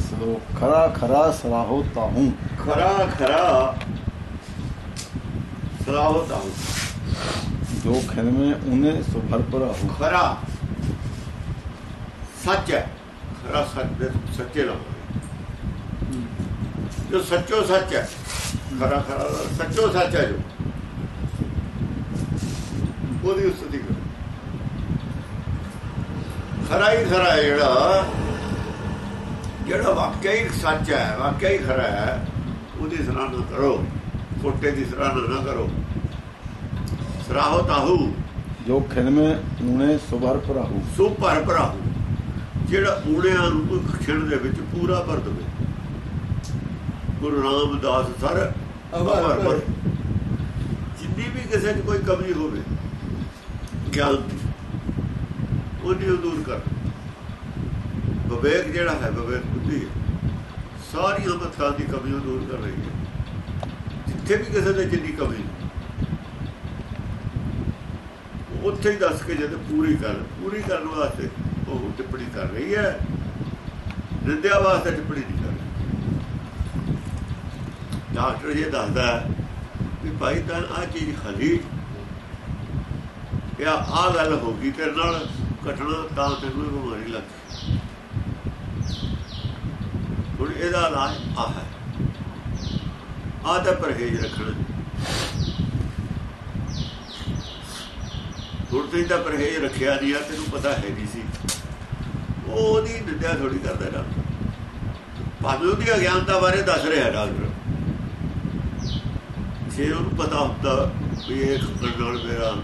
ਸੋ ਖਰਾ ਖਰਾ ਸਰਾਹੋ ਤਾਹੂ ਖਰਾ ਖਰਾ ਸਲਾਹੋ ਤਾਹੂ ਜੋ ਖਿਲਮੇ ਉਹਨੇ ਸੋ ਭਰ ਭਰਾਹੂ ਖਰਾ ਸੱਚ ਹੈ ਖਰਾ ਸੱਚ ਦੇ ਸੱਚੇ ਲਓ ਜੋ ਸੱਚੋ ਸੱਚ ਹੈ ਖਰਾ ਖਰਾ ਸੱਚੋ ਸੱਚ ਹੈ ਜੋ ਉਹਦੀ ਉਸਤਤੀ ਖਰਾ ਹੀ ਖਰਾ ਹੈ ਜਿਹੜਾ ਜਿਹੜਾ ਵਾਕਿਆ ਹੀ ਸੱਚ ਹੈ ਵਾਕਿਆ ਹੀ ਖਰਾ ਹੈ ਉਹਦੀ ਸਰਾਹਨਾ ਕਰੋ ਖੋਟੇ ਦੀ ਸਰਾਹਨਾ ਨਾ ਕਰੋ। ਸਰਾਹੋ ਤਾਹੂ। ਜੋ ਖਿਲਮੇ ਉਹਨੇ ਸੋ ਭਰ ਭਰਾਹੂ। ਸੋ ਭਰ ਭਰਾਹੂ। ਜਿਹੜਾ ਊੜਿਆਂ ਨੂੰ ਖਿਣ ਦੇ ਵਿੱਚ ਪੂਰਾ ਭਰ ਦੇਵੇ। ਗੁਰੂ ਰਾਮਦਾਸ ਸਰ ਭਰ। ਜਿੰਨੀ ਵੀ ਕਿਸੇ 'ਚ ਕੋਈ ਕਮੀ ਹੋਵੇ ਗਿਆਨ ਦੀ। ਉਹਦੀ ਉਹ ਦੂਰ ਕਰ। ਵਿਵੇਕ ਜਿਹੜਾ ਹੈ, ਵਿਵੇਕ ਬੁੱਧੀ ਹੈ। ਸਾਰੀਆਂ ਮਤਾਂ ਦੀ ਕਮੀ ਉਹ ਦੂਰ ਕਰ ਰਹੀ ਹੈ। ਜਿੱਥੇ ਵੀ ਕਿਸੇ ਦੇ ਜਿੰਨੀ ਕਮੀ ਉੱਥੇ ਹੀ ਦੱਸ ਕੇ ਜਦ ਪੂਰੀ ਕਰ, ਪੂਰੀ ਕਰਨ ਵਾਸਤੇ ਉਹ ਟਿੱਪਣੀ ਕਰ ਰਹੀ ਹੈ। ਨਿੰਦਿਆ ਵਾਸਤੇ ਟਿੱਪਣੀ ਨਹੀਂ ਕਰ ਰਹੀ। ਡਾਕਟਰ ਇਹ ਦੱਸਦਾ ਵੀ ਭਾਈ ਤਾਂ ਆ ਚੀਜ਼ ਖਲੀ ਇਹ ਆ ਗੱਲ ਹੋ ਗਈ ਤੇਰੇ ਨਾਲ। ਘਟਣਾ ਤਾਂ ਤੈਨੂੰ ਬਿਮਾਰੀ ਲੱਗ ਹੁਣ ਇਹਦਾ ਇਲਾਜ ਆਹ ਹੈ। ਆ ਤਾਂ ਪਰਹੇਜ਼ ਰੱਖਣਾ। ਹੁਣ ਤੇ ਤਾਂ ਪਰਹੇਜ਼ ਰੱਖਿਆ ਨਹੀਂ ਆ, ਤੈਨੂੰ ਪਤਾ ਹੈ ਨਹੀਂ ਸੀ। ਉਹ ਉਹਦੀ ਨਿੰਦਿਆ ਥੋੜੀ ਕਰਦਾ ਡਾਕਟਰ। ਭਾਵੇਂ ਉਹਦੀ ਅਗਿਆਨਤਾ ਬਾਰੇ ਦੱਸ ਰਿਹਾ ਡਾਕਟਰ। ਜੇ ਉਹਨੂੰ ਪਤਾ ਹੁੰਦਾ ਵੀ ਇਹ ਖਾਣ ਨਾਲ ਮੇਰਾ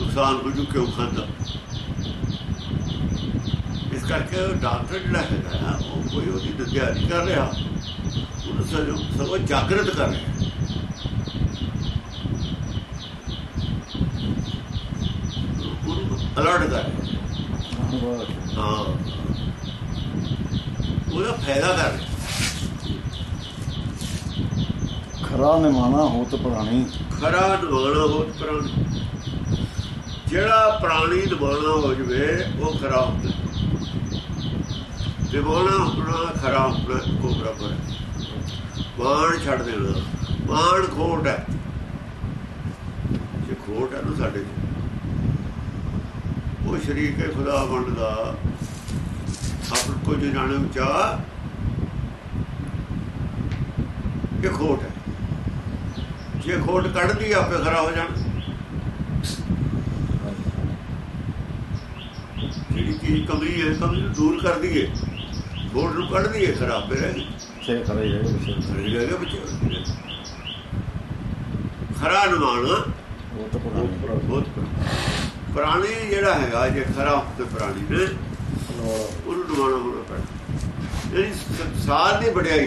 ਨੁਕਸਾਨ ਹੋ ਜੂ, ਕਿਉਂ ਖਾਂਦਾ? ਕਰਕੇ ਉਹ ਡਾਕਟਰ ਜਿਹੜਾ ਹੈਗਾ ਉਹ ਕੋਈ ਉਹਦੀ ਨਿੰਦਿਆ ਨਹੀਂ ਕਰ ਰਿਹਾ। ਉਹਨੂੰ ਸਗੋਂ ਸਗੋਂ ਜਾਗਰਤ ਕਰ ਰਿਹਾ। ਉਹਨੂੰ ਅਲਰਟ ਕਰ ਰਿਹਾ। ਹਾਂ। ਉਹਦਾ ਫਾਇਦਾ ਕਰ ਰਿਹਾ। ਖਰਾ ਨਿਮਾਣਾ ਹੋਤ ਪ੍ਰਾਣੀ। ਖਰਾ ਨਿਵਾਣਾ ਹੋਤ ਪ੍ਰਾਣੀ। ਜਿਹੜਾ ਪ੍ਰਾਣੀ ਨਿਵਾਣਾ ਹੋ ਜਵੇ ਉਹ ਖਰਾ ਹੁੰਦਾ। ਨਿਵਾਣਾ ਆਪਣਾ ਖਰਾ ਆਪਣਾ ਕੋ ਬਰਾਬਰ ਬਾਣ ਛੱਡ ਦੇਣਾ। ਬਾਣ ਖੋਟ ਹੈ। ਜੇ ਖੋਟ ਹੈ ਨਾ ਸਾਡੇ 'ਚ, ਉਹ ਸ਼ਰੀਕ ਹੈ ਖੁਦਾ ਬਣਦਾ ਆਪਣ ਕੋ ਜੋ ਜਾਣੇ ਉੱਚਾ ਇਹ ਖੋਟ ਹੈ। ਜੇ ਖੋਟ ਕੱਢਦੀ ਆਪੇ ਖਰਾ ਹੋ ਜਾਣ। ਜਿਹੜੀ ਚੀਜ਼ ਕਮੀ ਹੈ ਸਮਝ ਨੂੰ ਦੂਰ ਕਰਦੀ ਹੈ ਖੋਟ ਨੂੰ ਕੱਢ ਦਈਏ ਖਰਾਬ ਰਹਿ ਸੇ ਖਰਾ ਹੀ ਹੈ ਵਿਸ਼ੇ ਗਈ ਰਹਿ ਗਿਆ ਬੱਚੇ ਖਰਾ ਨਿਮਾਣਾ ਹੋਤ ਪ੍ਰਾਣੀ ਬਹੁਤ ਪੁਰਾਣੀ। ਜਿਹੜਾ ਹੈਗਾ ਜੇ ਖਰਾ ਤੇ ਪੁਰਾਣੀ ਨੇ। ਉਹਨੂੰ ਨਿਮਾਣਾ ਹੋਣਾ ਪੈਣਾ ਜਿਹੜੀ ਸੰਸਾਰ ਦੀ ਵਡਿਆਈ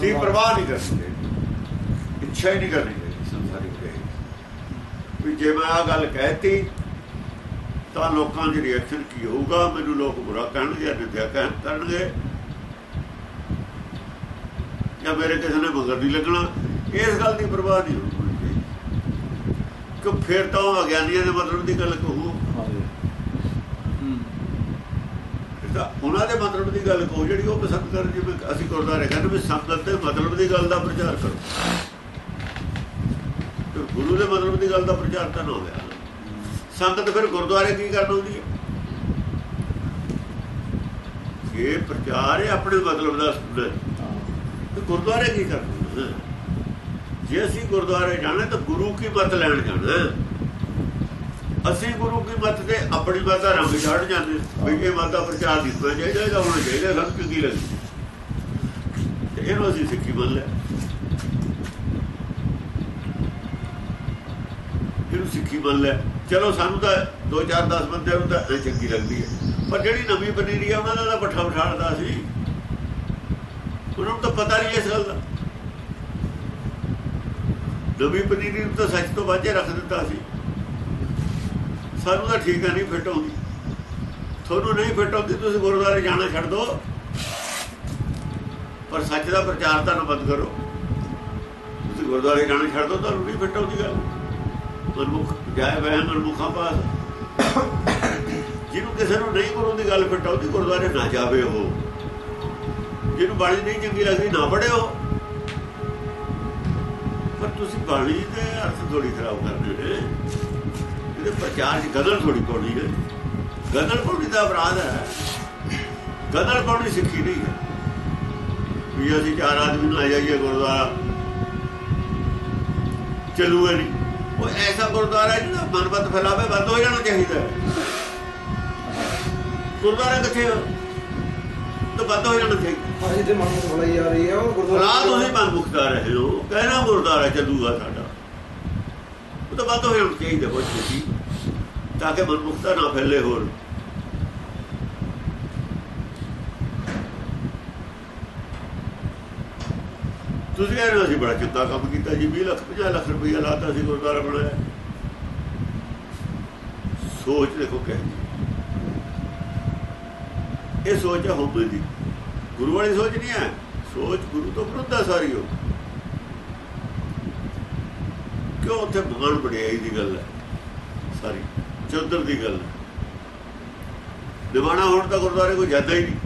ਦੀ ਪ੍ਰਵਾਹ ਨਹੀਂ ਕਰਨੀ ਚਾਹੀਦੀ। ਇੱਛਾ ਹੀ ਨਹੀਂ ਕਰਨੀ ਸੰਸਾਰਿਕ ਵਡਿਆਈ ਵੀ ਜੇ ਮੈਂ ਆ ਗੱਲ ਕਹਿਤੀ ਤਾਂ ਲੋਕਾਂ ਦੀ ਰਿਐਕਸ਼ਨ ਕੀ ਹੋਊਗਾ? ਮੈਨੂੰ ਲੋਕ ਬੁਰਾ ਕਹਿਣਗੇ ਜਾਂ ਨਿੰਦਿਆ ਕਹਿਣ ਕਰਨਗੇ। ਜਾਂ ਮੇਰੇ ਕਿਸੇ ਨੇ ਮਗਰ ਨਹੀਂ ਲੱਗਣਾ। ਇਸ ਗੱਲ ਦੀ ਪਰਵਾਹ ਨਹੀਂ ਹੋਣੀ ਚਾਹੀਦੀ ਕਿ ਫਿਰ ਤਾਂ ਉਹ ਅਗਿਆਨੀਆਂ ਦੇ ਮਤਲਬ ਦੀ ਗੱਲ ਕਹੂ। ਤਾਂ ਉਹਨਾਂ ਦੇ ਮਤਲਬ ਦੀ ਗੱਲ ਕਹੋ ਜਿਹੜੀ ਉਹ ਪਸੰਦ ਕਰਨ ਜਿਵੇਂ ਅਸੀਂ ਗੁਰਦਾਰੇ ਕਹਿੰਦੇ ਵੀ ਸੰਗਤ ਦੇ ਮਤਲਬ ਦੀ ਗੱਲ ਦਾ ਪ੍ਰਚਾਰ ਕਰੋ। ਤੇ ਗੁਰੂ ਦੇ ਮਤਲਬ ਦੀ ਗੱਲ ਦਾ ਪ੍ਰਚਾਰ ਤਾਂ ਨਾ ਹੋਇਆ। ਸੰਗਤ ਫਿਰ ਗੁਰਦੁਆਰੇ ਕੀ ਕਰਨ ਆਉਂਦੀ ਹੈ? ਇਹ ਪ੍ਰਚਾਰ ਹੈ, ਆਪਣੇ ਮਤਲਬ ਦਾ ਸੁਣਨਾ ਤੇ ਗੁਰਦੁਆਰੇ ਕੀ ਕਰਨਾ ਜੇ ਅਸੀਂ ਗੁਰਦੁਆਰੇ ਜਾਣਾ, ਤਾਂ ਗੁਰੂ ਕੀ ਮਤ ਲੈਣ ਜਾਣਾ? ਅਸੀਂ ਗੁਰੂ ਕੀ ਮਤ ਤੇ ਆਪਣੀ ਮਤ ਰੰਗ ਛੱਡ ਜਾਂਦੇ। ਵੀ ਇਹ ਮਤ ਦਾ ਪ੍ਰਚਾਰ ਦਿੱਤਾ ਚਾਹੀਦਾ ਇਹਦਾ ਹੋਣਾ ਚਾਹੀਦਾ ਸਾਨੂੰ ਕੀ ਲੱਗਦੀ। ਇਹਨੂੰ ਅਸੀਂ ਸਿੱਖੀ ਮੰਨ ਲੈ ਇਹਨੂੰ ਸਿੱਖੀ ਮੰਨ ਲੈ ਚਲੋ ਸਾਨੂੰ ਤਾਂ 2 4 10 ਬੰਦਿਆਂ ਨੂੰ ਤਾਂ ਇਹ ਚੰਗੀ ਲੱਗਦੀ ਹੈ। ਪਰ ਜਿਹੜੀ ਨਵੀਂ ਪਨੀਰੀ ਹੈ ਉਹਨਾਂ ਦਾ ਤਾਂ ਪੱਠਾ ਬਿਠਾੜਦਾ ਸੀ। ਉਹਨਾਂ ਨੂੰ ਤਾਂ ਪਤਾ ਨਹੀਂ ਇਸ ਗੱਲ ਦਾ। ਨਵੀਂ ਪਨੀਰੀ ਨੂੰ ਤਾਂ ਸੱਚ ਤੋਂ ਵਾਝੇ ਰੱਖ ਦਿੱਤਾ ਸੀ। ਸਾਨੂੰ ਤਾਂ ਠੀਕ ਹੈ ਨਹੀਂ ਫਿੱਟ ਆਉਂਦੀ ਤੁਹਾਨੂੰ ਨਹੀਂ ਫਿੱਟ ਆਉਂਦੀ ਤੁਸੀਂ ਗੁਰਦੁਆਰੇ ਜਾਣਾ ਛੱਡ ਦਿਓ। ਪਰ ਸੱਚ ਦਾ ਪ੍ਰਚਾਰ ਤੁਹਾਨੂੰ ਬੰਦ ਕਰੋ। ਤੁਸੀਂ ਗੁਰਦੁਆਰੇ ਜਾਣਾ ਛੱਡ ਦਿਓ, ਤੁਹਾਨੂੰ ਨਹੀਂ ਫਿੱਟ ਆਉਂਦੀ ਗੱਲ। ਮਨਮੁਖ। ਜਾਏ ਵਹਿ ਮਨਮੁਖਾਂ ਪਾਸ ਜਿਹਨੂੰ ਕਿਸੇ ਨੂੰ ਨਹੀਂ ਗੁਰੂ ਦੀ ਗੱਲ ਫਿੱਟ ਆਉਂਦੀ ਗੁਰਦੁਆਰੇ ਨਾ ਜਾਵੇ ਉਹ। ਜਿਹਨੂੰ ਬਾਣੀ ਨਹੀਂ ਚੰਗੀ ਲੱਗਦੀ ਨਾ ਪੜਿਓ ਪਰ ਤੁਸੀਂ ਬਾਣੀ ਦੇ ਅਰਥ ਥੋੜੀ ਖਰਾਬ ਕਰਦੇ ਨੇ। ਇਹਦੇ ਪ੍ਰਚਾਰ ਦੀ ਗਦਲ ਥੋੜੀ ਪਾਉਣੀ ਹੈ। ਗਦਲ ਪਾਉਣੀ ਦਾ ਅਪਰਾਧ ਹੈ। ਗਦਲ ਪਾਉਣੀ ਸਿੱਖੀ ਨਹੀਂ ਹੈ। ਵੀ ਅਸੀਂ ਚਾਰ ਆਦਮੀ ਨੂੰ ਆ ਜਾਈਏ ਗੁਰਦੁਆਰਾ। ਚੱਲੂਗਾ ਨਹੀਂ। ਉਹ ਐਸਾ ਗੁਰਦੁਆਰਾ ਜਿਹੜਾ ਮਨਬਤ ਫੈਲਾਵੇ ਬੰਦ ਹੋ ਜਾਣਾ ਚਾਹੀਦਾ ਗੁਰਦੁਆਰਾ ਕਿੱਥੇ ਹੋ ਤਾਂ ਬੰਦ ਹੋ ਜਾਣਾ ਚਾਹੀਦਾ। ਹਾਂ ਜਿੱਥੇ ਮਨ ਨੂੰ ਬੁਲਾਈ ਜਾ ਰਹੀ ਹੈ ਉਹ ਗੁਰਦੁਆਰਾ ਰਾਤ ਤੁਸੀਂ ਮਨ ਮੁਖਤਾ ਰਹੇ ਹੋ ਕਹਿਣਾ ਗੁਰਦੁਆਰਾ ਚੱਲੂਗਾ ਸਾਡਾ। ਉਹ ਤਾਂ ਬੰਦ ਹੋ ਜਾਣਾ ਚਾਹੀਦਾ ਬਹੁਤ ਛੇਤੀ ਤਾਂ ਕਿ ਮਨ ਮੁਖਤਾ ਨਾ ਫੈਲੇ ਹੋਰ। ਤੁਸੀਂ ਕਹਿੰਦੇ ਹੋ ਅਸੀਂ ਬੜਾ ਚੰਗਾ ਕੰਮ ਕੀਤਾ ਜੀ 20 ਲੱਖ 50 ਲੱਖ ਰੁਪਈਆ ਲਾਤਾ ਸੀ ਗੁਰਦੁਆਰਾ ਬਣਾਇਆ। ਸੋਚ ਦੇਖੋ ਕਿਹ ਇਹ ਸੋਚ ਹੈ ਹੋਵੇ ਦੀ ਗੁਰੂ ਵਾਲੀ ਸੋਚ ਨਹੀਂ ਹੈ। ਸੋਚ ਗੁਰੂ ਤੋਂ ਵਿਰੁੱਧ ਹੈ ਸਾਰੀ ਉਹ। ਕਿਉਂ ਉੱਥੇ ਮਾਣ ਵਡਿਆਈ ਦੀ ਗੱਲ ਹੈ? ਸਾਰੀ ਚੌਧਰ ਦੀ ਗੱਲ ਹੈ। ਨਿਵਾਣਾ ਹੋਣ ਤਾਂ ਗੁਰਦੁਆਰੇ ਕੋਈ ਜਾਂਦਾ ਹੀ ਨਹੀਂ।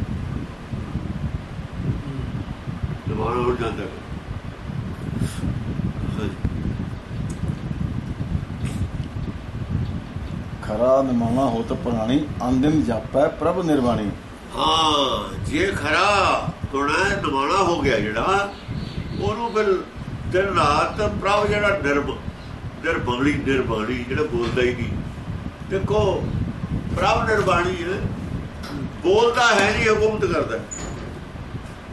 ਨਿਵਾਣਾ ਹੋਣ ਜਾਂਦਾ ਕੋਈ। ਹਾਂਜੀ। ਖਰਾ ਨਿਮਾਣਾ ਹੋ ਤਾਂ ਪੁਰਾਣੀ ਅੰਦਿਨ ਜਾਪੈ ਪ੍ਰਭ ਨਿਰਵਾਣੀ। ਹਾਂ, ਜੇ ਖਰਾ ਤੁਣਾ ਨਿਵਾਣਾ ਹੋ ਗਿਆ ਜਿਹੜਾ, ਉਹਨੂੰ ਫਿਰ ਦਿਨ ਰਾਤ ਪ੍ਰਭ ਜਿਹੜਾ ਨਿਰਮ ਨਿਰਬਾਣੀ ਨਿਰਬਾਣੀ ਜਿਹੜਾ ਬੋਲਦਾ ਹੀ ਨਹੀਂ। ਦੇਖੋ, ਪ੍ਰਭ ਨਿਰਬਾਣੀ ਬੋਲਦਾ ਹੈ ਨਹੀਂ ਹੁਕਮਤ ਕਰਦਾ।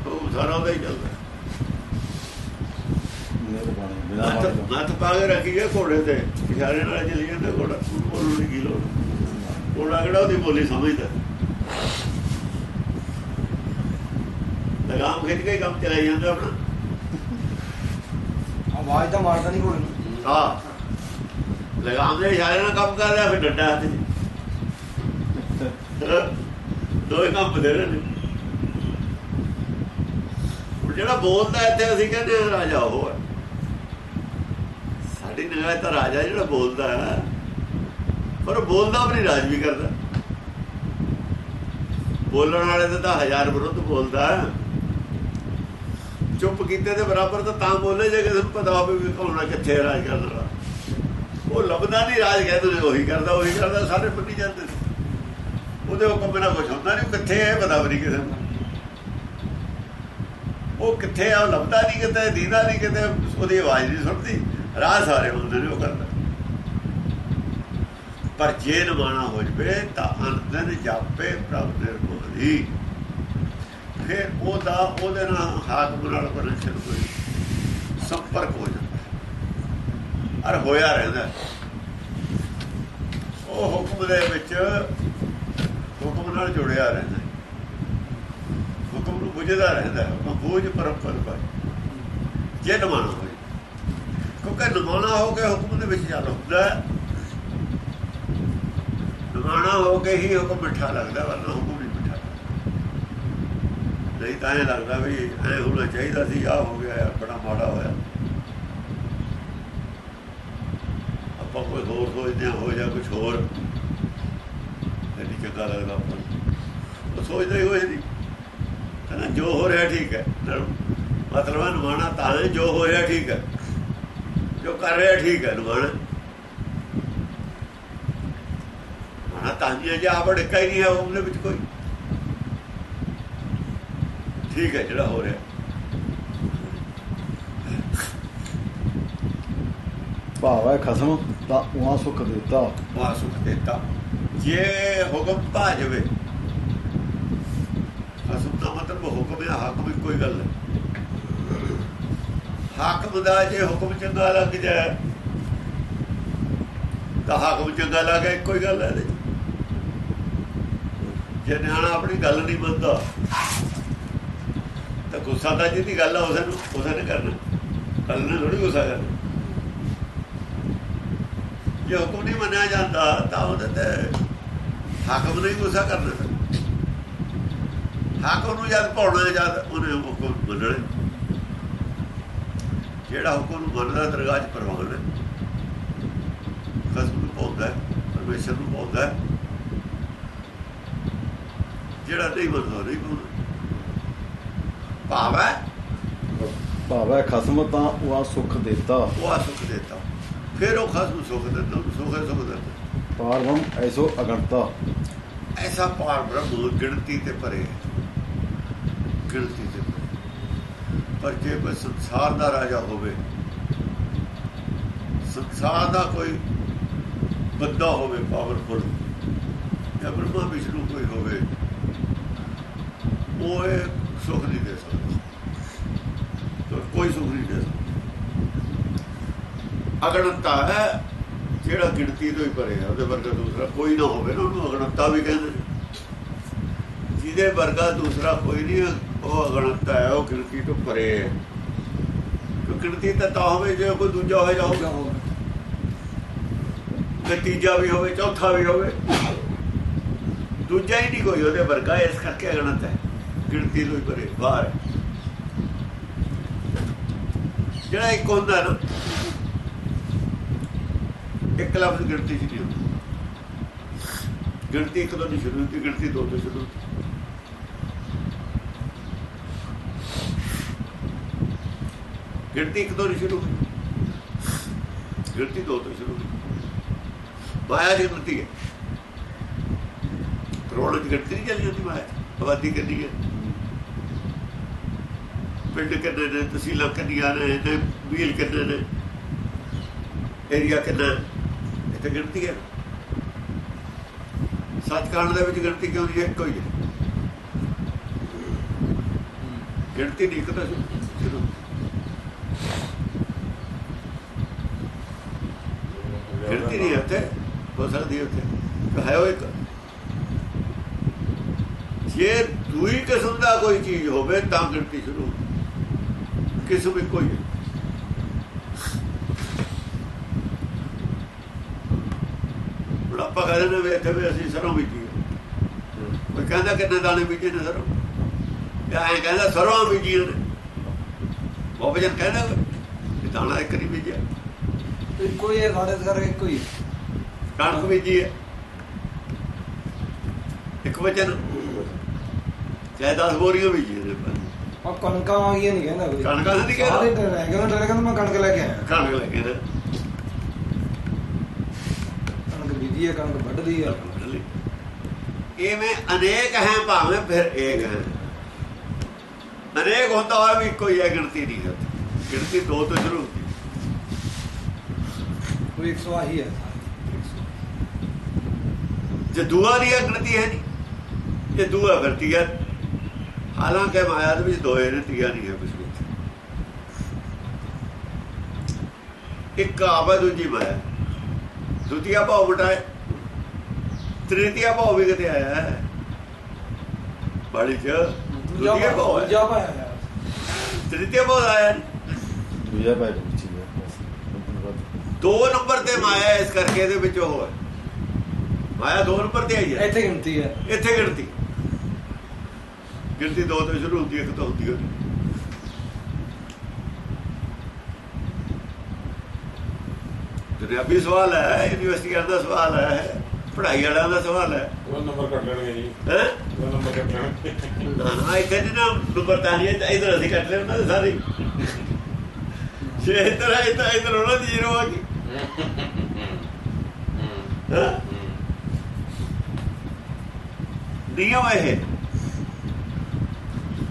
ਉਹ ਸਾਰਾ ਉਹਦਾ ਹੀ ਚੱਲਦਾ। ਨੱਥ ਪਾ ਕੇ ਰੱਖੀ ਹੈ ਘੋੜੇ ਤੇ। ਇਸ਼ਾਰੇ ਨਾਲ ਚੱਲੀ ਜਾਂਦਾ ਘੋੜਾ। ਬੋਲਣ ਦੀ ਕੀ ਲੋੜ। ਘੋੜਾ ਕਿਹੜਾ ਉਹਦੀ ਬੋਲੀ ਸਮਝਦਾ? ਲਗਾਮ ਖਿੱਚ ਕੇ ਕੰਮ ਚਲਾਈ ਜਾਂਦਾ ਆਪਣਾ ਆਵਾਜ਼ ਤਾਂ ਮਾਰਦਾ ਨਹੀਂ ਨੂੰ। ਹਾਂ। ਲਗਾਮ ਦੇ ਇਸ਼ਾਰੇ ਨਾਲ ਕੰਮ ਕਰ ਰਿਹਾ ਫਿਰ ਡੰਡਾ ਹੱਥ 'ਚ। ਦੋਏ ਕੰਮ ਬਦਲੇ ਨੇ ਜਿਹੜਾ ਬੋਲਦਾ ਇੱਥੇ ਅਸੀਂ ਕਹਿੰਦੇ ਰਾਜਾ ਉਹ ਹੈ। ਸਾਡੀ ਨਿਗਾਹ ਤਾਂ ਰਾਜਾ ਜਿਹੜਾ ਬੋਲਦਾ ਹੈ। ਪਰ ਉਹ ਬੋਲਦਾ ਵੀ ਨਹੀਂ, ਰਾਜ ਵੀ ਕਰਦਾ। ਬੋਲਣ ਵਾਲੇ ਤੇ ਤਾਂ ਹਜ਼ਾਰ ਵਿਰੁੱਧ ਬੋਲਦਾ ਚੁੱਪ ਕੀਤੇ ਦੇ ਬਰਾਬਰ ਤਾਂ ਤਾਂ ਬੋਲੇ ਜੇ ਕਿਸੇ ਨੂੰ ਪਤਾ ਹੋਵੇ ਵੀ ਕੌਣ ਕਿੱਥੇ ਰਾਜ ਕਰਨ ਵਾਲਾ। ਉਹ ਲੱਭਦਾ ਨਹੀਂ ਰਾਜ, ਕਹਿੰਦੇ ਨੇ ਉਹੀ ਕਰਦਾ ਉਹੀ ਕਰਦਾ, ਸਾਰੇ ਮੰਨੀ ਜਾਂਦੇ ਨੇ। ਉਹਦੇ ਹੁਕਮ ਬਿਨਾ ਕੁਝ ਹੁੰਦਾ ਨਹੀਂ, ਉਹ ਕਿੱਥੇ ਹੈ ਪਤਾ ਵੀ ਕਿਸੇ ਨੂੰ। ਉਹ ਕਿੱਥੇ ਆ, ਉਹ ਲੱਭਦਾ ਨਹੀਂ ਕਿਤੇ, ਦੀਦਾ ਨਹੀਂ ਕਿਤੇ, ਉਹਦੀ ਆਵਾਜ਼ ਨਹੀਂ ਸੁਣਦੀ। ਰਾਹ ਸਾਰੇ ਹੁੰਦੇ ਨੇ ਉਹ ਕਰਦਾ ਪਰ ਜੇ ਨਮਾਣਾ ਹੋ ਜਵੇ ਤਾਂ ਅੰਦਨ ਜਾਪੇ ਪ੍ਰਭ ਨਿਰਮੋਹੀ ਫਿਰ ਉਹਦਾ ਉਹਦੇ ਨਾਲ ਹਾਕਮ ਨਾਲ ਕਨੈਕਸ਼ਨ ਹੋਈ ਸੰਪਰਕ ਹੋ ਜਾਂਦਾ। ਅਰ ਹੋਇਆ ਰਹਿੰਦਾ। ਉਹ ਹੁਕਮ ਦੇ ਵਿੱਚ ਹੁਕਮ ਨਾਲ ਜੁੜਿਆ ਰਹਿੰਦਾ। ਹੁਕਮ ਨੂੰ ਬੁਝਦਾ ਰਹਿੰਦਾ। ਹੁਕਮ ਬੂਝ ਪਰੰਪਰ ਪਰ। ਜੇ ਨਮਾਣਾ ਕਿਉਂਕਿ ਨਮਾਣਾ ਹੋ ਕੇ ਹੁਕਮ ਦੇ ਵਿੱਚ ਚੱਲ ਹੁੰਦਾ ਹੈ। ਨਮਾਣਾ ਹੋ ਕੇ ਹੀ ਹੁਕਮ ਮਿੱਠਾ ਲੱਗਦਾ, ਵਰਨਾ ਹੁਕਮ ਨਹੀਂ ਮਿੱਠਾ। ਨਹੀਂ ਤਾਂ ਇਹ ਲੱਗਦਾ ਵੀ ਐ ਹੋਣਾ ਚਾਹੀਦਾ ਸੀ ਆ ਹੋ ਗਿਆ ਬੜਾ ਮਾੜਾ ਹੋਇਆ। ਆਪਾਂ ਕੋਈ ਹੋਰ ਸੋਚਦੇ ਹਾਂ, ਹੋ ਜਾ ਕੁਝ ਹੋਰ। ਨਹੀਂ ਚੰਗਾ ਲੱਗਦਾ ਆਪਾਂ ਨੂੰ। ਸੋਚਦਾ ਹੀ ਹੋਏ ਨਹੀਂ ਕਹਿੰਦਾ ਜੋ ਹੋ ਰਿਹਾ ਠੀਕ ਹੈ। ਮਤਲਬ ਹੈ ਨਵਾਣਾ ਤਾਂ ਹੈ ਜੋ ਹੋ ਰਿਹਾ ਠੀਕ ਹੈ। ਜੋ ਕਰ ਰਿਹਾ ਠੀਕ ਹੈ ਨਵਾਣਾ ਨਵਾਣਾ ਤਾਂ ਨਹੀਂ ਜੇ ਆਵੜ ਹੀ ਨਹੀਂ ਹੈ ਉਹਦੇ ਵਿੱਚ ਕੋਈ। ਠੀਕ ਹੈ ਜਿਹੜਾ ਹੋ ਰਿਹਾ। ਭਾਵੈ ਖਸਮ ਤਾਂ ਉਹਾਂ ਸੁਖ ਦਿੱਤਾ। ਵਾ ਸੁਖ ਦਿੱਤਾ। ਜੇ ਹੁਕਮ ਭਾ ਜਾਵੇ ਅਸਲ ਦਾ ਮਤਲਬ ਹੁਕਮ ਹੈ ਹਾਕਮ ਹੀ ਗੱਲ ਹੈ ਹਾਕਮ ਦਾ ਜੇ ਹੁਕਮ ਚੰਗਾ ਲੱਗ ਜਾਏ, ਤਾਂ ਹਾਕਮ ਚੰਗਾ ਲੱਗੇ, ਇੱਕੋ ਹੀ ਗੱਲ ਹੈ ਇਹਦੇ। ਜੇ ਨਿਆਣਾ ਆਪਣੀ ਗੱਲ ਨਹੀਂ ਮੰਨਦਾ, ਤਾਂ ਗੁੱਸਾ ਤਾਂ ਜਿਹਦੀ ਗੱਲ ਆ, ਉਸੇ ਨੂੰ ਉਸੇ ਨੇ ਕਰਨਾ। ਗੱਲ ਨੇ ਥੋੜੀ ਗੁੱਸਾ ਕਰਨਾ। ਜੇ ਹੁਕਮ ਨਹੀਂ ਮੰਨਿਆ ਜਾਂਦਾ, ਤਾਂ ਉਹਦੇ ਤੇ ਹਾਕਮ ਨਹੀਂ ਗੁੱਸਾ ਕਰਨਾ ਫਿਰ। ਹਾਕਮ ਨੂੰ ਜਦ ਪਾਉਣਾ, ਜਦ ਉਹਨੇ ਹੁਕਮ ਮੰਨਣਾ। ਜਿਹੜਾ ਹੁਕਮ ਨੂੰ ਮੰਨਦਾ ਦਰਗਾਹ 'ਚ ਪ੍ਰਵਾਨ ਹੈ ਖਸਮ ਨੂੰ ਪਾਉਂਦਾ ਪਰਮੇਸ਼ਰ ਨੂੰ ਪਾਉਂਦਾ। ਜਿਹੜਾ ਨਹੀਂ ਮੰਨਦਾ ਨਹੀਂ ਪਾਉਂਦਾ। ਭਾਵ ਭਾਵੈ ਖਸਮ ਤਾਂ ਉਹ ਸੁਖ ਦੇਤਾ। ਉਹ ਸੁਖ ਦੇਤਾ। ਫਿਰ ਉਹ ਖਸਮ ਸੁਖ ਦਿੰਦਾ ਉਹਨੂੰ ਸੁਖ ਸੁਖ ਦਿੰਦਾ। ਪਾਰਵਮ ਐਸੋ ਅਗਣਤਾ। ਐਸਾ ਪਾਰ ਬ੍ਰਹਮ ਗਿਣਤੀ ਤੇ ਪਰੇ ਹੈ। ਗਿਣਤੀ ਪਰ ਜੇ ਕੋਈ ਸੰਸਾਰ ਦਾ ਰਾਜਾ ਹੋਵੇ, ਸੰਸਾਰ ਦਾ ਕੋਈ ਬੰਦਾ ਹੋਵੇ ਪਾਵਰਫੁਲ ਜਾਂ ਬ੍ਰਹਮਾ ਵਿਸ਼ਨੂੰ ਕੋਈ ਹੋਵੇ, ਉਹ ਇਹ ਸੁਖ ਨਹੀਂ ਦੇ ਸਕਦਾ। ਕੋਈ ਸੁਖ ਨਹੀਂ ਦੇ ਸਕਦਾ। ਅਗਣਤਾ ਹੈ, ਜਿਹੜਾ ਗਿਣਤੀ ਤੋਂ ਹੀ ਪਰੇ ਹੈ ਉਹਦੇ ਵਰਗਾ ਦੂਸਰਾ ਕੋਈ ਨਾ ਹੋਵੇ ਨਾ, ਉਹਨੂੰ ਅਗਣਤਾ ਵੀ ਕਹਿੰਦੇ ਜਿਹਦੇ ਵਰਗਾ ਦੂਸਰਾ ਕੋਈ ਨਹੀਂ ਉਹ ਅਗਣਤ ਹੈ, ਉਹ ਗਿਣਤੀ ਤੋਂ ਪਰੇ ਹੈ। ਕਿਉਂਕਿ ਗਿਣਤੀ ਤਾਂ ਤਾਂ ਹੋਵੇ, ਜੇ ਕੋਈ ਦੂਜਾ ਹੋਏ ਜਾਓ ਨਤੀਜਾ ਵੀ ਹੋਵੇ, ਚੌਥਾ ਵੀ ਹੋਵੇ। ਦੂਜਾ ਹੀ ਨਹੀਂ ਕੋਈ, ਉਹਦੇ ਵਰਗਾ ਇਸ ਕਰਕੇ ਅਗਣਤ ਹੈ। ਗਿਣਤੀ ਤੋਂ ਹੀ ਪਰੇ, ਬਾਹਰ ਜਿਹੜਾ ਇੱਕ ਹੁੰਦਾ ਨਾ, ਇੱਕ ਲਫ਼ਜ਼ ਗਿਣਤੀ ਚ ਨਹੀਂ ਹੁੰਦਾ। ਗਿਣਤੀ ਇੱਕ ਤੋਂ ਨਹੀਂ ਸ਼ੁਰੂ ਹੁੰਦੀ, ਗਿਣਤੀ ਦੋ ਤੋਂ ਸ਼ੁਰੂ ਹੁੰਦੀ। ਗਿਣਤੀ ਇੱਕ ਤੋਂ ਨਹੀਂ ਸ਼ੁਰੂ ਹੁੰਦੀ ਗਿਣਤੀ ਦੋ ਤੋਂ ਸ਼ੁਰੂ ਹੁੰਦੀ ਮਾਇਆ ਦੀ ਗਿਣਤੀ ਹੈ। ਕਰੋੜਾਂ ਦੀ ਗਿਣਤੀ ਨਹੀਂ ਚੱਲੀ ਜਾਂਦੀ ਮਾਇਆ ਆਬਾਦੀ ਕਿੰਨੀ ਹੈ? ਪਿੰਡ ਕਿੰਨੇ ਨੇ? ਤਹਿਸੀਲਾਂ ਕਿੰਨੀਆਂ ਨੇ? ਨੇ ਵੀਲ ਕਿੰਨੇ ਨੇ? ਏਰੀਆ ਕਿੰਨਾ ਹੈ? ਇੱਥੇ ਗਿਣਤੀ ਹੈ। ਸੱਚਖੰਡ ਦੇ ਵਿੱਚ ਗਿਣਤੀ ਕਿਉਂ ਨਹੀਂ ਹੈ? ਇੱਕੋ ਹੀ ਹੈ। ਗਿਣਤੀ ਨਹੀਂ, ਇੱਕ ਤਾਂ ਸ਼ੁਰੂ ਗਿਣਤੀ ਨਹੀਂ ਹੈ ਉੱਥੇ, ਹੋ ਸਕਦੀ ਉੱਥੇ। ਹੈ ਉਹ ਇੱਕ। ਜੇ ਦੂਈ ਕਿਸਮ ਦਾ ਕੋਈ ਚੀਜ਼ ਹੋਵੇ, ਤਾਂ ਗਿਣਤੀ ਸ਼ੁਰੂ ਹੋਵੇ। ਕਿਸਮ ਇੱਕੋ ਹੀ ਹੈ। ਹੁਣ ਆਪਾਂ ਕਹਿੰਦੇ ਨੇ ਵੀ ਇੱਥੇ ਵੀ ਅਸੀਂ ਸਰੋਂ ਬੀਜੀ ਕੋਈ ਕਹਿੰਦਾ ਕਿੰਨੇ ਦਾਣੇ ਬੀਜੇ ਨੇ ਸਰੋਂ? ਜਾਂ ਐਂ ਕਹਿੰਦਾ ਸਰੋਂ ਬੀਜੀ ਨੇ। ਉਹ ਵਜਨ ਕਹਿੰਦਾ ਵੀ ਦਾਣਾ ਇੱਕ ਨਹੀਂ ਬੀਜਿਆ। ਇੱਕੋ ਹੀ ਹੈ ਸਾਡੇ ਘਰ ਇੱਕੋ ਹੀ ਕਣਕ ਬੀਜੀ ਹੈ। ਇੱਕ ਵਜਨ ਚਾਹੇ 10 ਬੋਰੀਆਂ ਬੀਜੀਆਂ ਨੇ ਪਰ ਆ ਕਣਕਾਂ ਆ ਗਈਆਂ ਨਹੀਂ ਕਹਿੰਦਾ ਕੋਈ। ਕਣਕਾਂ ਤਾਂ ਨਹੀਂ ਕਹਿੰਦਾ। ਸਾਰੇ ਡਰ ਹੈ ਕਹਿੰਦਾ ਡਰ ਕਹਿੰਦਾ ਮੈਂ ਕਣਕ ਲੈ ਕੇ ਆਇਆ। ਕਣਕ ਲੱਗੇ ਨੇ ਕਣਕ ਬੀਜੀ ਹੈ ਕਣਕ ਵੱਢਦੀ ਹੈ। ਇਵੇਂ ਅਨੇਕ ਹੈ ਭਾਵੇਂ ਫਿਰ ਏਕ ਹੈ। ਅਨੇਕ ਹੁੰਦਾ ਹੋਇਆ ਵੀ ਕੋਈ ਹੈ ਗਿਣਤੀ ਨਹੀਂ ਹੈ। ਗਿਣਤੀ ਦੋ ਤੋਂ ਸ਼ੁਰੂ ਹੁੰਦੀ 100 ਆਹੀ ਹੈ। ਜੇ ਦੂਆ ਦੀ ਅਗਣਤੀ ਹੈ ਨਹੀਂ। ਇਹ ਦੂਆ ਵਰਤੀ ਹੈ ਹਾਲਾਂਕਿ ਮਾਇਆ ਦੇ ਵਿੱਚ ਦੋਏ ਨੇ ਤੀਆ ਨਹੀਂ ਹੈ ਕੁਝ ਵੀ। ਇੱਕ ਆਵਾ ਦੂਜੀ ਮਾਇਆ ਦੂਤੀਆ ਭਾਵ ਉਟਾਏ ਤ੍ਰਿਤੀਆ ਭਾਵ ਵੀ ਕਿਤੇ ਆਇਆ ਹੈ। ਬਾੜੀ ਚ ਦੂਜਾ ਭਾਵ ਦੂਜਾ ਭਾਵ ਤ੍ਰਿਤੀਆ ਭਾਵ ਆਇਆ ਦੂਜਾ ਭਾਵ ਦੋ ਨੰਬਰ ਤੇ ਮਾਇਆ ਇਸ ਕਰਕੇ ਇਹਦੇ ਵਿੱਚ ਉਹ ਹੈ। ਮਾਇਆ ਦੋ ਨੰਬਰ ਤੇ ਆਈ ਹੈ। ਇੱਥੇ ਗਿਣਤੀ ਹੈ। ਇੱਥੇ ਗਿਣਤੀ। ਗਿਣਤੀ 2 ਤੋਂ ਸ਼ੁਰੂ ਹੁੰਦੀ ਹੈ ਇੱਕ ਤੋਂ ਹੁੰਦੀ ਹੈ। ਦਰਿਆਬੀ ਸਵਾਲ ਹੈ ਯੂਨੀਵਰਸਿਟੀ ਦਾ ਸਵਾਲ ਹੈ ਪੜ੍ਹਾਈ ਵਾਲਿਆਂ ਦਾ ਸਵਾਲ ਹੈ। ਉਹ ਨੰਬਰ ਕੱਟ ਲੈਣਗੇ ਜੀ। ਹੈ? ਉਹ ਨੰਬਰ ਕੱਟ ਲੈਣਗੇ। ਨਾ ਇਹ ਕਹਿੰਦੇ ਨੰਬਰ ਤਾਂ ਨਹੀਂ ਤਾਂ ਇਧਰ ਅਸੀਂ ਕੱਟ ਲੈਣਾ ਸਾਰੇ। ਸ਼ੇਤਰ ਹੈ ਤਾਂ ਇਧਰ ਉਹਨਾਂ ਦੀ ਜ਼ੀਰੋ ਆ ਗਈ। ਨਿਯਮ ਇਹ?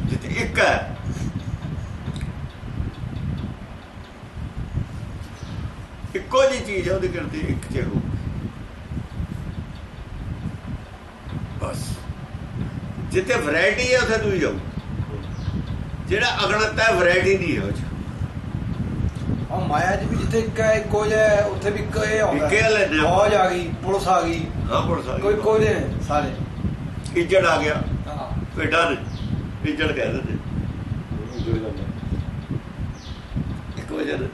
ਜਿੱਥੇ ਇੱਕ ਹੈ। ਇੱਕੋ ਜੀ ਚੀਜ਼ ਹੈ ਉਹਦੀ ਗਿਣਤੀ ਇੱਕ ਚ ਹੋ ਬਸ। ਜਿੱਥੇ ਵੈਰਾਈਟੀ ਹੈ ਉੱਥੇ ਦੂਈ ਜਾਓ ਜਿਹੜਾ ਅਗਣਤ ਹੈ ਵੈਰਾਈਟੀ ਨਹੀਂ ਹੈ ਉਹ ਆ ਮਾਇਆ ਜੀ ਵੀ ਜਿੱਥੇ ਇੱਕ ਹੈ ਇੱਕੋ ਜਿਹਾ ਹੈ, ਉੱਥੇ ਵੀ ਇੱਕ ਇਹ ਆਉਂਦਾ। ਇੱਕੇ ਵਾਲੇ ਨੇ। ਫੌਜ ਆ ਗਈ ਪੁਲਿਸ ਆ ਗਈ। ਹਾਂ ਪੁਲਿਸ ਆ ਕੋਈ ਗਈ। ਕੋਈ ਨੇ ਸਾਰੇ। ਇੱਜੜ ਆ ਗਿਆ। ਹਾਂ। ਭੇਡਾਂ ਨੇ ਇੱਜੜ ਕਹਿ ਦਿੰਦੇ। ਜੁੜ ਜਾਂਦਾ ਇੱਕ ਵਜ੍ਹਾ ਨਾਲ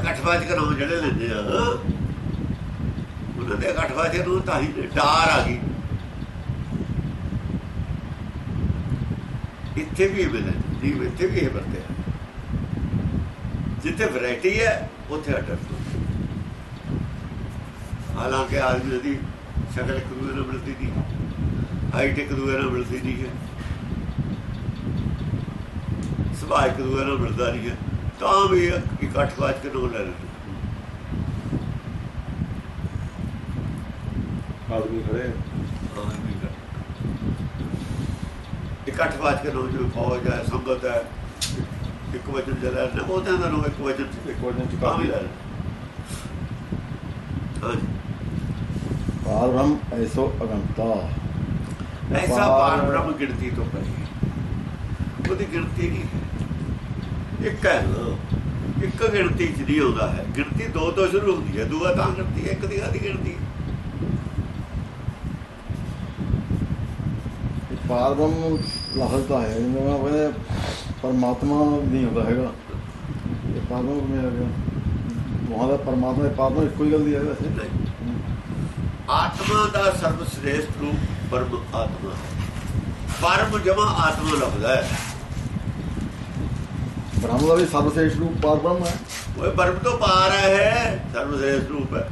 ਇਕੱਠਵਾਜ ਕਰਾਉ ਜਿਹੜੇ ਲੈਂਦੇ ਆ। ਉਹਨਾਂ ਦੇ ਇਕੱਠਵਾਜ ਨੂੰ ਤਾਂ ਹੀ ਡਾਰ ਆ ਗਈ। ਇੱਥੇ ਵੀ ਮਿਲੇ ਜੀ ਇੱਥੇ ਵੀ ਇਹ ਵਰਤੇ ਆ। ਜਿੱਥੇ ਵੈਰਾਈਟੀ ਹੈ ਉੱਥੇ ਅਡਰ ਹਾਲਾਂਕਿ ਆਦਮੀ ਦੀ ਸ਼ਕਲ ਇੱਕ ਦੂਜੇ ਨਾਲ ਮਿਲਦੀ ਨਹੀਂ। ਹਾਈਟ ਇੱਕ ਦੂਜੇ ਨਾਲ ਮਿਲਦੀ ਨਹੀਂ ਹੈ। ਸੁਭਾਅ ਇੱਕ ਦੂਜੇ ਨਾਲ ਮਿਲਦਾ ਨਹੀਂ ਹੈ। ਤਾਂ ਵੀ ਇਕੱਠ ਬਾਜ ਕੇ ਨੋ ਲੈ ਲੈਂਦੇ ਆਦਮੀ ਖੜੇ ਇਕੱਠ ਬਾਜ ਕੇ ਨੋ ਜੋ ਫੌਜ ਹੈ ਸੰਗਤ ਹੈ ਇੱਕ ਵਜਨ ਜਲਾ ਨਾ ਉਹਦੇ ਅੰਦਰ ਨੂੰ ਇੱਕ ਵਜਨ ਇੱਕ ਵਜਨ ਚ ਕਾਫੀ ਲੈ। ਹਾਂਜੀ ਪਾਰ ਬ੍ਰਹਮ ਐਸੋ ਅਗੰਤਾ ਐਸਾ ਪਾਰ ਬ੍ਰਹਮ ਗਿਣਤੀ ਤੋਂ ਪਰੇ ਉਹਦੀ ਗਿਣਤੀ ਨਹੀਂ ਹੈ? ਇੱਕ ਹੈ ਇੱਕ ਗਿਣਤੀ ਚ ਨਹੀਂ ਆਉਂਦਾ ਹੈ। ਗਿਣਤੀ ਦੋ ਤੋਂ ਸ਼ੁਰੂ ਹੁੰਦੀ ਹੈ ਦੂਆ ਤਾਂ ਗਿਣਤੀ ਇੱਕ ਦੀ ਆਦੀ ਗਿਣਤੀ। ਪਾਰ ਬ੍ਰਹਮ ਲਫ਼ਜ਼ ਤਾਂ ਹੈ ਜਿਵੇਂ ਕਹਿੰਦੇ ਪਰਮਾਤਮਾ ਨਹੀਂ ਹੁੰਦਾ ਹੈਗਾ। ਇਹ ਬ੍ਰਹਮ ਕਿਵੇਂ ਆ ਗਿਆ? ਵਹਾਂ ਦਾ ਪਰਮਾਤਮਾ ਪਾਰ ਬ੍ਰਹਮ ਇੱਕੋ ਹੀ ਗੱਲ ਦੀ ਹੈ ਵੈਸੇ। ਆਤਮਾ ਦਾ ਸਰਵ ਸ੍ਰੇਸ਼ਟ ਰੂਪ ਪਰਮ ਆਤਮਾ ਹੈ। ਪਰਮ ਜਮਾ ਆਤਮਾ ਲਫ਼ਜ਼ ਹੈ। ਬ੍ਰਹਮ ਦਾ ਵੀ ਸਰਵਸ਼ੇਸ਼ ਰੂਪ ਪਾਰ ਬ੍ਰਹਮ ਹੈ। ਉਹ ਪਰਮ ਤੋਂ ਪਾਰ ਹੈ ਸਰਵ ਸ੍ਰੇਸ਼ਟ ਰੂਪ ਹੈ।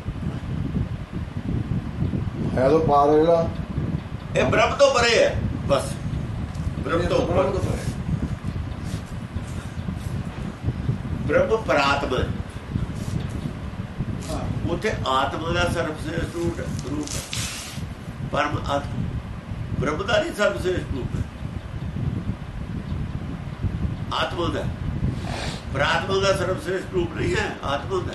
ਹੈ ਤਾਂ ਪਾਰ ਹੈ ਜਿਹੜਾ ਇਹ ਬ੍ਰਹਮ ਤੋਂ ਪਰੇ ਹੈ ਬਸ। ਬ੍ਰਹਮ ਤੋਂ ਬ੍ਰਹਮ ਉੱਪਰ। ਤੋਂ ਪਰੇ। ਬ੍ਰਹਮ ਪਰਾਤਮਾ। ਹੈ। ਹਾਂ ਉੱਥੇ ਆਤਮਾ ਦਾ ਸਰਵਸ੍ਰੇਸ਼ਟ ਰੂਪ ਪਰਮ ਆਤਮ। ਬ੍ਰਹਮ ਦਾ ਨਹੀਂ ਸਰਵਸ੍ਰੇਸ਼ਟ ਰੂਪ ਹੈ। ਆਤਮਾ ਦਾ। ਪ੍ਰਾਤਮਾ ਦਾ ਸਰਵਸ੍ਰੇਸ਼ਟ ਰੂਪ ਨਹੀਂ ਹੈ, ਆਤਮਾ ਦਾ।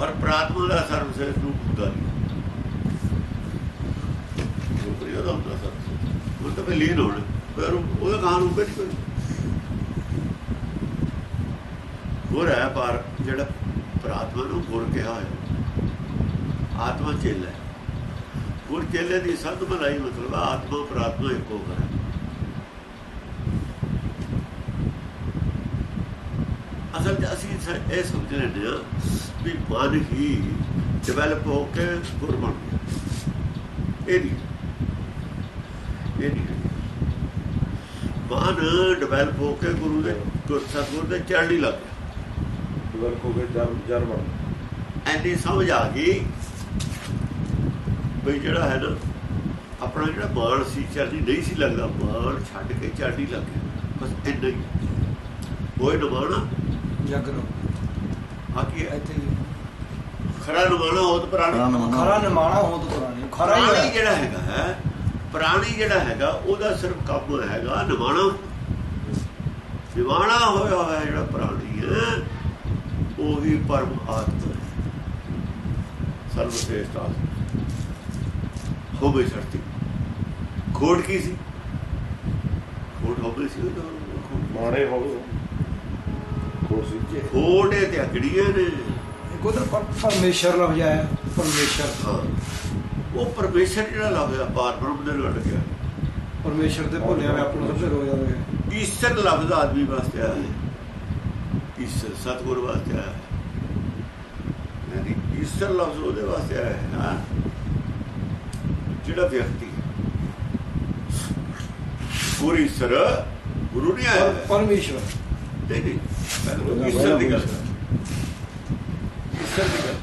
ਪਰ ਪ੍ਰਾਤਮਾ ਦਾ ਸਰਵਸ੍ਰੇਸ਼ਟ ਰੂਪ ਹੁੰਦਾ ਨਹੀਂ। ਉਹ ਪ੍ਰਿਯ ਹੁੰਦਾ ਸਰਵਸ੍ਰੇਸ਼ਟ। ਉਹ ਤਾਂ ਲੀਨ ਹੋਣਾ। ਪਰ ਉਹ- ਉਹਦਾ ਕਹਾਂ ਰੂਪ ਗੁਰ ਹੈ ਪਰ ਜਿਹੜਾ ਪ੍ਰਾਤਮਾ ਨੂੰ ਗੁਰ ਕਿਹਾ ਹੋਇਆ। ਆਤਮਾ ਚੇਲਾ ਗੁਰ ਚੇਲੇ ਦੀ ਸਦ ਮਲਾਈ ਮਤਲਬ ਆਤਮਾ ਪ੍ਰਾਤਮਾ ਇੱਕੋ ਕਰ ਅਸਲ 'ਚ ਅਸੀਂ ਇਹ ਸਮਝ ਲੈਂਦੇ ਹਾਂ ਵੀ ਮਨ ਹੀ ਡਿਵੈਲਪ ਹੋ ਕੇ ਗੁਰ ਬਣ ਗਿਆ। ਇਹ ਨਹੀਂ ਇਹ ਨਹੀਂ ਮਨ ਡਿਵੈਲਪ ਹੋ ਕੇ ਗੁਰੂ ਦੇ ਗੁਰ ਸਤਿਗੁਰ ਦੇ ਚੜ੍ਹਨੀ ਲੱਗ ਗਿਆ। ਡਿਵੈਲਪ ਹੋ ਕੇ ਜਰ ਜਰ ਬਣ ਐਨੀ ਸਮਝ ਆ ਗਈ ਵੀ ਜਿਹੜਾ ਹੈ ਨਾ ਆਪਣਾ ਜਿਹੜਾ ਬਾਣ ਸੀ ਚੜ੍ਹਨੀ ਨਹੀਂ ਸੀ ਲੱਗਦਾ ਬਾਣ ਛੱਡ ਕੇ ਚੜ੍ਹਨੀ ਲੱਗ ਗਿਆ। ਬਸ ਇੰਨਾ ਹੀ। ਉਹ ਨਵਾਣਾ ਜਗ ਨੂੰ। ਆ ਕੀ ਹੈ? ਇੱਥੇ ਖਰਾ ਨਵਾਣਾ ਹੋਤ ਪ੍ਰਾਣੀ। ਖਰਾ ਨਿਮਾਣਾ ਹੋ ਤਾਂ ਪੁਰਾਣੀ। ਖਰਾ ਹੈ ਜਿਹੜਾ ਹੈਗਾ ਹੈ। ਪ੍ਰਾਣੀ ਜਿਹੜਾ ਹੈਗਾ ਉਹਦਾ ਸਿਰਫ ਕੰਮ ਹੈਗਾ ਨਿਵਾਣਾ। ਨਿਵਾਣਾ ਹੋਇਆ ਹੋਇਆ ਜਿਹੜਾ ਪ੍ਰਾਣੀ ਹੈ ਉਹ ਹੀ ਪਰਮ ਆਤਮਾ ਹੈ। ਸਰਵ ਸ੍ਰੇਸ਼ਟ ਆਤਮਾ। ਹੋਵੇ ਸ਼ਰਤੀ ਖੋੜ ਕੀ ਸੀ? ਖੋੜ ਹੋਵੇ ਸੀ ਖੋੜ। ਮਾੜੇ ਹੋ ਗਏ ਕੋਸੀ ਚ ਖੋੜੇ ਤੇ ਅਗੜੀਆਂ ਨੇ। ਉਧਰ ਪਰਮੇਸ਼ਰ ਲਫ਼ਜ਼ ਆਇਆ ਪਰਮੇਸ਼ਰ। ਹਾਂ। ਉਹ ਪਰਮੇਸ਼ਰ ਜਿਹੜਾ ਲੱਭਦਾ ਪਾਰ ਬ੍ਰਹਮ ਦੇ ਲੜ ਗਿਆ। ਪਰਮੇਸ਼ਰ ਦੇ ਭੁੱਲਿਆ ਵੇ ਆਪਣਾ ਸਭ ਰੋ ਜਾਵੇ ਈਸ਼ਰ ਲਫ਼ਜ਼ ਆਦਮੀ ਵਾਸਤੇ ਆਇਆ ਹੈ। ਈਸ਼ਰ ਸਤਿਗੁਰ ਵਾਸਤੇ ਆਇਆ ਹੈ। ਯਾਨੀ ਈਸ਼ਰ ਲਫ਼ਜ਼ ਉਹਦੇ ਵਾਸਤੇ ਆਇਆ ਹੈ ਹਾਂ ਜਿਹੜਾ ਵਿਅਕਤੀ ਹੈ। ਗੁਰੂ ਈਸ਼ਰ ਗੁਰੂ ਨਹੀਂ ਆਇਆ ਪਰ- ਹੈ। ਪਰਮੇਸ਼ਰ। ਨਹੀਂ ਨਹੀਂ ਈਸ਼ਰ ਦੀ ਗੱਲ। ਈਸ਼ਰ ਦੀ ਗੱਲ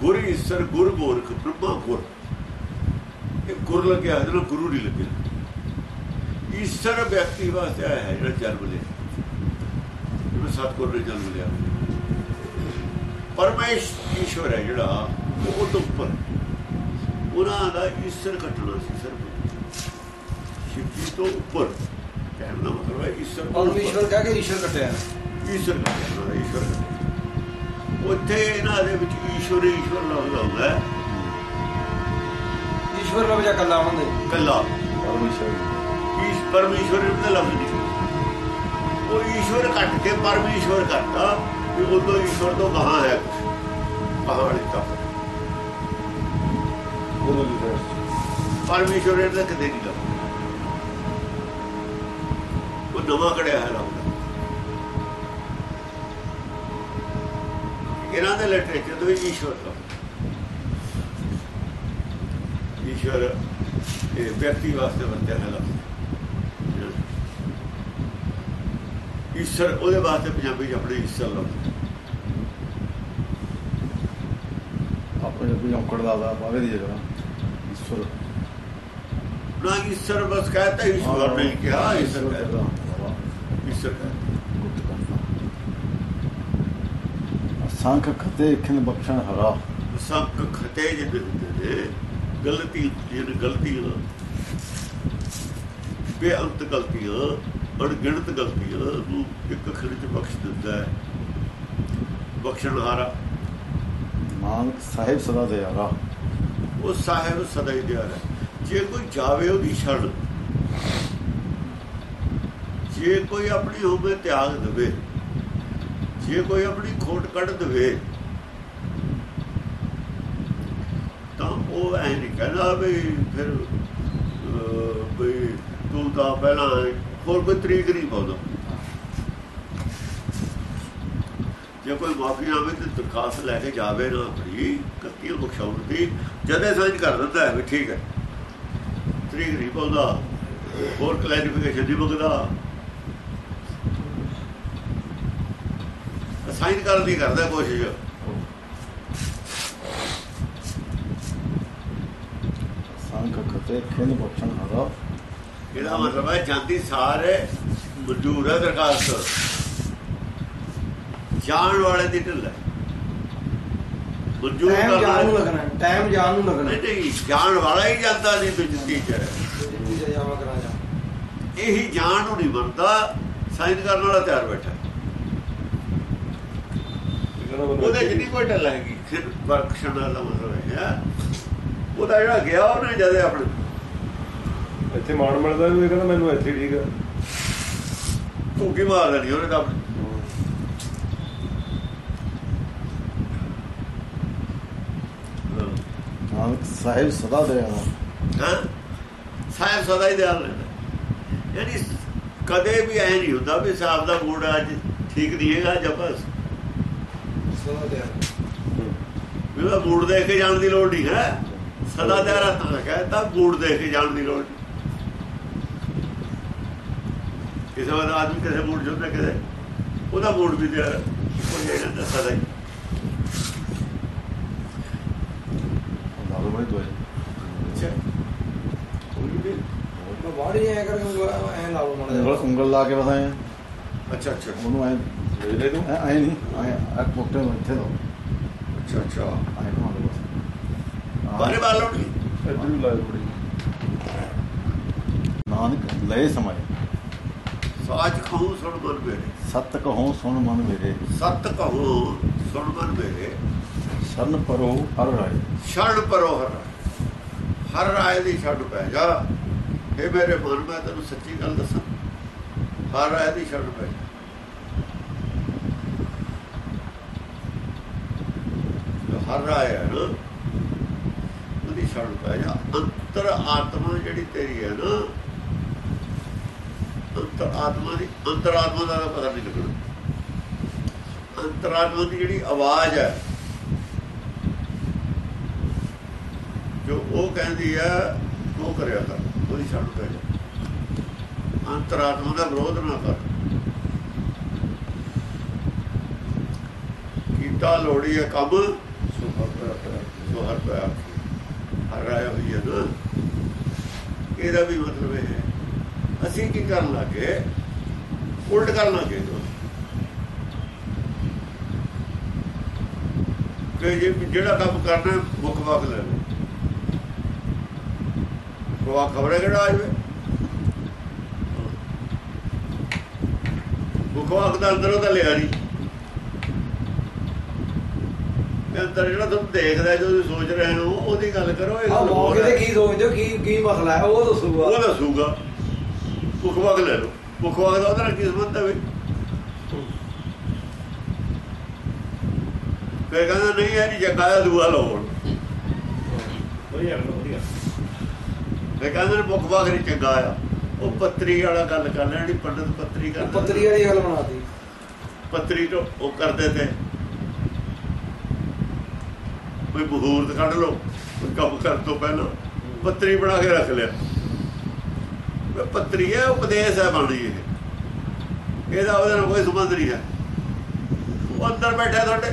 ਗੁਰੂ ਈਸ਼ਰ ਗੁਰ ਗੋਰਖ ਬ੍ਰਹਮਾ ਗੁਰ। ਇਹ ਗੁਰ ਲੱਗਿਆ ਇਹਦਾ ਗੁਰੂ ਨਹੀਂ ਲੱਗਿਆ ਈਸ਼ਰ ਵਿਅਕਤੀ ਵਾਸਤੇ ਆਇਆ ਹੈ ਜਿਹੜਾ ਜਨਮ ਲਿਆ। ਜਿਵੇਂ ਸਤਿਗੁਰ ਨੇ ਜਨਮ ਲਿਆ। ਪਰਮੇਸ਼ ਈਸ਼ਵਰ ਹੈ ਜਿਹੜਾ ਉਹ ਉਹ ਤੋਂ ਉੱਪਰ। ਉਹਨਾਂ ਦਾ ਈਸ਼ਰ ਕੱਟਣਾ ਸੀ ਸਿਰਫ। ਸ਼ਿਵ ਜੀ ਤੋਂ ਉੱਪਰ। ਕਹਿਣ ਦਾ ਮਤਲਬ ਹੈ ਈਸ਼ਰ। ਪਰਮੇਸ਼ਰ ਕਹਿ ਕੇ ਈਸ਼ਰ ਕੱਟਿਆ ਈਸ਼ਵਰ ਈਸ਼ਵਰ ਕਹਿੰਦਾ ਉੱਥੇ ਇਹਨਾਂ ਦੇ ਵਿੱਚ ਈਸ਼ਵਰ ਈਸ਼ਵਰ ਆਉਂਦਾ ਹੈ। ਈਸ਼ਵਰ ਲਫ਼ਜ਼ ਆ ਕੱਲਾ ਉਹਨਾਂ ਦੇ ਕੱਲਾ ਪਰਮੇਸ਼ਰ ਈਸ਼ ਪਰਮੇਸ਼ਵਰ ਦਾ ਲਫ਼ਜ਼ ਨਹੀਂ। ਉਹ ਈਸ਼ਵਰ ਕੱਟ ਕੇ ਪਰਮੇਸ਼ਵਰ ਕਰਤਾ ਵੀ ਉਦੋਂ ਈਸ਼ਵਰ ਤੋਂ ਕਹਾਂ ਹੈ ਵਾਲੀ ਤਾਂ। ਪਰਮੇਸ਼ਵਰ ਇਹਦਾ ਕਿਤੇ ਨਹੀਂ ਲੱਗਦਾ ਉਹ ਨਵਾਂ ਕੜਿਆ ਹੈ ਲੱਗਦਾ ਇਹਨਾਂ ਦੇ ਲਿਟਰੇਚਰ ਤੋਂ ਈਸ਼ਵਰ ਦਾ ਈਸ਼ਵਰ ਇਹ ਵਿਅਕਤੀ ਵਾਸਤੇ ਵਰਤਿਆ ਹੈ ਲਫ਼ਜ਼ ਈਸ਼ਵਰ ਉਹਦੇ ਵਾਸਤੇ ਪੰਜਾਬੀ ਚ ਆਪਣੇ ਈਸ਼ਵਰ ਲਫ਼ਜ਼ ਪੰਜਾਬੀ ਔਂਕੜ ਦਾ ਦਾ ਪਾਵੇ ਦੀ ਜਗ੍ਹਾ ਈਸ਼ਵਰ ਨਾ ਈਸ਼ਰ ਬਸ ਕਹਤਾ ਈਸ਼ਵਰ ਨਹੀਂ ਕਿਹਾ ਈਸ਼ਰ ਕਹਤਾ। ਈਸ਼ਰ ਕਹਤਾ ਅਸੰਖ ਖਤੇ ਖਿਨ ਬਖਸ਼ਣ ਹਰਾ। ਸੰਕ ਖਤੇ ਜਿਹਦੇ ਹੁੰਦੇ ਨੇ ਗਲਤੀ ਜਿਹਨ ਗਲਤੀਆਂ ਬੇਅੰਤ ਗਲਤੀਆਂ ਅਣਗਿਣਤ ਗਲਤੀਆਂ ਨੂੰ ਇੱਕ ਅੱਖਰ ਚ ਬਖਸ਼ ਦਿੰਦਾ ਹੈ। ਬਖਸ਼ਣ ਹਾਰਾ। ਨਾਨਕ ਸਾਹਿਬ ਸਦਾ ਦੇ ਯਾਰਾ ਉਹ ਸਾਹਿਬ ਸਦਾ ਹੀ ਦਿਆਰ। ਜੇ ਕੋਈ ਜਾਵੇ ਉਹਦੀ ਛੜ ਜੇ ਕੋਈ ਆਪਣੀ ਹੋਵੇ ਤਿਆਗ ਦੇਵੇ ਜੇ ਕੋਈ ਆਪਣੀ ਖੋਟ ਕੱਢ ਦੇਵੇ ਤਾਂ ਉਹ ਐ ਨਹੀਂ ਕਹਿੰਦਾ ਵੀ ਫਿਰ ਅਹ, ਵੀ ਤੂੰ ਤਾਂ ਪਹਿਲਾਂ ਹੋਰ ਕੋਈ ਤਰੀਕ ਨਹੀਂ ਪਾਉਂਦਾ। ਜੇ ਕੋਈ ਮਾਫੀ ਆਵੇ ਤੇ ਦਰਖਾਸਤ ਲੈ ਕੇ ਜਾਵੇ ਨਾ ਆਪਣੀ ਕੱਤੀਆਂ ਬਖਸ਼ਾਉਣ ਦੀ ਜਦੇ ਸਾਈਨ ਕਰ ਦਿੰਦਾ ਹੈ ਵੀ ਠੀਕ ਹੈ। ਤਰੀਕ ਨਹੀਂ ਪਾਉਂਦਾ ਹੋਰ ਕਲੈਰੀਫਿਕੇਸ਼ਨ ਨਹੀਂ ਮੰਗਦਾ। ਸਾਈਨ ਕਰਨ ਦੀ ਕਰਦਾ ਕੋਸ਼ਿਸ਼। ਖਤੇ ਖਿਨ ਬਖਸ਼ਣ ਹਰਾ ਇਹਦਾ ਮਤਲਬ ਹੈ? ਜਾਂਦੀ ਸਾਰੇ ਮਨਜ਼ੂਰ ਹੈ ਦਰਖਾਸਤ। ਜਾਣ ਵਾਲੇ ਦੀ ਢਿੱਲ ਹੈ। ਟਾਈਮ ਕਰਨ ਜਾਣ ਨੂੰ ਲੱਗਣਾ ਟਾਈਮ ਜਾਣ ਨੂੰ ਲੱਗਣਾ ਨਹੀਂ ਜਾਣ ਵਾਲਾ ਹੀ ਜਾਂਦਾ ਨਹੀਂ ਬਿਜਤੀ ਚ। ਤੇ ਇਹੀ ਜਾਣ ਨੂੰ ਨਹੀਂ ਬਣਦਾ ਸਾਈਨ ਕਰਨ ਵਾਲਾ ਤਿਆਰ ਬੈਠਾ। ਉਹਦੇ ਚ ਨਹੀਂ ਕੋਈ ਢਿੱਲ ਹੈਗੀ। ਫਿਰ ਵਰਕਸ਼ਨ ਦਾ ਮਤਲਬ ਹੈ। ਉਹਦਾ ਜਿਹੜਾ ਗਿਆ ਉਹਨੇ ਜਦੇ ਆਪਣੇ ਇੱਥੇ ਮਾਣ ਮਿਲਦਾ ਵੀ ਇਹ ਕਹਿੰਦਾ ਮੈਨੂੰ ਇੱਥੇ ਠੀਕ ਆ। ਭੁੱਕੀ ਮਾਰ ਦੇਣੀ ਉਹਨੇ ਤਾਂ। ਨਾਨਕ ਸਾਹਿਬ ਸਦਾ ਦੇ ਯਾਰਾ ਹਾਂ? ਸਾਹਿਬ ਸਦਾ ਹੀ ਧਿਆਨ ਲੈਂਦਾ ਯਾਨੀ ਕਦੇ ਵੀ ਐ ਨਹੀਂ ਹੁੰਦਾ ਵੀ ਸਾਹਿਬ ਦਾ ਮੂਡ ਅੱਜ ਠੀਕ ਨਹੀਂ ਹੈਗਾ ਜਾਂ ਬਸ। ਸੋਨਾ ਤੇ ਵੀ ਮੂਡ ਦੇਖ ਕੇ ਜਾਣ ਦੀ ਲੋੜ ਨਹੀਂ ਹੈ? ਸਦਾ ਦਾ ਰਤਾ ਕਹਿੰਦਾ ਮੂਡ ਦੇਖ ਕੇ ਜਾਣ ਦੀ ਲੋੜ ਨਹੀਂ ਕਿਸੇ ਵਾਰ ਆਦਮੀ ਕਿਸੇ ਮੂਡ ਜੁੜਦਾ ਕਿਸੇ ਉਹਦਾ ਮੂਡ ਵੀ ਤਿਆਰ ਹੈ। ਕੋਈ ਇਹ ਨਾ ਸਦਾ ਹੀ। ਨਾਲ ਬੜੀ ਦੋਏ ਅੱਛਾ। ਕੋਈ ਵੀ ਮੈਂ ਬਾੜੀ ਐ ਕਰਕੇ ਐ ਲਾ ਲਓ ਉਂਗਲ ਮੜਾ ਉਂਗਲ ਲਾ ਕੇ ਬਸਾਏ ਅੱਛਾ ਅੱਛਾ। ਉਹਨੂੰ ਐ ਦੇ ਤੂੰ ਐ ਨਹੀਂ ਐ ਐ ਕੋਟੇ ਨੂੰ ਇੱਥੇ ਦੋ ਅੱਛਾ ਅੱਛਾ। ਐ ਘੁਮਾ ਦੋ ਬਸ। ਬਾਰੇ ਬਾਲੋਂ ਨਹੀਂ ਇੱਧਰ ਵੀ ਲਾ ਥੋੜੀ ਨਾਨਕ ਲਏ ਸਮਾਏ ਸਾਚ ਖਾਉ ਸੁਣ ਮਨ ਮੇਰੇ। ਸਤ ਕਹੋ ਸੁਣ ਮਨ ਮੇਰੇ। ਸਤ ਕਹੋ ਸੁਣ ਮਨ ਮੇਰੇ। ਸ਼ਰਨ ਪਰੋ ਹਰ ਰਾਏ। ਛੜ ਪਰੋ ਹਰ ਰਾਏ। ਹਰ ਰਾਏ ਦੀ ਛੱਡ ਪੈ ਜਾ। ਇਹ ਮੇਰੇ ਮਨ ਮੈਂ ਤੈਨੂੰ ਸੱਚੀ ਗੱਲ ਦੱਸਾਂ। ਹਰ ਰਾਏ ਦੀ ਛੱਡ ਪੈ ਜਾ। ਜੋ ਹਰ ਰਾਏ ਹੈ ਨਾ ਉਹਦੀ ਛੱਡ ਪੈ ਜਾ। ਅੰਤਰ ਆਤਮਾ ਜਿਹੜੀ ਤੇਰੀ ਹੈ ਨਾ ਅੰਤਰ ਆਤਮਾ ਦੀ ਅੰਤਰ ਆਤਮਾ ਦਾ ਪਤਾ ਨਹੀਂ ਲੱਗਣਾ। ਅੰਤਰ ਆਤਮਾ ਦੀ ਜਿਹੜੀ ਆਵਾਜ਼ ਹੈ, ਜੋ ਉਹ ਕਹਿੰਦੀ ਹੈ, ਉਹ ਕਰਿਆ ਕਰ, ਉਹਦੀ ਛੱਡ ਪੈ ਜਾ। ਅੰਤਰਾਤਮਾ ਦਾ ਵਿਰੋਧ ਨਾ ਕਰ। ਕੀਤਾ ਲੋੜੀ ਹੈ ਕੰਮ ਸੁਹਰ ਹਰ ਪਿਆ ਹਰ ਰਾਇਆ ਹੋਈ ਹੈ ਨਾ। ਇਹਦਾ ਵੀ ਮਤਲਬ ਇਹ ਹੈ ਅਸੀਂ ਕੀ ਕਰਨ ਲੱਗੇ? ਉਲਟ ਕਰਨ ਲੱਗੇ ਕਿ ਜੇ ਜਿਹੜਾ ਕੰਮ ਕਰਨਾ ਮੁੱਖ ਵਕ ਲੈ ਲਓ। ਉਹ ਖਬਰੇ ਕਿਹੜਾ ਆ ਜਵੇ ਮੁਖਵਾਕ ਦਾ ਅੰਦਰੋਂ ਤਾਂ ਲਿਆ ਨਹੀਂ। ਅੰਦਰ ਜਿਹੜਾ ਤੁਸੀਂ ਦੇਖਦਾ ਜੋ ਤੁਸੀਂ ਸੋਚ ਰਹੇ ਹੋ ਉਹਦੀ ਗੱਲ ਕਰੋ ਇਹ ਹੈ। ਕੀ ਸੋਚਦੇ ਹੋ ਕੀ ਕੀ ਮਸਲਾ ਹੈ ਉਹ ਦੱਸੂਗਾ। ਉਹ ਦੱਸੂਗਾ। ਮੁਖਵਾਕ ਲੈ ਲਓ। ਮੁਖਵਾਕ ਦਾ ਉਹਦਾ ਨਾਲ ਕੀ ਸੰਬੰਧ ਹੈ ਵੀ। ਫਿਰ ਕਹਿੰਦਾ ਨਹੀਂ ਇਹ ਨਹੀਂ ਜੱਗਾ ਦਾ ਦੂਆ ਲਓ ਹੁਣ। ਵਧੀਆ ਵਧੀਆ। ਫਿਰ ਕਹਿੰਦੇ ਨੇ ਮੁਖਵਾਕ ਨਹੀਂ ਚੰਗਾ ਆ। ਉਹ ਪੱਤਰੀ ਵਾਲਾ ਗੱਲ ਕਰ ਲੈਣੀ ਪੰਡਤ ਪੱਤਰੀ ਕਰਦਾ ਪੱਤਰੀ ਵਾਲੀ ਗੱਲ ਬਣਾਤੀ ਪੱਤਰੀ ਤੋਂ ਉਹ ਕਰਦੇ ਤੇ। ਕੋਈ ਮੁਹੂਰਤ ਕੱਢ ਲਓ ਕੋਈ ਕੰਮ ਕਰਨ ਤੋਂ ਪਹਿਲਾਂ। ਪੱਤਰੀ ਬਣਾ ਕੇ ਰੱਖ ਲਿਆ। ਪੱਤਰੀ ਹੈ ਉਪਦੇਸ਼ ਹੈ ਬਾਣੀ ਇਹ। ਇਹਦਾ ਉਹਦੇ ਨਾਲ ਕੋਈ ਸੰਬੰਧ ਨਹੀਂ ਹੈ। ਉਹ ਅੰਦਰ ਬੈਠਾ ਤੁਹਾਡੇ।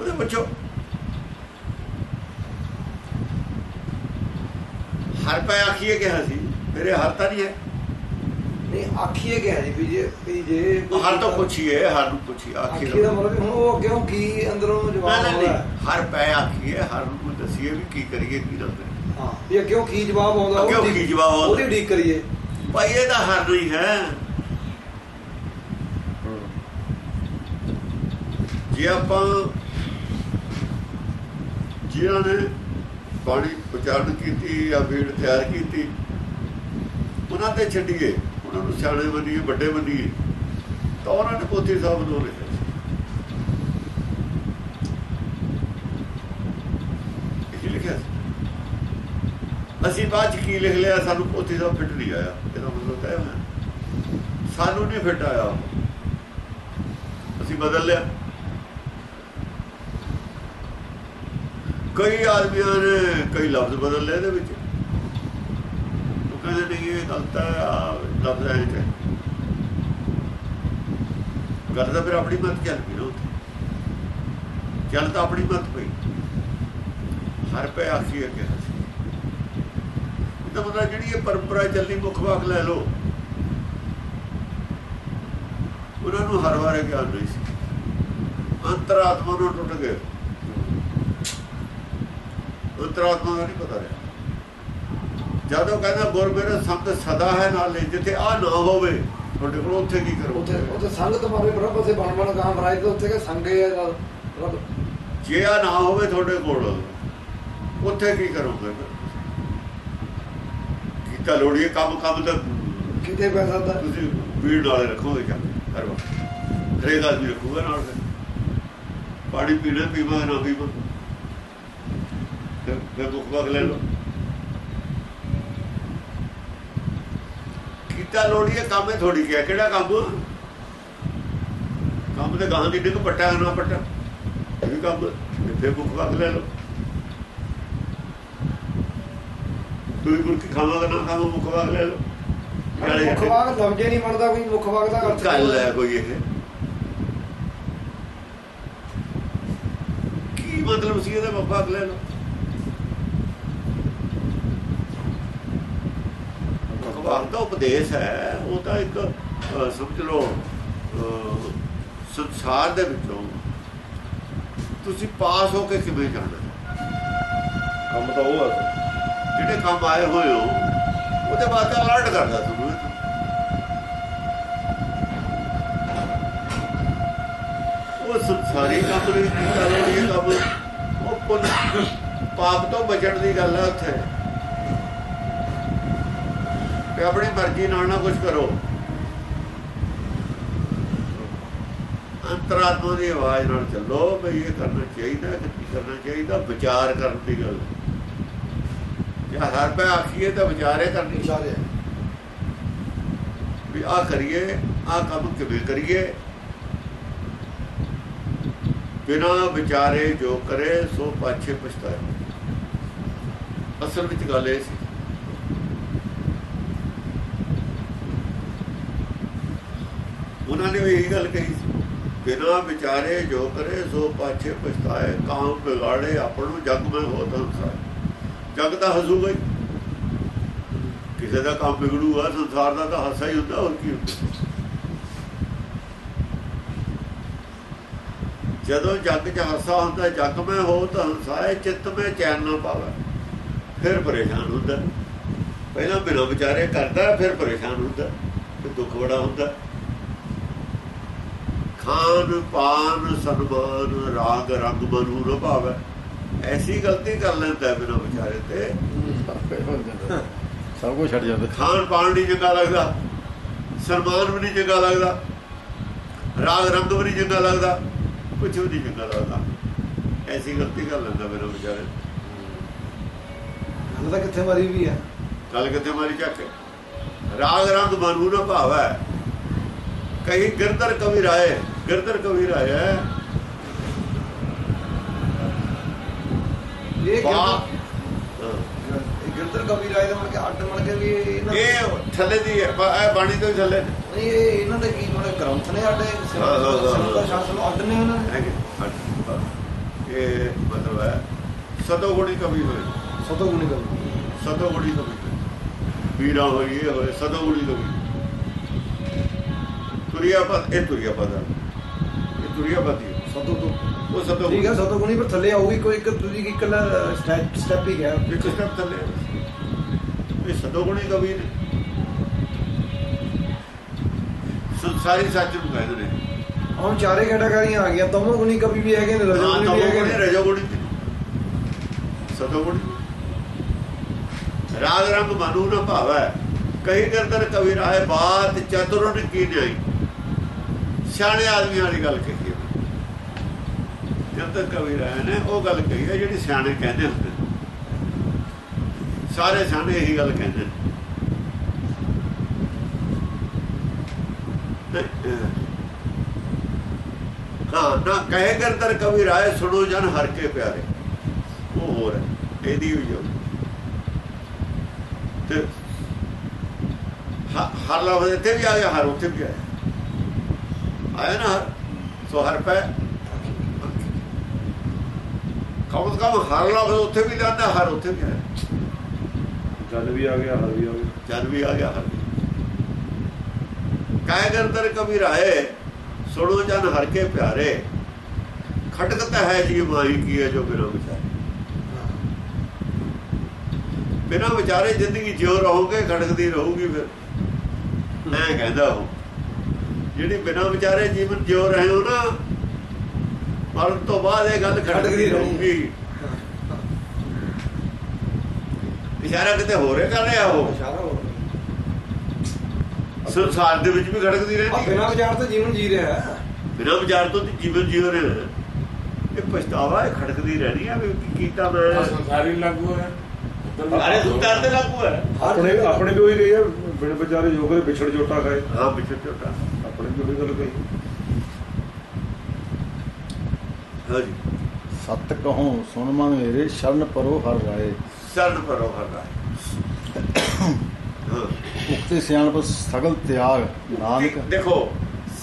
ਉਹਦੇ ਪੁੱਛੋ। ਹਰ ਪੈ ਆਖੀਏ ਕਿਹਾ ਸੀ ਮੇਰੇ ਹਰ ਤਾਂ ਨਹੀਂ ਹੈ। ਨਹੀਂ ਆਖੀਏ ਗਿਆ ਜੀ ਵੀ ਜੇ ਵੀ ਜੇ ਹਰ ਤੋਂ ਪੁੱਛੀਏ ਹਰ ਨੂੰ ਪੁੱਛੀ ਆਖੀਏ ਦਾ ਮਤਲਬ ਹੁਣ ਉਹ ਅੱਗੇ ਕੀ ਅੰਦਰੋਂ ਜਵਾਬ ਹੋਣਾ ਹਰ ਪੈ ਆਖੀਏ ਹਰ ਨੂੰ ਦੱਸੀਏ ਵੀ ਕੀ ਕਰੀਏ ਕੀ ਦੱਸੇ ਹਾਂ ਵੀ ਅੱਗੇ ਕੀ ਜਵਾਬ ਆਉਂਦਾ ਅੱਗਿਓਂ ਉਹਦੀ- ਕੀ ਜਵਾਬ ਆਉਂਦਾ? ਉਹਦੀ ਉਡੀਕ ਕਰੀਏ। ਭਾਈ ਇਹ ਤਾਂ ਹਰ ਨਹੀਂ ਹੈ। ਜੇ ਆਪਾਂ ਜਿਨ੍ਹਾਂ ਨੇ ਬਾਣੀ ਉਚਾਰਨ ਕੀਤੀ ਜਾਂ ਵੀੜ ਤਿਆਰ ਕੀਤੀ ਉਹਨਾਂ ਤੇ ਛੱਡੀਏ ਉਹਨਾਂ ਨੂੰ ਸਿਆਣੇ ਮੰਨੀਏ ਵੱਡੇ ਮੰਨੀਏ ਤਾਂ ਉਹਨਾਂ ਨੇ ਪੋਥੀ ਸਾਹਿਬ ਨੂੰ ਲਿਖਿਆ ਸੀ ਇਹ ਲਿਖਿਆ ਸੀ ਅਸੀਂ ਬਾਅਦ ਚ ਕੀ ਲਿਖ ਲਿਆ? ਸਾਨੂੰ ਪੋਥੀ ਸਾਹਿਬ ਫਿੱਟ ਨਹੀਂ ਆਇਆ। ਇਹਦਾ ਮਤਲਬ ਤਾਂ ਹੋਇਆ। ਸਾਨੂੰ ਨਹੀਂ ਫਿੱਟ ਆਇਆ ਅਸੀਂ ਬਦਲ ਲਿਆ। ਕਈ ਆਦਮੀਆਂ ਨੇ ਕਈ ਲਫ਼ਜ਼ ਬਦਲ ਲਏ ਇਹਦੇ ਵਿੱਚ। ਉਹ ਕਹਿੰਦੇ ਨਹੀਂ ਇਹ ਗਲਤ ਹੈ ਆਹ ਲਫ਼ਜ਼ ਹੈ ਤੇ ਗੱਲ ਤਾਂ ਫਿਰ ਆਪਣੀ ਮਤ ਚੱਲ ਪਈ ਨਾ ਉੱਥੇ। ਚੱਲ ਤਾਂ ਆਪਣੀ ਮਤ ਪਈ। ਹਰ ਪੈ ਆਖੀ ਹੈ ਕਿਹਾ ਮਤਲਬ ਜਿਹੜੀ ਇਹ ਪਰੰਪਰਾ ਚੱਲੀ ਮੁੱਖ ਵਾਕ ਲੈ ਲਓ। ਉਹਨਾਂ ਨੂੰ ਹਰ ਵਾਰੇ ਗਿਆਨ ਨਹੀਂ ਸੀ। ਅੰਤਰਾਤਮਾ ਨੂੰ ਟੁੱਟ ਗਏ। ਅੰਤਰਾਤਮਾ ਦਾ ਨਹੀਂ ਪਤਾ ਰਿਹਾ। ਜਦੋਂ ਕਹਿੰਦਾ ਗੁਰ ਮੇਰੇ ਸੰਤ ਸਦਾ ਹੈ ਨਾਲੇ ਜਿੱਥੇ ਆ ਨਾ ਹੋਵੇ ਤੁਹਾਡੇ ਕੋਲ ਉੱਥੇ ਕੀ ਕਰੋ ਉੱਥੇ ਉੱਥੇ ਸੰਗਤ ਮਾਰੇ ਬਰਾਬਰ ਸੇ ਬਣ ਬਣ ਗਾਂ ਬਰਾਈ ਤੇ ਉੱਥੇ ਕੇ ਸੰਗੇ ਆ ਜੇ ਆ ਨਾ ਹੋਵੇ ਤੁਹਾਡੇ ਕੋਲ ਉੱਥੇ ਕੀ ਕਰੋਗੇ? ਕੀਤਾ ਲੋੜੀਏ ਕੰਮ ਕੰਮ ਤਾਂ ਕਿਤੇ ਪੈਸਾ ਦਾ ਤੁਸੀਂ ਭੀੜ ਨਾਲੇ ਰੱਖੋਗੇ ਜਾ ਕੇ ਹਰ ਵਾਰ ਹਰੇਕ ਆਦਮੀ ਰੱਖੂਗਾ ਨਾਲ। ਪਾਣੀ ਪੀਣਾ ਪੀਵਾ ਨਾ ਪੀਵਾ। ਫਿਰ ਭੁੱਖ ਵਗ ਲੈ ਲਓ ਕੀਤਾ ਲੋੜੀਏ ਕੰਮ ਹੈ ਥੋੜੀ ਕਿਹਾ ਕਿਹੜਾ ਕੰਮ? ਕੰਮ ਤੇ ਗਾਂ ਦੀ ਡਿੱਗ ਪੱਟਾ ਨਾ ਪੱਟਾ ਇਹ ਕੰਮ। ਫਿਰ ਭੁੱਖ ਵਗ ਲੈ ਲਓ। ਤੁਸੀਂ ਮੁਰਕੀ ਖਾਵਾਂਗਾ ਨਾ ਖਾਵਾਂ ਭੁੱਖ ਵਗ ਲੈ ਲਓ। ਮੁੱਖ ਵਾਗ ਲਫ਼ਜ਼ੇ ਨਹੀਂ ਬਣਦਾ ਕੋਈ ਮੁੱਖ ਵਾਗ ਦਾ ਅਰਥ ਗੱਲ ਹੈ ਕੋਈ ਇਹ। ਕੀ ਮਤਲਬ ਸੀ ਇਹਦਾ ਬਾਬਾ ਅਗਲੇ ਨੂੰ ਅਖਬਾਰ ਦਾ ਉਪਦੇਸ਼ ਹੈ ਉਹ ਤਾਂ ਇੱਕ ਸਮਝ ਲਓ ਸੰਸਾਰ ਦੇ ਵਿੱਚੋਂ ਤੁਸੀਂ ਪਾਸ ਹੋ ਕੇ ਕਿਵੇਂ ਜਾਣਾ? ਕੰਮ ਤਾਂ ਉਹ ਆ। ਜਿਹੜੇ ਕੰਮ ਆਏ ਹੋਏ ਹੋ, ਉਹਦੇ ਵਾਸਤੇ ਅਲਰਟ ਕਰਦਾ ਤੁਹਾਨੂੰ ਉਹ ਸੰਸਾਰੀ ਕੰਮ ਨਹੀਂ ਕੀਤਾ ਲੋੜ ਕੰਮ। ਉਹ ਪੁੰਨ ਪਾਪ ਤੋਂ ਬਚਣ ਦੀ ਗੱਲ ਹੈ ਉੱਥੇ। ਤੇ ਆਪਣੀ ਮਰਜ਼ੀ ਨਾਲ ਨਾ ਕੁਝ ਕਰੋ। ਅੰਤਰਾਤਮਾ ਦੀ ਆਵਾਜ਼ ਨਾਲ ਚੱਲੋ, ਬਈ ਇਹ ਕਰਨਾ ਚਾਹੀਦਾ ਕਿ ਕਰਨਾ ਚਾਹੀਦਾ, ਵਿਚਾਰ ਕਰਨ ਦੀ ਗੱਲ। ਜੇ ਹਰ ਪੈ ਆਖੀਏ ਤਾਂ ਵਿਚਾਰੇ ਕਰਨੀ ਇਸ਼ਾਰੇ ਵੀ ਆ ਕਰੀਏ ਆ ਕੰਮ ਕਿਵੇਂ ਕਰੀਏ? ਬਿਨਾ ਵਿਚਾਰੇ ਜੋ ਕਰੇ, ਸੋ ਪਾਛੇ ਪਛਤਾਏ। ਅਸਲ ਵਿੱਚ ਗੱਲ ਇਹ ਸੀ। ਉਹਨਾਂ ਨੇ ਵੀ ਇਹ ਗੱਲ ਕਹੀ ਸੀ। ਬਿਨਾ ਵਿਚਾਰੇ ਜੋ ਕਰੇ, ਸੋ ਪਾਛੇ ਪਛਤਾਏ। ਕਾਮ ਵਿਗਾੜੇ, ਆਪਣੋ ਜਗ ਮੈਂ ਹੋਤ ਹੰਸਾਏ ਜਗ ਤਾਂ ਹੱਸੂਗਾ ਹੀ ਕਿਸੇ ਦਾ ਕੰਮ ਵਿਗੜੂਗਾ ਸੰਸਾਰ ਦਾ ਤਾਂ ਹਾਸਾ ਹੀ ਹੁੰਦਾ, ਹੋਰ ਕੀ ਹੁੰਦਾ? ਜਦੋਂ ਜੱਗ 'ਚ ਹਾਸਾ ਹੁੰਦਾ, ਜੱਗ ਮੈਂ ਹੋ ਤਾਂ ਹੰਸਾਏ, ਚਿੱਤ ਮੈਂ ਚੈਨ ਨਾ ਪਾਵੇ, ਫਿਰ ਪਰੇਸ਼ਾਨ ਹੁੰਦਾ। ਪਹਿਲਾਂ ਬਿਨਾਂ ਵਿਚਾਰੇ ਕਰਦਾ, ਫਿਰ ਪਰੇਸ਼ਾਨ ਹੁੰਦਾ ਤੇ ਦੁੱਖ ਬੜਾ ਹੁੰਦਾ। ਖਾਨ, ਪਾਨ, ਸਨਮਾਨ, ਰਾਗ, ਰੰਗ, ਮਨੂ ਨਾ ਭਾਵੇ। ਐਸੀ ਗਲਤੀ ਕਰ ਲੈਂਦਾ ਬਿਨਾਂ ਵਿਚਾਰੇ ਤੇ। ਸਭ ਕੁਝ ਛੱਡ ਜਾਂਦਾ। ਖਾਣ ਪਾਣ ਨਹੀਂ ਚੰਗਾ ਲੱਗਦਾ। ਸਨਮਾਨ ਵੀ ਨਹੀਂ ਚੰਗਾ ਲੱਗਦਾ। ਰਾਗ ਰੰਗ ਵੀ ਨਹੀਂ ਚੰਗਾ ਲੱਗਦਾ। ਕੁਝ ਵੀ ਨਹੀਂ ਚੰਗਾ ਲੱਗਦਾ। ਐਸੀ ਗਲਤੀ ਕਰ ਲੈਂਦਾ ਮੇਰਾ ਵਿਚਾਰੇ। ਗੱਲ ਤਾਂ ਕਿੱਥੇ ਮਰੀ ਵੀ ਆ। ਗੱਲ ਕਿਤੇ ਮਾਰੀ ਚੱਕ। ਰਾਗ ਰੰਗ ਮਨੂ ਨਾ ਭਾਵੈ। ਕਹੀ ਗਿਰਦਰ ਕਵੀ ਰਾਏ ਗਿਰਦਰ ਕਵੀ ਰਾਏ ਇਹ ਗਿਰਦਰ- ਕਬੀਰ ਆਏ ਮਨ ਕੇ ਅੱਡ ਮਨ ਕੇ ਵੀ ਇਹਨਾਂ ਇਹ ਥੱਲੇ ਦੀ ਹੈ ਇਹ ਬਾਣੀ ਤੋਂ ਥੱਲੇ ਨੇ। ਨਹੀਂ ਇਹ ਇਹਨਾਂ ਦੇ ਕੀ ਥੋੜੇ ਗ੍ਰੰਥ ਨੇ ਅੱਡੇ ਸਿਮਰਤਾ ਸ਼ਾਸਨ ਅੱਡ ਨੇ ਉਹਨਾਂ ਅੱਡ। ਇਹ ਮਤਲਬ ਹੈ ਸਤੋ ਗੁਣੀ ਕਵੀ ਹੋਏ ਸਤੋ ਗੁਣੀ ਗੱਲ ਸਤੋਗੁਣੀ ਕਵੀ ਵੀਰਾ ਹੋਈ ਇਹ ਹੋਏ ਸਤੋਗੁਣੀ ਕਵੀ ਤੁਰਿਆ ਪਦ ਇਹ ਤੁਰਿਆ ਪਦ। ਇਹ ਤੁਰਿਆ ਪਦ। ਸਤੋ ਤੋਂ ਉਹ ਠੀਕ ਹੈ ਸਤੋ ਗੁਣੀ ਪਰ ਥੱਲੇ ਆਊਗੀ ਕੋਈ ਇੱਕ ਦੂਜੀ ਕੀ ਇਕੱਲਾ ਸਟੈਪ ਸਟੈਪ ਹੀ ਗਿਆ। ਇੱਕ ਸਟੈਪ ਥੱਲੇ ਇਹ ਸਤੋਗੁਣੀ ਕਵੀ ਨੇ ਸੰਸਾਰੀ ਸੱਚ ਨੂੰ ਕਹਿੰਦੇ ਨੇ। ਹੁਣ ਚਾਰੇ ਕੈਟਾਗਰੀਆਂ ਆ ਗਈਆਂ ਤਮੋ ਗੁਣੀ ਕਵੀ ਵੀ ਹੈਗੇ ਨੇ ਰਜੋ ਗੁਣੀ ਵੀ ਹੈਗੇ ਤਮੋਗੁਣੀ ਨੇ। ਰਜੋਗੁਣੀ ਸਤੋਗੁਣੀ ਰਾਗ ਰੰਗ ਮਨੂ ਨ ਭਾਵੈ। ਕਹੀ ਕਰਦਰ ਕਵੀ ਰਾਏ ਬਾਤ ਚਤੁਰਨ ਕੀ ਨਹੀਂ ਸਿਆਣੇ ਆਦਮੀਆਂ ਵਾਲੀ ਗੱਲ ਕਹੀ। ਹੈ ਕਵੀ ਰਾਏ ਨੇ ਉਹ ਗੱਲ ਕਹੀ ਹੈ ਜਿਹੜੀ ਸਿਆਣੇ ਕਹਿੰਦੇ ਹੁੰਦੇ ਸਾਰੇ ਸਿਆਣੇ ਇਹੀ ਗੱਲ ਕਹਿੰਦੇ ਨੇ। ਨਾ ਕਹੇ ਕਰਦਰ ਕਵੀ ਰਾਏ, ਸੁਣੋ ਜਨ ਹਰ ਕੇ ਪਿਆਰੇ। ਉਹ ਹੋਰ ਹੈ, ਇਹਦੀ ਵੀ ਹੋ ਤੇ ਹਰ ਲਫ਼ਜ਼ ਇੱਥੇ ਵੀ ਆਇਆ, ਹਰ ਉੱਥੇ ਵੀ ਆਇਆ। ਆਇਆ ਨਾ ਹਰ? ਸੋ ਹਰ ਪੈ ਕਮ ਕਮ ਹਰ ਲਫ਼ਜ਼ ਉੱਥੇ ਵੀ ਜਾਂਦਾ ਹਰ ਉੱਥੇ ਵੀ ਆਇਆ ਜਲ ਵੀ ਆ ਗਿਆ ਹਰ ਵੀ ਆ ਗਿਆ। ਜਨ ਵੀ ਆ ਗਿਆ ਹਰ ਕਾਇ ਕਰਦਰ ਕਵੀ ਰਾਏ ਸੁਣੋ ਜਨ ਹਰ ਕੇ ਪਿਆਰੇ। ਖਟਕਤ ਹੈ ਜੀ ਮਾਈ ਕੀ ਹੈ ਜੋ ਬਿਨਾਂ ਵਿਚਾਰੇ। ਬਿਨਾਂ ਵਿਚਾਰੇ ਜ਼ਿੰਦਗੀ ਜਿਉ ਰਹੋਗੇ ਖਟਕਦੀ ਰਹੂਗੀ ਫਿਰ। ਐ ਕਹਿੰਦਾ ਉਹ। ਜਿਹੜੀ ਬਿਨਾਂ ਵਿਚਾਰੇ ਜੀਵਨ ਜਿਉ ਰਹੇ ਹੋ ਨਾ ਮਰਨ ਤੋਂ ਬਾਅਦ ਇਹ ਗੱਲ ਖਟਕਦੀ ਰਹੂਗੀ। ਇਸ਼ਾਰਾ ਕਿਤੇ ਹੋਰੇ ਕਰ ਰਿਹਾ ਉਹ? ਇਸ਼ਾਰਾ ਹੋ ਸੰਸਾਰ ਦੇ ਵਿੱਚ ਵੀ ਖੜਕਦੀ ਰਹਿੰਦੀ ਹੈ। ਬਿਨਾਂ ਵਿਚਾਰ ਤੋਂ ਜੀਵਨ ਜੀ ਰਿਹਾ ਹੈ। ਬਿਨਾਂ ਵਿਚਾਰ ਤੋਂ ਤੇ ਜੀਵਨ ਜੀਵ ਰਹੇ। ਇਹ ਪਛਤਾਵਾ ਇਹ ਖੜਕਦੀ ਰਹਿਣੀ ਆ ਵੀ ਕੀ ਕੀਤਾ ਮੈਂ। ਸੰਸਾਰੀ ਲਾਗੂ ਹੈ। ਸਾਰੇ ਸੰਸਾਰ ਤੇ ਲਾਗੂ ਹੈ। ਆਪਣੇ ਆਪਣੇ ਵੀ ਉਹੀ ਗਈ ਹੈ ਬਿਨ ਵਿਚਾਰੇ ਜੋ ਕਰੇ ਵਿਛੜ ਜੋਟਾ ਖਾਏ। ਹਾਂ ਪਿੱਛੇ ਝੋਟਾ ਆਪਣੇ ਵੀ ਉਹੀ ਗੱਲ ਕਹੀ। ਹਾਂਜੀ। ਸਤ ਕਹੋ ਸੁਣ ਮਨ ਮੇਰੇ ਸ਼ਰਨ ਪਰੋ ਹਰ ਰਾਏ। ਸਰਨ ਪਰੋ ਹਰਦਾ ਹਾਂ। ਉਕਤੇ ਸਿਆਣਪ ਸਗਲ ਤਿਆਗ ਨਾਨਕ। ਦੇਖੋ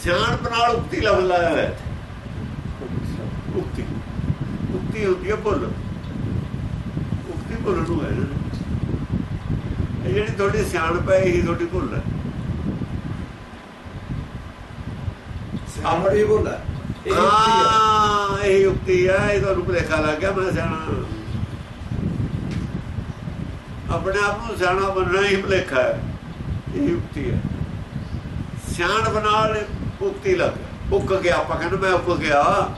ਸਿਆਣਪ ਨਾਲ ਉਕਤੀ ਲਫ਼ਜ਼ ਲਾਇਆ ਹੋਇਆ ਹੈ ਉਕਤੀ। ਉਕਤੀ ਹੁੰਦੀ ਹੈ ਭੁੱਲ। ਉਕਤੀ ਭੁੱਲ ਨੂੰ ਹੈ ਨਾ। ਇਹ ਜਿਹੜੀ ਤੁਹਾਡੀ ਸਿਆਣਪ ਹੈ ਇਹੀ ਤੁਹਾਡੀ ਭੁੱਲ ਹੈ। ਸਿਆਣਪ ਇਹ ਹੈ। ਹਾਂ ਇਹ ਯੁਕਤੀ ਹੈ ਇਹ ਤੁਹਾਨੂੰ ਭੁਲੇਖਾ ਲੱਗ ਗਿਆ ਮੈਂ ਸਿਆਣਾ। ਆਪਣੇ ਆਪ ਨੂੰ ਸਿਆਣਾ ਬਣਨਾ ਹੀ ਭੁਲੇਖਾ ਹੈ। ਇਹ ਯੁਕਤੀ ਹੈ ਸਿਆਣ ਨਾਲ ਉਕਤੀ ਲੱਗ ਗਿਆ। ਉੱਕ ਗਿਆ ਆਪਾਂ ਕਹਿੰਦੇ ਮੈਂ ਉੱਕ ਗਿਆ।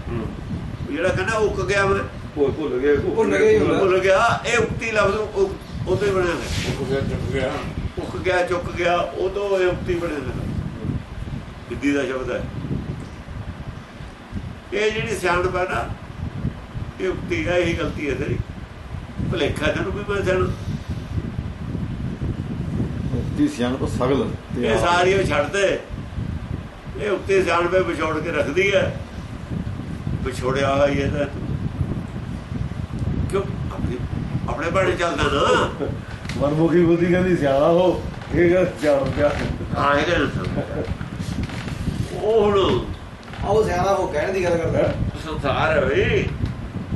ਜਿਹੜਾ ਕਹਿੰਦਾ ਉੱਕ ਗਿਆ ਮੈਂ। ਭੁੱਲ ਭੁੱਲ ਗਏ ਭੁੱਲ ਗਏ ਹੀ ਹੁੰਦਾ। ਭੁੱਲ ਗਿਆ ਇਹ ਉਕਤੀ ਲਫ਼ਜ਼ ਉਕ- ਉਹਦੇ ਬਣਿਆ ਹੈ ਹੋ ਗਿਆ ਚੱਕ ਗਿਆ। ਉੱਕ ਗਿਆ ਚੁੱਕ ਗਿਆ ਉਦੋਂ ਇਹ ਉਕਤੀ ਬਣਿਆ ਹੈ ਹਿੰਦੀ ਦਾ ਸ਼ਬਦ ਹੈ। ਇਹ ਜਿਹੜੀ ਸਿਆਣਪ ਹੈ ਨਾ ਇਹ ਉਕਤੀ ਹੈ ਇਹੀ ਗਲਤੀ ਹੈ ਤੇਰੀ। ਭੁਲੇਖਾ ਤੈਨੂੰ ਵੀ ਮੈਂ ਸਿਆਣ ਉਕਤੀ ਸਿਆਣਪ ਸਗਲ ਇਹ ਸਾਰੀਆਂ ਛੱਡ ਦੇ ਇਹ ਉਕਤੀ ਸਿਆਣਪ ਵਿਛੋੜ ਕੇ ਰੱਖਦੀ ਹੈ ਵਿਛੋੜਿਆ ਹੋਇਆ ਹੀ ਹੈ ਤਾਂ ਕਿਉਂ? ਆਪਣੇ ਆਪਣੇ ਬਾਣੇ ਚੱਲਦਾ ਨਾ। ਮਨਮੁਖੀ ਬੁੱਧੀ ਕਹਿੰਦੀ ਸਿਆਣਾ ਹੋ ਇਹ ਗੱਲ ਜਾਣ ਪਿਆ ਹਾਂ ਇਹ ਗੱਲ ਉਹ ਹੁਣ ਆਓ ਸਿਆਣਾ ਹੋ ਕਹਿਣ ਦੀ ਗੱਲ ਕਰਦਾ। ਸੰਸਾਰ ਹੈ ਬਈ।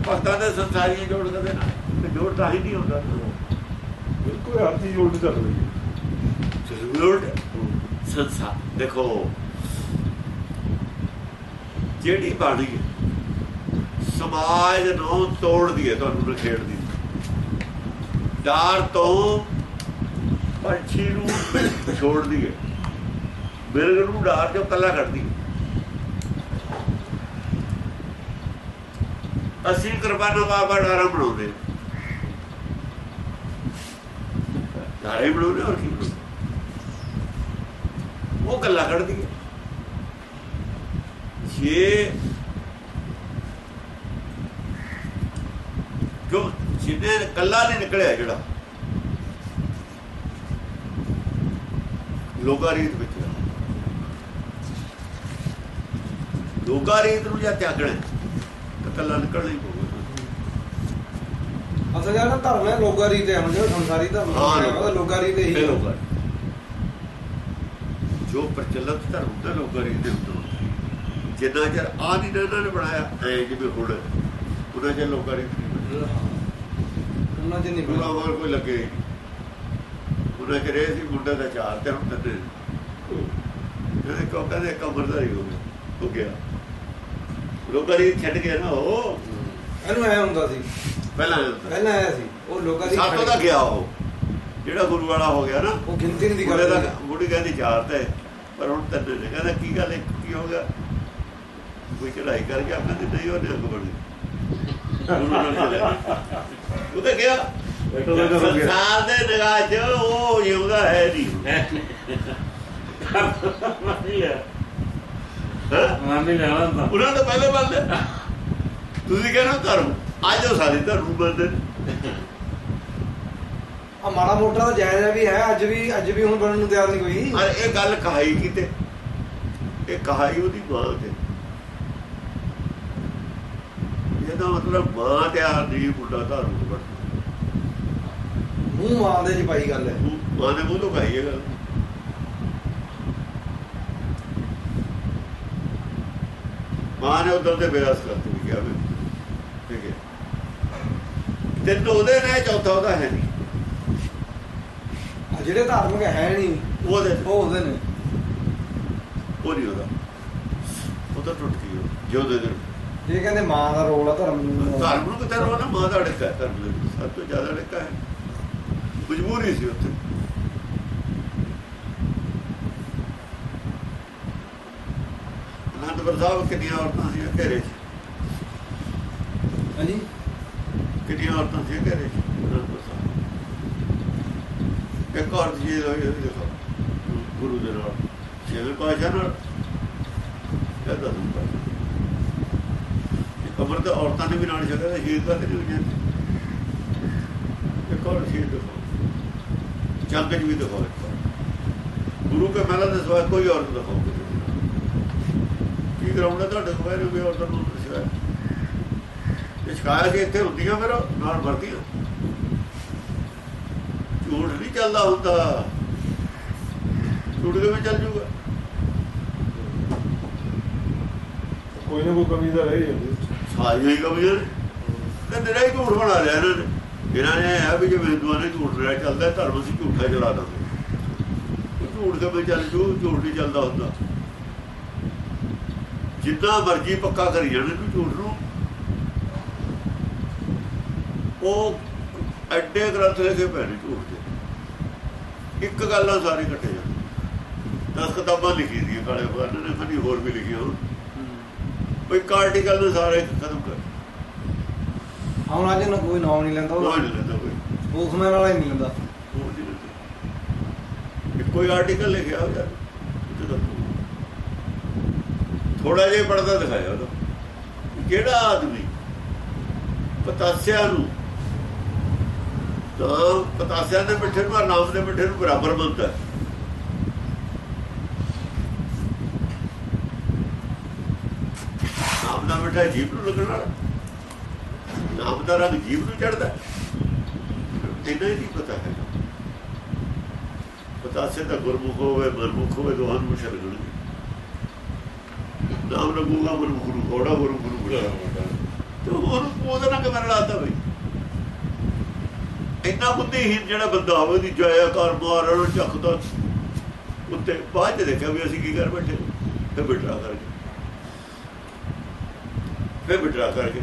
ਭਗਤਾਂ ਦੇ ਸੰਸਾਰੀਆਂ ਜੋੜ ਕਦੇ ਨਾ। ਤੇ ਜੋੜ ਤਾਂ ਹੀ ਨਹੀਂ ਹੁੰਦਾ। ਬਿਲਕੁਲ ਹਰ ਚੀਜ਼ ਉਲਟ ਚੱਲ ਰਹੀ ਹੈ। ਜ਼ਰੂਰ ਸੰਸਾਰ। ਦੇਖੋ ਜਿਹੜੀ ਬਾਣੀ ਸਮਾਜ ਨੂੰ ਤੋੜਦੀ ਹੈ ਤੁਹਾਨੂੰ ਨਖੇੜਦੀ। ਡਾਰ ਤੋਂ ਪੰਛੀ ਨੂੰ ਛੋੜਦੀ ਹੈ। ਬਿਰਗ ਨੂੰ ਡਾਰ ਚੋਂ ਕੱਲਾ ਕੱਢਦੀ ਹੈ। ਅਸੀਂ ਕੁਰਬਾਨਾ ਬਾਬਾ ਡਾਰਾ ਬਣਾਉਂਦੇ। ਡਾਰੇ ਬਣਾਉਂਦੇ, ਹੋਰ ਕੀ ਬਣਾਉਂਦੇ? ਉਹ ਗੱਲਾਂ ਕੱਢਦੀ ਹੈ ਜੇ ਕਿਉਂ? ਜਿਹਨੇ ਕੱਲਾ ਨਹੀਂ ਨਿਕਲਿਆ ਜਿਹੜਾ। ਲੋਕਾਂ ਰੀਤ ਵਿੱਚ। ਲੋਕਾਂ ਰੀਤ ਨੂੰ ਜਾਂ ਤਿਆਗਣਾ। ਕੱਲਾ ਨਿਕਲਣਾ ਹੀ ਪਊਗਾ। ਅਸਲ ਜਿਹੜਾ ਧਰਮ ਹੈ ਲੋਕਾਰੀ ਤੇ ਹੁਣ ਜਿਹੜਾ ਸੰਸਾਰੀ ਧਰਮ ਹਾਂ, ਹੈ ਉਹਦਾ ਤੇ ਹੀ ਹੈ। ਜੋ ਪ੍ਰਚਲਿਤ ਧਰਮ ਦਾ ਰੀਤ ਦੇ ਹੁੰਦੇ। ਜਿੰਨਾ ਚਿਰ ਆ ਨਹੀਂ ਨਾ ਇਹਨਾਂ ਨੇ ਬਣਾਇਆ ਐ ਜਿਵੇਂ ਹੁਣ ਉਹਨਾਂ ਚਿਰ ਲੋਕਾਂ ਰੀਤ ਉਹਨਾਂ ਚ ਨਹੀਂ ਅਮਰ ਕੋਈ ਲੱਗੇ ਉਹਨਾਂ ਚਰੇ ਸੀ ਮੁੰਡੇ ਦਾ ਚਾਰ ਤੇ। ਹੁਣ ਤੱਕ ਜਿਹੜੇ ਕੋ ਕਹਿੰਦੇ ਕਮਰਦਾਰੀ ਹੋ ਗਿਆ ਹੋ ਗਿਆ। ਲੋਕਾਂ ਦੀ ਛੱਡ ਗਿਆ ਨਾ ਉਹ। ਇਹਨੂੰ ਐ ਹੁੰਦਾ ਸੀ। ਪਹਿਲਾਂ। ਪਹਿਲਾਂ ਆਇਆ ਸੀ। ਉਹ ਲੋਕਾਂ ਦੀ ਸਾਤੋਂ ਦਾ ਗਿਆ ਉਹ। ਜਿਹੜਾ ਗੁਰੂ ਵਾਲਾ ਹੋ ਗਿਆ ਨਾ ਉਹ ਗਿਣਤੀ ਨਹੀਂ ਦੀ ਗੱਲ ਬੁੜੀ ਕਹਿੰਦੀ ਚਾਰ ਤੇ ਪਰ ਹੁਣ ਤਿੰਨ ਨੇ ਕਹਿੰਦਾ ਕੀ ਗੱਲ ਹੈ? ਕੀ ਹੋ ਗਿਆ? ਕੋਈ ਚੜਾਈ ਕਰ ਗਿਆ? ਕਹਿੰਦੇ ਨਹੀਂ ਉਹਨੇ ਅੱਗ ਬਣ ਗਈ। ਉਹ ਤਾਂ ਗਿਆ। ਹੋ ਸੰਸਾਰ ਦੇ ਨਿਗਾਹ 'ਚ ਉਹ ਜਿਉਂਦਾ ਹੈ ਨਹੀਂ। ਹੈਂ? ਲੈਣਾ ਤਾਂ। ਉਹਨਾਂ ਦਾ ਪਹਿਲੇ ਬੰਦੇ ਤੁਸੀਂ ਕਹਿੰਦੇ ਹੋ ਧਰਮ ਅੱਜ ਉਹ ਸਾਰੇ ਧਰਮ ਬੰਦੇ ਆ ਮਾੜਾ ਮੋਟਾ ਤਾਂ ਜਾਇਜ਼ਾ ਵੀ ਹੈ ਅੱਜ ਵੀ ਅੱਜ ਵੀ ਹੁਣ ਬਣਨ ਨੂੰ ਤਿਆਰ ਨਹੀਂ ਕੋਈ। ਔਰ ਇਹ ਗੱਲ ਕਹਾਈ ਕਿਤੇ? ਇਹ ਕਹਾਈ ਉਹਦੀ ਮਾਂ ਤੇ। ਇਹਦਾ ਮਤਲਬ ਮਾਂ ਤੇ ਆ ਨਹੀਂ ਬੁੱਢਾ ਧਰਮ ਬਣ ਮੂੰਹ ਮਾਂ ਦੇ ਚ ਪਾਈ ਗੱਲ ਹੈ। ਮਾਂ ਨੇ ਮੂੰਹ ਕਹਾਈ ਇਹ ਗੱਲ। ਮਾਂ ਨੇ ਉਦੋਂ ਤੇ ਬਿਆਸ ਕਰਤੀ ਵੀ ਕਿਹਾ ਵੀ ਠੀਕ ਹੈ। ਤਿੰਨ ਉਹਦੇ ਨੇ ਚੌਥਾ ਉਹਦਾ ਹੈ ਨਹੀਂ। ਜਿਹੜੇ ਧਾਰਮਿਕ ਹੈ ਨਹੀਂ ਉਹਦੇ ਉਹ ਉਹਦੇ ਨੇ। ਉਹ ਨਹੀਂ ਉਹਦਾ। ਉਹ ਤਾਂ ਟੁੱਟ ਗਈ ਉਹ ਜਿਉਂਦੇ ਦਿਨ ਇਹ ਕਹਿੰਦੇ ਮਾਂ ਦਾ ਰੋਲ ਆ ਧਰਮ ਨੂੰ ਧਰਮ ਨੂੰ ਕਿਤੇ ਰੋ ਨਾ ਮਾਂ ਦਾ ਅੜਕਾ ਹੈ ਧਰਮ ਦੇ ਸਭ ਤੋਂ ਜ਼ਿਆਦਾ ਅੜਕਾ ਹੈ। ਮਜਬੂਰੀ ਸੀ ਉੱਥੇ। ਅਨੰਦਪੁਰ ਸਾਹਿਬ ਕਿੰਨੀਆਂ ਔਰਤਾਂ ਸੀ ਘੇਰੇ 'ਚ? ਹਾਂਜੀ? ਕਿੰਨੀਆਂ ਔਰਤਾਂ ਸੀ ਘੇਰੇ 'ਚ ਅਨੰਦਪੁਰ ਸਾਹਿਬ? ਇੱਕ ਔਰਤ ਜੀ ਦੇਖੋ ਗੁਰੂ ਦੇ ਨਾਲ। ਛੇਵੇਂ ਪਾਸ਼ਾ ਨਾਲ। ਕਹਿੰਦਾ ਹੁੰਦਾ ਇਹ ਕਬਰ ਤੇ ਔਰਤਾਂ ਨੇ ਵੀ ਨਾਲ ਛੱਡਿਆ ਸ਼ਹੀਦ ਤਾਂ ਨਹੀਂ ਹੋਈਆਂ ਇੱਕ ਔਰ ਸ਼ਹੀਦ ਦੇਖੋ ਚੰਦ ਚ ਵੀ ਦੇਖੋ ਇੱਕ ਔਰ। ਗੁਰੂ ਕੇ ਮਹਿਲਾ ਦੇ ਸਵਾਏ ਕੋਈ ਔਰਤ ਦਿਖਾਓ ਦੀ। ਕੀ ਕਰਾਉਂਦਾ ਤੁਹਾਡੇ ਕੋਲ? ਵੀ ਔਰਤਾਂ ਨੂੰ ਸਿਵਾਏ ਇਹ ਸ਼ਿਕਾਇਤ ਇੱਥੇ ਹੁੰਦੀਆਂ ਫਿਰ ਨਾਲ ਵਰਦੀਆਂ ਝੂਠ ਨਹੀਂ ਚੱਲਦਾ ਹੁੰਦਾ। ਝੂਠ ਕਿਵੇਂ ਚੱਲ ਜੂਗਾ? ਕੋਈ ਨਾ ਕੋਈ ਕਮੀ ਤਾਂ ਰਹਿ ਜਾਂਦੀ। ਸਾਰੀਆਂ ਹੀ ਕਮੀਆਂ ਨੇ ਤੇ ਨਿਰਾ ਹੀ ਝੂਠ ਬਣਾ ਲਿਆ ਇਹਨਾਂ ਨੇ। ਇਹਨਾਂ ਨੇ ਇਹ ਆ ਵੀ ਜੇ ਹਿੰਦੂਆਂ ਨੇ ਝੂਠ ਰਿਹਾ ਚੱਲਦਾ ਧਰਮ ਅਸੀਂ ਝੂਠਾ ਚਲਾ ਉਹ ਝੂਠ ਕਿਵੇਂ ਚੱਲ ਜੂ? ਝੂਠ ਨਹੀਂ ਚੱਲਦਾ ਹੁੰਦਾ। ਜਿੱਦਾਂ ਮਰਜ਼ੀ ਪੱਕਾ ਕਰੀ ਜਾਣੇ ਤੂੰ ਝੂਠ ਨੂੰ। ਉਹ ਐਡੇ ਗ੍ਰੰਥ ਲਿਖੇ ਪਏ ਨੇ ਝੂਠ ਦੇ। ਇੱਕ ਗੱਲ ਨਾਲ ਸਾਰੇ ਇਕੱਠੇ ਜਾਂਦੇ ਦਸ ਕਿਤਾਬਾਂ ਲਿਖੀ ਦੀਆਂ ਕਾਲੇ ਬਾਨ ਨੇ ਕਦੀ ਹੋਰ ਵੀ ਲਿਖੀਆਂ ਹੋਣ। ਕੋਈ ਆਰਟੀਕਲ ਨੇ ਸਾਰੇ ਖਤਮ ਕਰ। ਹੁਣ ਅੱਜ ਨਾ ਕੋਈ ਨਾਮ ਨਹੀਂ ਲੈਂਦਾ। ਉਹ ਨਹੀਂ ਲੈਂਦਾ ਕੋਈ। ਉਸਮੈਨ ਵਾਲਾ ਹੀ ਨਹੀਂ ਲੈਂਦਾ। ਕੋਈ ਆਰਟੀਕਲ ਲਿਖਿਆ ਹੋ ਯਾਰ ਥੋੜਾ ਜਿਹਾ ਪੜਦਾ ਦਿਖਾਇਆ ਉਹਦਾ। ਕਿਹੜਾ ਆਦਮੀ? ਪਤਾਸਿਆ ਨੂੰ। ਤਾਂ ਪਤਾਸਿਆ ਦੇ ਮਿੱਠੇ ਨੂੰ ਨਾਮ ਦੇ ਮਿੱਠੇ ਨੂੰ ਬਰਾਬਰ ਮੰਨਦਾ ਨਾਮ ਦਾ ਮਿੱਠਾ ਜੀਵ ਨੂੰ ਲੱਗਣ ਵਾਲਾ ਨਾਮ ਦਾ ਰੰਗ ਜੀਵ ਨੂੰ ਚੜਦਾ ਇਹਨਾਂ ਨਹੀਂ ਪਤਾ ਹੈ ਪਤਾਸੇ ਦਾ ਗੁਰਮੁਖ ਹੋਵੇ ਮਨਮੁਖ ਹੋਵੇ, ਦੋਹਾਂ ਨੂੰ ਸ਼ਰਗਣਗੇ ਨਾਮ ਲੱਗੂਗਾ ਮਨਮੁਖ ਨੂੰ ਕੋੜਾ ਗੁਰੂ ਗੁਰੂ ਗੁਰੂ। ਤੇ ਉਹਨੂੰ ਉਹਦੇ ਨਾਲ ਕਿਵੇਂ ਲਾਤਾ ਬਈ? ਇੰਨਾ ਬੁੱਧੀਹੀਨ ਜਿਹੜਾ ਬੰਦਾ ਹੋਵੇ ਦੀ ਜਾਇਆ ਕਰ ਮਾਰਨ ਚੱਕਦਾ ਉੱਤੇ ਬਾਅਦ ਚ ਦੇਖਿਆ ਵੀ ਅਸੀਂ ਕੀ ਕਰ ਬੈਠੇ। ਫਿਰ ਬਿਟਰਾ ਕਰਕੇ। ਫਿਰ ਬਿਟਰਾ ਕਰਕੇ।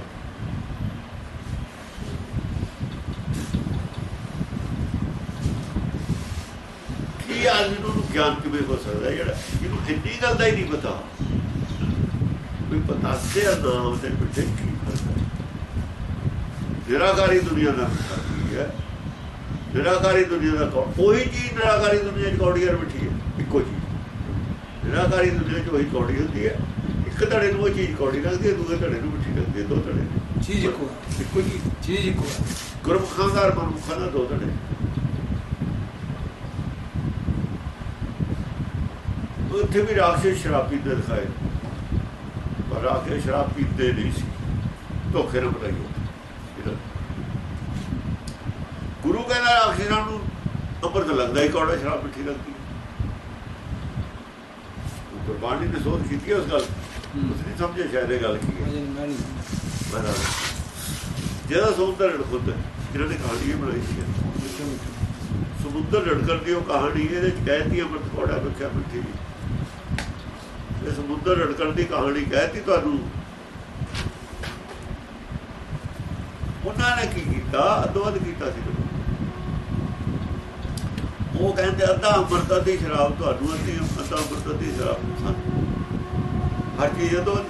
ਕੀ ਆਦਮੀ ਨੂੰ ਗਿਆਨ ਕਿਵੇਂ ਹੋ ਸਕਦਾ ਜਿਹੜਾ? ਜਿਹਨੂੰ ਇੰਨੀ ਗੱਲ ਦਾ ਹੀ ਨਹੀਂ ਪਤਾ। ਵੀ ਪਤਾ ਸੇ ਨਾਮ ਦੇ ਪਿੱਛੇ ਕੀ ਫ਼ਰਕ ਹੈ? ਨਿਰਾਕਾਰੀ ਦੁਨੀਆ ਦਾ ਕੀ ਹੈ? ਨਿਰਾਕਾਰੀ ਦੁਨੀਆ ਦਾ ਕੋਈ ਚੀਜ਼ ਨਿਰਾਕਾਰੀ ਦੁਨੀਆ 'ਚ ਕੌੜੀਆਂ ਬਿਠੀ ਹੈ ਇੱਕੋ ਚੀਜ਼। ਨਿਰਾਕਾਰੀ ਦੁਨੀਆ 'ਚ ਉਹੀ ਕੌੜੀ ਹੁੰਦੀ ਹੈ। ਇੱਕ ਧੜੇ ਨੂੰ ਉਹ ਚੀਜ਼ ਕੌੜੀ ਲੱਗਦੀ ਹੈ ਦੂਜੇ ਧੜੇ ਨੂੰ ਮਿੱਠੀ ਲੱਗਦੀ ਹੈ ਦੋ ਧੜੇ ਚੀਜ਼ ਇੱਕੋ। ਇੱਕੋ ਚੀਜ਼ ਚੀਜ਼ ਇੱਕੋ। ਗੁਰਮੁਖਾਂ ਦਾ ਮਨਮੁਖਾਂ ਦਾ ਦੋ ਧੜੇ। ਉੱਥੇ ਵੀ ਰਾਖਸ਼ ਸ਼ਰਾਬ ਪੀਂਦੇ ਦਿਖਾਏ। ਪਰ ਰਾਖਸ਼ ਸ਼ਰਾਬ ਪੀਂਦੇ ਨਹੀਂ ਸੀ। ਧੋਖੇ ਨਾਲ ਬਣਾਈ ਉਹਦੀ। ਗੁਰੂ ਕਹਿੰਦਾ ਰਾਖਸ਼ਾਂ ਨੂੰ ਅੰਮ੍ਰਿਤ ਲੱਗਦਾ ਹੀ ਕੌੜਾ ਸ਼ਰਾਬ ਮਿੱਠੀ ਲੱਗਦੀ ਹੈ। ਗੁਰਬਾਣੀ ਨੇ ਸੋਧ ਕੀਤੀ ਉਸ ਗੱਲ। ਉਸ ਨੇ ਸਮਝਿਆ ਸ਼ਾਇਦ ਇਹ ਗੱਲ ਕੀ ਹੈ। ਜਿਹੜਾ ਸੌਂਦਰ ਖੁਦ ਜਿਹਨਾਂ ਨੇ ਕਹਾਣੀ ਬਣਾਈ ਸੀ। ਮਿੱਠਾ ਮਿੱਠਾ ਸਮੁੰਦਰ ਰੜਕਣ ਦੀ ਉਹ ਕਹਾਣੀ ਇਹਦੇ ਚ ਕਹਿਤੀ ਅੰਮ੍ਰਿਤ ਕੋੜਾ ਵਿਖਿਆ ਮਿੱਠੀ ਇਹ ਸਮੁੰਦਰ ਰੜਕਣ ਦੀ ਕਹਾਣੀ ਕਹਿਤੀ ਤੁਹਾਨੂੰ। ਉਹਨਾਂ ਨੇ ਕੀ ਕੀਤਾ? ਅਦੋਦ ਕੀਤਾ ਸੀ ਉਹ ਕਹਿੰਦੇ, ਅੱਧਾ ਅੰਮ੍ਰਿਤ ਦੀ ਸ਼ਰਾਬ ਤੁਹਾਨੂੰ ਅੱਧੀ ਅੱਧਾ ਅੰਮ੍ਰਿਤ ਦੀ ਸ਼ਰਾਬ ਹਰ ਚੀਜ਼ ਅਦੋਦ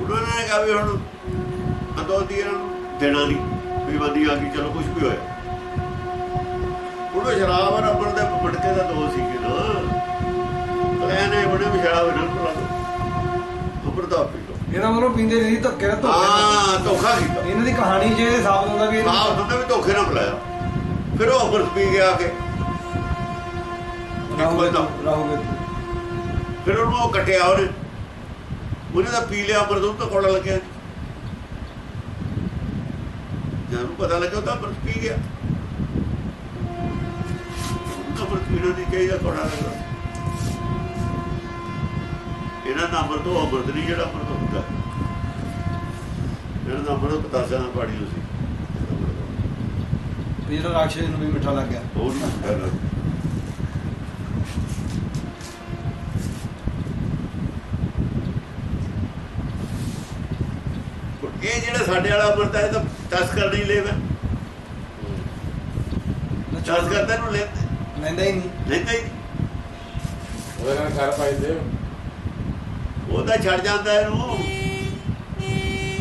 ਉਹਨਾਂ ਨੇ ਕਿਹਾ ਵੀ ਹੁਣ ਅਦੋਦ ਦੀ ਦੇਣਾ ਨਹੀਂ। ਵੀ ਆ ਗਈ, ਚਲੋ ਕੁਝ ਵੀ ਹੋਇਆ। ਉਹਨੂੰ ਸ਼ਰਾਬ ਔਰ ਅੰਮ੍ਰਿਤ ਦੇ ਮਟਕੇ ਦਾ ਦੋ ਸੀ ਕਿ ਨਾ ਕਹਿੰਦੇ ਬੜੇ ਇਹਦਾ ਮਤਲਬ ਪੀਂਦੇ ਨਹੀਂ ਧੱਕੇ ਨਾਲ ਧੋਖੇ। ਹਾਂ ਧੋਖਾ ਕੀਤਾ। ਇਹਨਾਂ ਦੀ ਕਹਾਣੀ ਜੇ ਸਾਬਤ ਹੁੰਦਾ ਵੀ ਇਹਨੂੰ ਉਹਨਾਂ ਵੀ ਧੋਖੇ ਨਾਲ ਬੁਲਾਇਆ ਫਿਰ ਉਹ ਅੰਮ੍ਰਿਤ ਪੀ ਗਿਆ ਕੇ ਰਾਹੋਗੇ ਫਿਰ ਉਹਨੂੰ ਉਹ ਕੱਟਿਆ ਉਹਨੇ। ਉਹਨੇ ਤਾਂ ਪੀ ਲਿਆ ਅੰਮ੍ਰਿਤ ਉਹਨੂੰ ਤਾਂ ਕੋੜਾ ਲੱਗਿਆ ਜਦੋਂ ਪਤਾ ਲੱਗਿਆ ਉਹ ਤਾਂ ਅੰਮ੍ਰਿਤ ਪੀ ਗਿਆ। ਅੰਮ੍ਰਿਤ ਪੀਣਾ ਨਹੀਂ ਚਾਹੀਦਾ ਕੋੜਾ ਲੱਗਾ ਇਹਨਾਂ ਦਾ ਅੰਮ੍ਰਿਤ ਉਹ ਅੰਮ੍ਰਿਤ ਨਹੀਂ ਜਿਹੜਾ ਅੰਮ੍ਰਿਤ ਹੁੰਦਾ। ਇਹਨਾਂ ਦਾ ਅੰਮ੍ਰਿਤ ਪਤਾਸਿਆਂ ਦਾ ਪਾਣੀ ਸੀ ਜਿਹੜਾ ਰਾਖਸ਼ ਨੂੰ ਵੀ ਮਿੱਠਾ ਲੱਗ ਗਿਆ। ਉਹ ਨਹੀਂ ਕਰਨਾ ਇਹ ਜਿਹੜਾ ਸਾਡੇ ਵਾਲਾ ਅੰਮ੍ਰਿਤ ਹੈ ਇਹ ਤਾਂ ਤਸਕਰ ਨਹੀਂ ਲੈਵਾ ਤਸਕਰ ਤਾਂ ਇਹਨੂੰ ਲੈਂਦਾ। ਲੈਂਦਾ ਹੀ ਨਹੀਂ। ਲੈਂਦਾ ਹੀ ਨਹੀਂ। ਉਹਦੇ ਨਾਲ ਘਰ ਪਾਈ ਦੇ ਉਹ ਤਾਂ ਛੱਡ ਜਾਂਦਾ ਇਹਨੂੰ।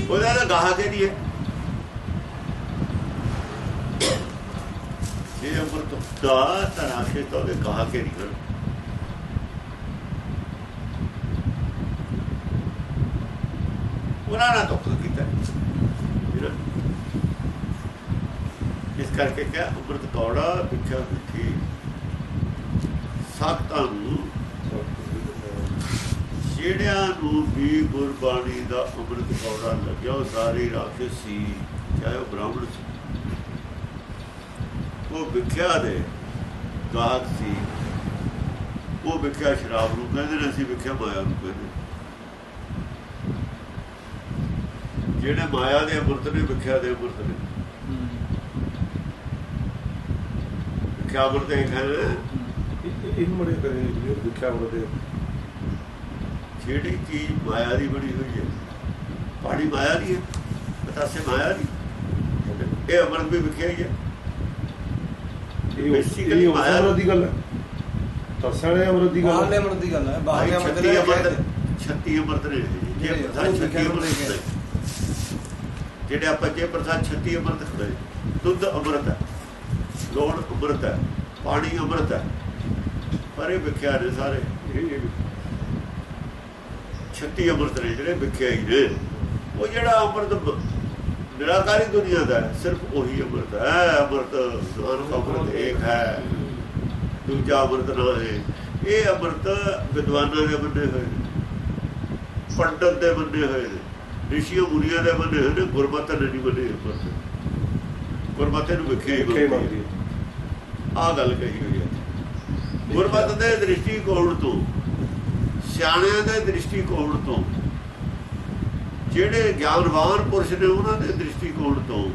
ਉਹਦਾ ਤਾਂ ਗਾਹ ਕੇ ਨਹੀਂ ਹੈ। ਇਹ ਅੰਮ੍ਰਿਤ ਦਾ ਤਰਾਸ਼ੇ ਤੋਂ ਉਹਦੇ ਗਾਹ ਕੇ ਨਹੀਂ ਕਰ ਉਹਨਾਂ ਨੇ ਧੋਖਾ ਕੀਤਾ। ਇਸ ਕਰਕੇ ਕਿਹਾ ਅੰਮ੍ਰਿਤ ਕੌੜਾ ਪਿੱਛਾ ਮਿੱਠੀ ਸਖਤਾਂ ਨੂੰ ਜਿਹੜਿਆਂ ਨੂੰ ਵੀ ਗੁਰਬਾਣੀ ਦਾ ਅੰਮ੍ਰਿਤ ਕੌੜਾ ਲੱਗਿਆ, ਉਹ ਸਾਰੇ ਰਾਖਸ਼ ਸੀ, ਚਾਹੇ ਉਹ ਬ੍ਰਾਹਮਣ ਸੀ। ਉਹ ਵਿਖਿਆ ਦੇ ਗਾਹਕ ਸੀ। ਉਹ ਵਿਖਿਆ ਸ਼ਰਾਬ ਨੂੰ ਕਹਿੰਦੇ ਨੇ, ਅਸੀਂ ਵਿਖਿਆ ਮਾਇਆ ਨੂੰ ਕਹਿੰਦੇ ਜਿਹੜੇ ਮਾਇਆ ਦੇ ਅੰਮ੍ਰਿਤ ਨੇ, ਵਿਖਿਆ ਦੇ ਅੰਮ੍ਰਿਤ ਨੇ। ਵਿਖਿਆ ਅੰਮ੍ਰਿਤ ਇਹ ਇਹ ਮੜੇ ਕਰੇ ਵਿਖਿਆ ਦੇਖਿਆ ਜਿਹੜੀ ਚੀਜ਼ ਮਾਇਆ ਦੀ ਬਣੀ ਹੋਈ ਹੈ ਪਾਣੀ ਮਾਇਆ ਦੀ ਹੈ ਪਤਾਸੇ ਮਾਇਆ ਦੀ। ਇਹ ਅਮਰਤ ਵੀ ਵਿਖਿਆ ਹੀ ਹੈ। ਇਹ ਇਹ ਮਾਇਆ- ਦੀ ਗੱਲ ਹੈ। ਤਰਸਣੇ ਅਮਰਤ ਦੀ ਗੱਲ ਬਾਹਰਲੇ ਹੈ ਅਮਰਤ ਦੀ ਗੱਲ ਹੈ ਭਾਈ ਬਾਹਰਲੇ ਅਮਰਤ 36 ਦੇ ਅਮਰਤ 36 ਅਮਰਤ ਨੇ ਜੇ ਜਿਹੜੇ ਪ੍ਰਸਾਦ ਉਹ 36 ਵਿਖਿਆ ਅਮਰਤ ਅਮਰਤ ਨੇ। ਜਿਹੜੇ ਆਪਾਂ ਜੇ ਪ੍ਰਸਾਦ 36 ਅਮਰਤ ਖੜੇ ਦੁੱਧ ਅਮਰਤ ਹੈ ਲੋੜ ਅਮਰਤ ਹੈ ਪਾਣੀ ਅਮਰਤ ਹੈ। ਪਰ ਇਹ ਵਿਖਿਆ ਨੇ ਸਾਰੇ। ਇਹ 36 ਅਮਰਤ ਨੇ ਜਿਹੜੇ ਵਿਖਿਆ ਹੀ ਨੇ। ਉਹ ਜਿਹੜਾ ਅਮਰਤ ਨਿਰਾਕਾਰੀ ਦੁਨੀਆ ਦਾ ਹੈ, ਸਿਰਫ ਉਹੀ ਅਮਰਤ ਹੈ। ਅਮਰਤ ਨਾਨਕ ਅਮਰਤ ਇੱਕ ਹੈ। ਦੂਜਾ ਅਮਰਤ ਨਾ ਹੈ। ਇਹ ਅਮਰਤ ਵਿਦਵਾਨਾਂ ਦੇ ਬੰਦੇ ਹੋਏ ਨੇ। ਪੰਡਤ ਦੇ ਬੰਦੇ ਹੋਏ ਨੇ। ਰਿਸ਼ੀਆਂ ਮੁਨੀਆਂ ਦੇ ਬੰਦੇ ਹੋਏ ਨੇ। ਗੁਰਮਤਿ ਨੇ ਨਹੀਂ ਬੰਦੇ ਅਮਰਤ। ਗੁਰਮਤਿ ਨੂੰ ਹੀ ਵਿਖੇ ਮੰਗਦੀ ਆ ਗੱਲ ਕਹੀ ਹੋਈ ਹੈ। ਗੁਰਮਤਿ ਦੇ ਦ੍ਰਿਸ਼ਟੀਕੋਣ ਤੋਂ ਸਿਆਣਿਆਂ ਦੇ ਦ੍ਰਿਸ਼ਟੀਕੋਣ ਤੋਂ। ਜਿਹੜੇ ਗਿਆਨਵਾਨ ਪੁਰਸ਼ ਨੇ ਉਹਨਾਂ ਦੇ ਦ੍ਰਿਸ਼ਟੀਕੋਣ ਤੋਂ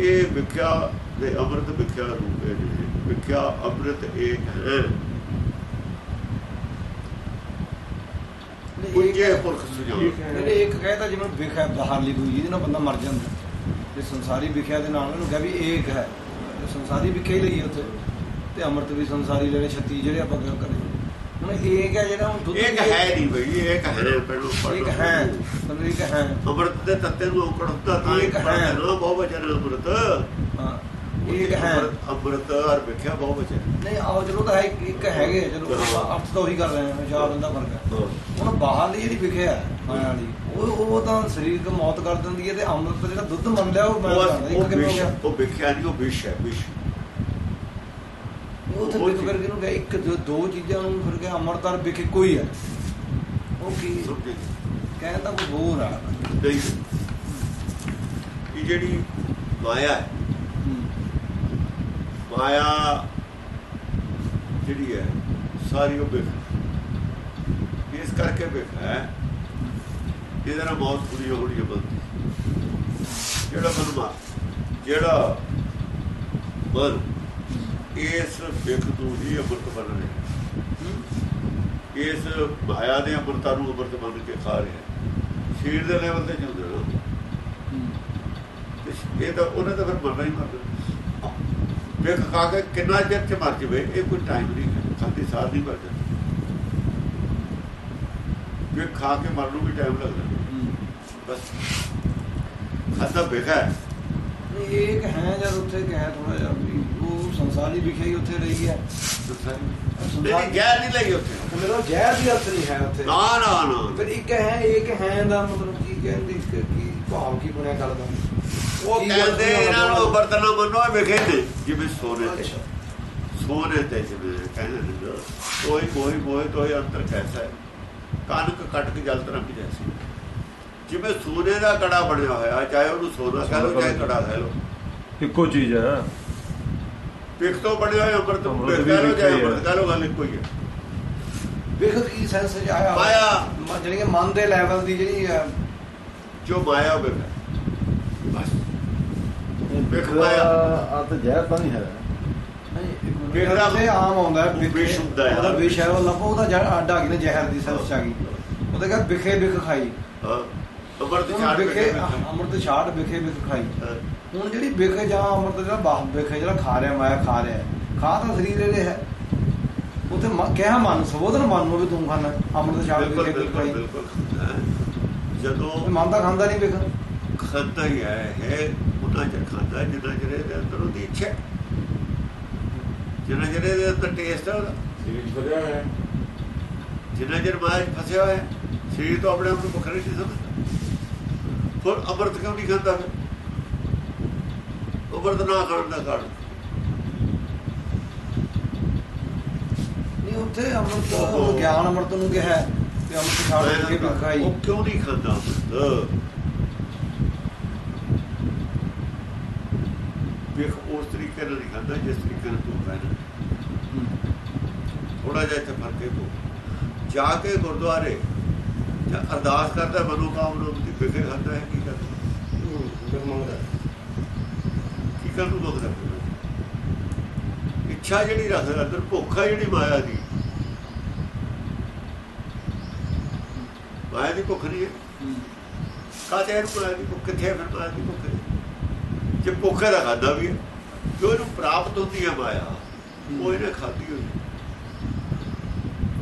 ਇਹ ਵਿਖਿਆ ਦੇ ਅੰਮ੍ਰਿਤ ਵਿਖਿਆ ਰੂਪ ਹੈ ਜਿਹੜੇ। ਵਿਖਿਆ ਅੰਮ੍ਰਿਤ ਇੱਕ ਹੈ। ਪੁੰਜੇ ਪੁਰਖ ਸੁਝਾਉ ਜਿਹੜੇ ਇੱਕ ਕਹਿੰਦਾ ਜਿਵੇਂ ਵਿਖਿਆ ਬਾਹਰਲੀ ਕੋਈ ਜਿਹਦੇ ਨਾਲ ਬੰਦਾ ਮਰ ਜਾਂਦਾ ਤੇ ਸੰਸਾਰੀ ਵਿਖਿਆ ਦੇ ਨਾਲ ਉਹਨੂੰ ਕਿਹਾ ਵੀ ਏਕ ਹੈ। ਸੰਸਾਰੀ ਵਿਖਿਆ ਹੀ ਲਈ ਉੱਥੇ। ਤੇ ਅੰਮ੍ਰਿਤ ਵੀ ਸੰਸਾਰੀ ਲੈਣੇ 36 ਜਿਹੜੇ ਆਪਾਂ ਗੱਲ ਕਰੇ ਹੁਣ ਏਕ ਹੈ ਜਿਹੜਾ ਹੁਣ ਦੁੱਧ ਇੱਕ ਵੀ ਹੈ ਨਹੀਂ ਬਈ ਇੱਕ ਹੈ। ਪਹਿਲੋਂ ਪੜ੍ਹ ਇੱਕ ਲਓ। ਹੈ ਮਤਲਬ ਇੱਕ ਹੈ। ਅੰਮ੍ਰਿਤ ਦੇ ਤੱਤੇ ਨੂੰ ਔਕੜ ਹੁੰਦਾ ਤਾਂ ਇੱਕ ਇੱਕ ਹੈ। ਹੈ। ਨਾ ਬਹੁ ਵਚਨ ਅੰਮ੍ਰਿਤ। ਹਾਂ ਇੱਕ ਹੈ। ਅੰਮ੍ਰਿਤ- ਅੰਮ੍ਰਿਤ ਔਰ ਵਿਖਿਆ ਬਹੁ ਵਚਨ ਨਹੀਂ ਆਓ ਚਲੋ ਤਾਂ ਹੈ ਇੱਕ- ਇੱਕ ਹੈਗੇ ਆ, ਚਲੋ ਹਾਂ। ਆਪਾਂ ਅਰਥ ਤਾਂ ਉਹੀ ਕਰ ਰਹੇ ਹਾਂ ਸ਼ਾਇਦ ਦਾ ਫ਼ਰਕ ਹੈ। ਹੁਣ ਬਾਹਰਲੀ ਜਿਹੜੀ ਵਿਖਿਆ ਮਾਇਆ ਵਾਲੀ ਉਹ ਉਹ ਤਾਂ ਸਰੀਰਕ ਮੌਤ ਕਰ ਦਿੰਦੀ ਹੈ ਤੇ ਅੰਮ੍ਰਿਤ ਜਿਹੜਾ ਦੁੱਧ ਮੰਨਦਾ ਉਹ ਮੈਂ ਉਹ ਵਿਖਿਆ ਨਹੀਂ ਉਹ ਵਿਸ਼ ਹੈ ਵਿਸ਼। ਉਹ ਤਾਂ ਬਿਕ ਕਰਕੇ ਨੂੰ ਗਿਆ ਇੱਕ ਦੋ ਚੀਜ਼ਾਂ ਨੂੰ ਫਿਰ ਗਿਆ ਅਮਰਤ ਔਰ ਵਿਖੇ ਕੋਈ ਹੈ ਉਹ ਕੀ? ਕਹਿੰਦਾ ਕੋਈ ਹੋਰ ਆ। ਇਹ ਜਿਹੜੀ ਮਾਇਆ ਹੈ ਮਾਇਆ ਜਿਹੜੀ ਹੈ ਸਾਰੀ ਉਹ ਬਿਖ ਇਸ ਕਰਕੇ ਬਿਖ ਹੈ ਇਹਦੇ ਨਾਲ ਮੌਤ ਪੂਰੀ ਹੋਣੀ ਹੈ ਬੰਦੀ। ਜਿਹੜਾ ਮਨ ਮਾ ਜਿਹੜਾ ਮਨ ਇਸ ਵਿਖ ਤੋਂ ਹੀ ਅੰਮ੍ਰਿਤ ਬਣ ਰਿਹਾ। ਇਸ ਮਾਇਆ ਦੇ ਅੰਮ੍ਰਿਤਾਂ ਨੂੰ ਅੰਮ੍ਰਿਤ ਬਣ ਕੇ ਖਾ ਰਿਹਾ। ਸਰੀਰ ਦੇ ਲੈਵਲ ਤੇ ਜਿਉਂਦੇ ਰਹੋ। ਇਹ ਤਾਂ ਉਹਨੇ ਤਾਂ ਫਿਰ ਮਰਨਾ ਹੀ ਮਰਨਾ। ਵਿਖ ਖਾ ਕੇ ਕਿੰਨਾ ਚਿਰ ਚ ਮਰ ਜਵੇ, ਇਹ ਕੋਈ ਟਾਈਮ ਨਹੀਂ ਹੈ। ਖਾਦੀ ਸਾਲ ਨਹੀਂ ਮਰ ਵਿਖ ਖਾ ਕੇ ਮਰਨ ਨੂੰ ਵੀ ਟਾਈਮ ਲੱਗਦਾ। ਬਸ। ਖਾਦਾ ਵਿਖ ਹੈ ਇਹ ਹੈ ਜਦ ਉੱਥੇ ਗਿਆ ਥੋੜਾ ਜਿਹਾ ਸੰਸਾਰੀ ਵਿਖੇ ਉੱਥੇ ਰਹੀ ਹੈ। ਨਹੀਂ ਨਹੀਂ ਗੈਰ ਨਹੀਂ ਲਈ ਉੱਥੇ। ਮੇਰਾ ਜ਼ਹਿਰ ਦੀ ਅਸਰ ਨਹੀਂ ਹੈ ਉੱਥੇ। ਨਾ ਨਾ ਨਾ। ਫਿਰ ਇੱਕ ਹੈ ਇੱਕ ਹੈ ਦਾ ਮਤਲਬ ਕੀ ਕਹਿੰਦੀ ਕਿ ਕੀ ਭਾਵ ਕੀ ਬਣਿਆ ਗੱਲ ਦਾ? ਉਹ ਕਹਿੰਦੇ ਅਰਥ ਇਹਨਾਂ ਨੂੰ? ਬਰਤਨਾਂ ਮੰਨੋ ਇਹ ਵਿਖੇ ਨੇ ਜਿਵੇਂ ਸੋਨੇ ਤੇ। ਸੋਨੇ ਤੇ ਜਿਵੇਂ ਕਹਿੰਦੇ ਨੇ ਕੋਈ ਕੋਈ ਕੋਈ ਕੋਈ ਅੰਤਰ ਕੈਸਾ ਹੈ। ਕਣਕ ਕੱਟ ਕੇ ਜਲ ਤਰੰਗ ਜੈਸੀ ਜਿਵੇਂ ਸੋਨੇ ਦਾ ਕੜਾ ਬਣਿਆ ਹੋਇਆ ਚਾਹੇ ਉਹਨੂੰ ਸੋਨਾ ਕਹ ਲਓ ਚਾਹੇ ਕੜਾ ਕਹਿ ਲਓ। ਇੱਕੋ ਚੀਜ਼ ਹੈ। ਪਿੱਖ ਤੋਂ ਬਣੇ ਹੋਏ ਅੰਮ੍ਰਿਤ ਅੰਮ੍ਰਿਤ ਕਹਿ ਵਿਖ ਹੀ ਹੈ। ਅੰਮ੍ਰਿਤ ਕਹਿ ਗੱਲ ਇੱਕੋ ਹੀ ਹੈ। ਵਿਖ ਕੀ ਸੈਂਸ ਚ ਆਇਆ ਮਾਇਆ। ਜਿਹੜੀ ਮਨ ਦੇ ਲੈਵਲ ਦੀ ਜਿਹੜੀ ਹੈ ਜੋ ਮਾਇਆ ਹੋਵੇ। ਬਸ। ਵਿਖ ਵਿਖ ਮਾਇਆ। ਦਾ ਅਰਥ ਜ਼ਹਿਰ ਤਾਂ ਨਹੀਂ ਹੈ। ਵਿਖ ਦਾ ਤੇ ਆਮ ਆਉਂਦਾ ਹੈ ਵਿਖ ਵਿਸ਼ ਹੁੰਦਾ ਹੈ। ਉਹਦਾ ਵਿਸ਼ ਹੈ ਉਹ ਲੱਭੋ ਉਹਦਾ ਜੜ ਅੱਡ ਆ ਗਈ ਨਾ ਜ਼ਹਿਰ ਦੀ ਸੈਂਸ ਆ ਗਈ। ਉਹਦੇ ਕਹਿੰਦਾ ਵਿਖੇ ਵਿਖ ਖਾਈ। ਹਾਂ। ਅੰਮ੍ਰਿਤ ਛਾੜ ਵਿਖੇ ਅੰਮ੍ਰਿਤ ਛਾੜ ਵਿਖੇ ਵਿਖ ਖਾਈ। ਹਾਂ। ਹੁਣ ਜਿਹੜੀ ਵਿਖ ਜਾਂ ਅੰਮ੍ਰਿਤ ਜਿਹੜਾ ਬਾਹ ਵਿਖੇ ਜਿਹੜਾ ਖਾ ਰਿਹਾ ਮਾਇਆ ਖਾ ਰਿਹਾ ਖਾ ਤਾਂ ਸਰੀਰ ਇਹਦੇ ਹੈ। ਉਥੇ ਕਿਹਾ ਮਨ ਸਬੋਧਨ ਮਨ ਨੂੰ ਵੀ ਤੂੰ ਖਾਣਾ ਅੰਮ੍ਰਿਤ ਛਾੜ ਵਿਖ ਬਿਲਕੁਲ। ਜਦੋਂ ਮਨ ਤਾਂ ਖਾਂਦਾ ਨਹੀਂ ਵਿਖ। ਖਾਂਦਾ ਹੀ ਹੈ ਹੈ ਉਹਨਾਂ ਚ ਖਾਂਦਾ ਜਿੰਨਾ ਜਿਹੜੇ ਦੇ ਅੰਦਰ ਉਹਦੀ ਇੱਛਾ ਹੈ। ਜਿੰਨਾ ਜਿਹੜੇ ਦੇ ਅੰਦਰ ਟੇਸਟ ਹੈ ਉਹਦਾ। ਹੋਇਆ ਜਿੰਨਾ ਚਿਰ ਮਾਇਆ ਫਸਿਆ ਹੋਇਆ ਹੈ, ਸਰੀਰ ਤੋਂ ਆਪਣੇ ਆਪ ਨੂੰ ਵੱਖਰਾ ਨਹੀਂ ਸਮਝਦਾ। ਫਿਰ ਅੰਮ੍ਰਿਤ ਕਿਉਂ ਨਹੀਂ ਖਾਂਦਾ? ਫਿਰ ਅੰਮ੍ਰਿਤ ਨਾ ਖਾਣ ਦਾ ਕਾਰਨ। ਨਹੀਂ ਉੱਥੇ ਅੰਮ੍ਰਿਤ। ਗਿਆਨ ਅੰਮ੍ਰਿਤ ਨੂੰ ਕਿਹਾ ਕਿ ਅੰਮ੍ਰਿਤ ਛਾੜ ਵਿਖੇ ਵਿਖ ਖਾਈ ਉਹ ਕਿਉਂ ਨਹੀਂ ਖਾਂਦਾ ਵੇਖ ਉਸ ਤਰੀਕੇ ਨਾਲ ਨਹੀਂ ਖਾਂਦਾ ਜਿਸ ਤਰੀਕੇ ਨਾਲ ਤੂੰ ਖਾਣਾ ਥੋੜਾ ਜਿਹਾ ਇੱਥੇ ਫ਼ਰਕ ਹੈ ਕੋ ਜਾ ਕੇ ਗੁਰਦੁਆਰੇ ਜਾਂ ਅਰਦਾਸ ਕਰਦਾ ਮਨੋ ਕਾਮਨਾ ਦੀ ਫਿਕਰ ਖਾਂਦਾ ਹੈ ਕੀ ਕਰਦਾ? ਵਿਖ ਮੰਗਦਾ। ਕੀ ਕਰਨ ਨੂੰ ਦੁਖਦਾ ਇੱਛਾ ਜਿਹੜੀ ਰੱਖਦਾ ਅੰਦਰ, ਭੁੱਖ ਹੈ ਜਿਹੜੀ ਮਾਇਆ ਦੀ। ਮਾਇਆ ਦੀ ਭੁੱਖ ਨਹੀਂ ਹੈ। ਕਾਤੇ ਨੂੰ ਮਾਇਆ ਦੀ ਭੁੱਖ? ਕਿੱਥੇ ਫਿਰ ਮਾਇਆ ਦੀ ਭੁੱਖ? ਹੈ? ਜੇ ਭੁੱਖ ਹੈ ਖਾਦਾ ਵੀ ਜੋ ਇਹਨੂੰ ਪ੍ਰਾਪਤ ਹੁੰਦੀ ਹੈ ਮਾਇਆ, ਉਹ ਇਹਨੇ ਖਾਦੀ ਹੋਈ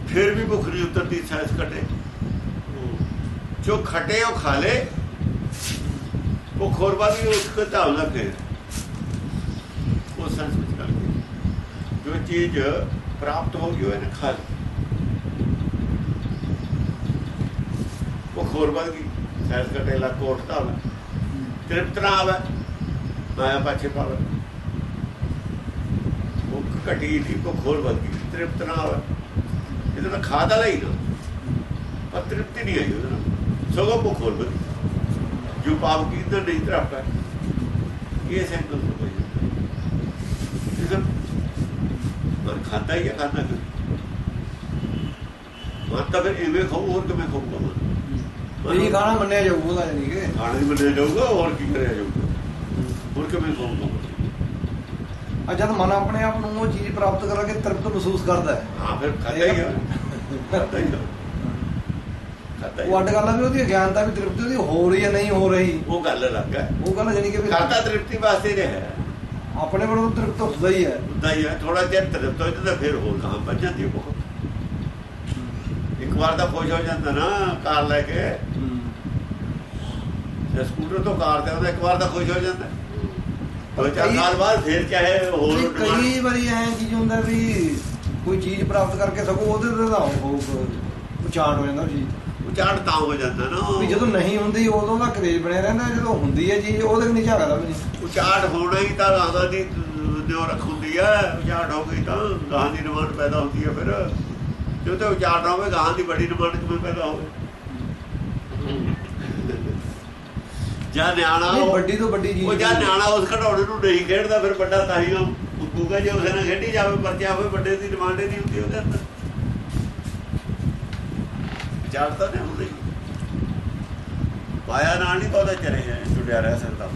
ਫਿਰ ਵੀ ਭੁੱਖ ਨਹੀਂ ਉਤਰਦੀ ਸਾਇਸ ਕਟੇ। ਜੋ ਖਟੇ ਉਹ ਖਾ ਲੇ। ਉਹ ਖੋਰਬਾ ਵੀ ਉਸ ਕੋ ਧਾਵ ਨਾ ਫੇਰ ਉਹ ਸੰਸ ਵਿੱਚ ਕਰ ਗਈ ਜੋ ਚੀਜ਼ ਪ੍ਰਾਪਤ ਹੋ ਗਈ ਉਹ ਇਹਨੇ ਖਾ ਲਈ ਉਹ ਖੋਰਬਾ ਗਈ। ਸਾਇਸ ਕਟੇ ਲਾ ਕੋਟ ਧਾਵ ਤ੍ਰਿਪਤ ਨਾ ਆਵੇ ਮਾਇਆ ਪਾਛੇ ਪਾਵੇ ਉਹ ਘਟੀ ਦੀ ਕੋ ਖੋਰ ਵੱਧ ਗਈ। ਤ੍ਰਿਪਤ ਨਾ ਆਵੇ ਇਹਦੇ ਨਾਲ ਖਾਦਾ ਲਈ ਨਾ। ਪਰ ਤ੍ਰਿਪਤੀ ਨਹੀਂ ਆਈ ਉਹਦੇ ਨਾਲ। ਸਗੋਂ ਭੁੱਖ ਹੋਰ ਵਧੀ ਜੋ ਪਾਪ ਕੀਤਾ, ਨਹੀਂ ਤਰਾਪਾ ਇਹ ਸੈਂਕਲ ਤੋਂ ਕੋਈ ਇਹ ਪਰ ਖਾਦਾ ਹੀ ਹੈ ਖਾਦਾ ਕਿ ਮਾਤਾ ਫਿਰ ਐਵੇਂ ਖਾਓ ਹੋਰ ਕਿਵੇਂ ਖਾਊਗਾ ਮਨ ਇਹ ਖਾਣਾ ਮੰਨਿਆ ਜਾਊਗਾ ਉਹਦਾ ਨਹੀਂ ਕਿ। ਖਾਣੇ ਦੀ ਬੰਦੇ ਜਾਊਗਾ ਹੋਰ ਕੀ ਕਰਿਆ ਜਾਊਗਾ? ਹੋਰ ਕਿਵੇਂ ਖਾਊਗਾ? ਆ ਜਦ ਮਨ ਆਪਣੇ ਆਪ ਨੂੰ ਉਹ ਚੀਜ਼ ਪ੍ਰਾਪਤ ਕਰਕੇ ਤ੍ਰਿਪਤ ਮਹਿਸੂਸ ਕਰਦਾ ਹੈ। ਹਾਂ ਫਿਰ ਖਾਦਾ ਹੀ ਹੈ ਖਾਦਾ ਹੀ ਹੈ ਹੀ ਉਹ ਹੈ। ਅੱਡ ਗੱਲ ਆ ਵੀ ਉਹਦੀ ਅਗਿਆਨਤਾ ਵੀ ਤ੍ਰਿਪਤੀ ਉਹਦੀ ਹੋ ਰਹੀ ਹੈ ਨਹੀਂ ਹੋ ਰਹੀ। ਉਹ ਗੱਲ ਅਲੱਗ ਹੈ। ਉਹ ਗੱਲ ਜਾਨੀ ਕਿ ਵੀ ਖਾਤਾ ਤ੍ਰਿਪਤੀ ਵਾਸਤੇ ਰਿਹਾ ਆਪਣੇ ਵੱਲੋਂ ਤ੍ਰਿਪਤ ਹੁੰਦਾ ਹੀ ਹੈ। ਉਦਾਂ ਹੀ ਹੈ ਥੋੜਾ ਚਿਰ ਤ੍ਰਿਪਤ ਹੋ ਜਾਂਦਾ ਫਿਰ ਹੋਰ ਕਹਾਂ ਵੱਜ ਜਾਂਦੀ ਹੈ ਬਹੁਤ। ਇੱਕ ਵਾਰ ਤਾਂ ਖੁਸ਼ ਹੋ ਜਾਂਦਾ ਨਾ ਕਾਰ ਲੈ ਕੇ। ਜੇ ਸਕੂਟਰ ਤੋਂ ਕਾਰ ਤੇ ਆਉਂਦਾ ਇੱਕ ਵਾਰ ਤਾਂ ਖੁਸ਼ ਹੋ ਜਾਂਦਾ। ਦੋ ਚਾਰ ਸਾਲ ਬਾਅਦ ਫਿਰ ਚਾਹੇ ਹੋਰ ਕਈ ਵਾਰੀ ਐ ਚੀਜ਼ ਹੁੰਦਾ ਵੀ ਕੋਈ ਚੀਜ਼ ਪ੍ਰਾਪਤ ਕਰਕੇ ਸਗੋਂ ਉਹਦੇ ਤੇ ਤਾਂ ਉਹ ਉਚਾਰ ਹੋ ਜਾਂਦਾ ਚੀਜ਼। ਉਚਾੜ ਤਾਂ ਹੋ ਜਾਂਦਾ ਨਾ। ਵੀ ਜਦੋਂ ਨਹੀਂ ਹੁੰਦੀ ਉਦੋਂ ਦਾ ਕਰੇਜ ਬਣਿਆ ਰਹਿੰਦਾ ਜਦੋਂ ਹੁੰਦੀ ਹੈ ਚੀਜ਼ ਉਹਦੇ ਨਹੀਂ ਝਾਕਦਾ ਵੀ ਨਹੀਂ ਉਚਾੜ ਹੋਣਾ ਹੀ ਤਾਂ ਗਾਂ ਦੀ ਨਿਉ ਰੱਖ ਹੁੰਦੀ ਹੈ ਉਚਾੜ ਹੋ ਗਈ ਤਾਂ ਗਾਂ ਦੀ ਡਿਮਾਂਡ ਪੈਦਾ ਹੁੰਦੀ ਹੈ ਫਿਰ। ਜੇ ਤੇ ਉਚਾੜ ਨਾ ਹੋਵੇ ਗਾਂ ਦੀ ਬੜੀ ਡਿਮਾਂਡ ਕਿਵੇਂ ਪੈਦਾ ਹੋਵੇ? ਜਾਂ ਨਿਆਣਾ ਉਹ- ਵੱਡੀ ਤੋਂ ਵੱਡੀ ਚੀਜ਼ ਉਹ ਜਾਂ ਨਿਆਣਾ ਉਸ ਖਡੌਣੇ ਨੂੰ ਨਹੀਂ ਖੇਡਦਾ ਫਿਰ ਵੱਡਾ ਤਾਂ ਹੀ ਉੱਗੂਗਾ। ਜੇ ਉਸੇ ਨਾਲ ਖੇਡੀ ਜਾਵੇ ਪਰਚਾ ਹੋਵੇ ਵੱਡੇ ਦੀ ਡਿਮਾਂਡ ਨਹੀਂ ਹੁੰਦੀ ਉਹਦੇ ਅੰਦਰ। ਵਿਚਾਰ ਤਾਂ ਨਹੀਂ ਹੁੰਦੀ। ਪਾਇਆ ਨਾਲ ਨਹੀਂ ਬਹੁਤਾ ਚਰੇ ਹੈ ਜੁੜਿਆ ਰਹਿ ਸਕਦਾ।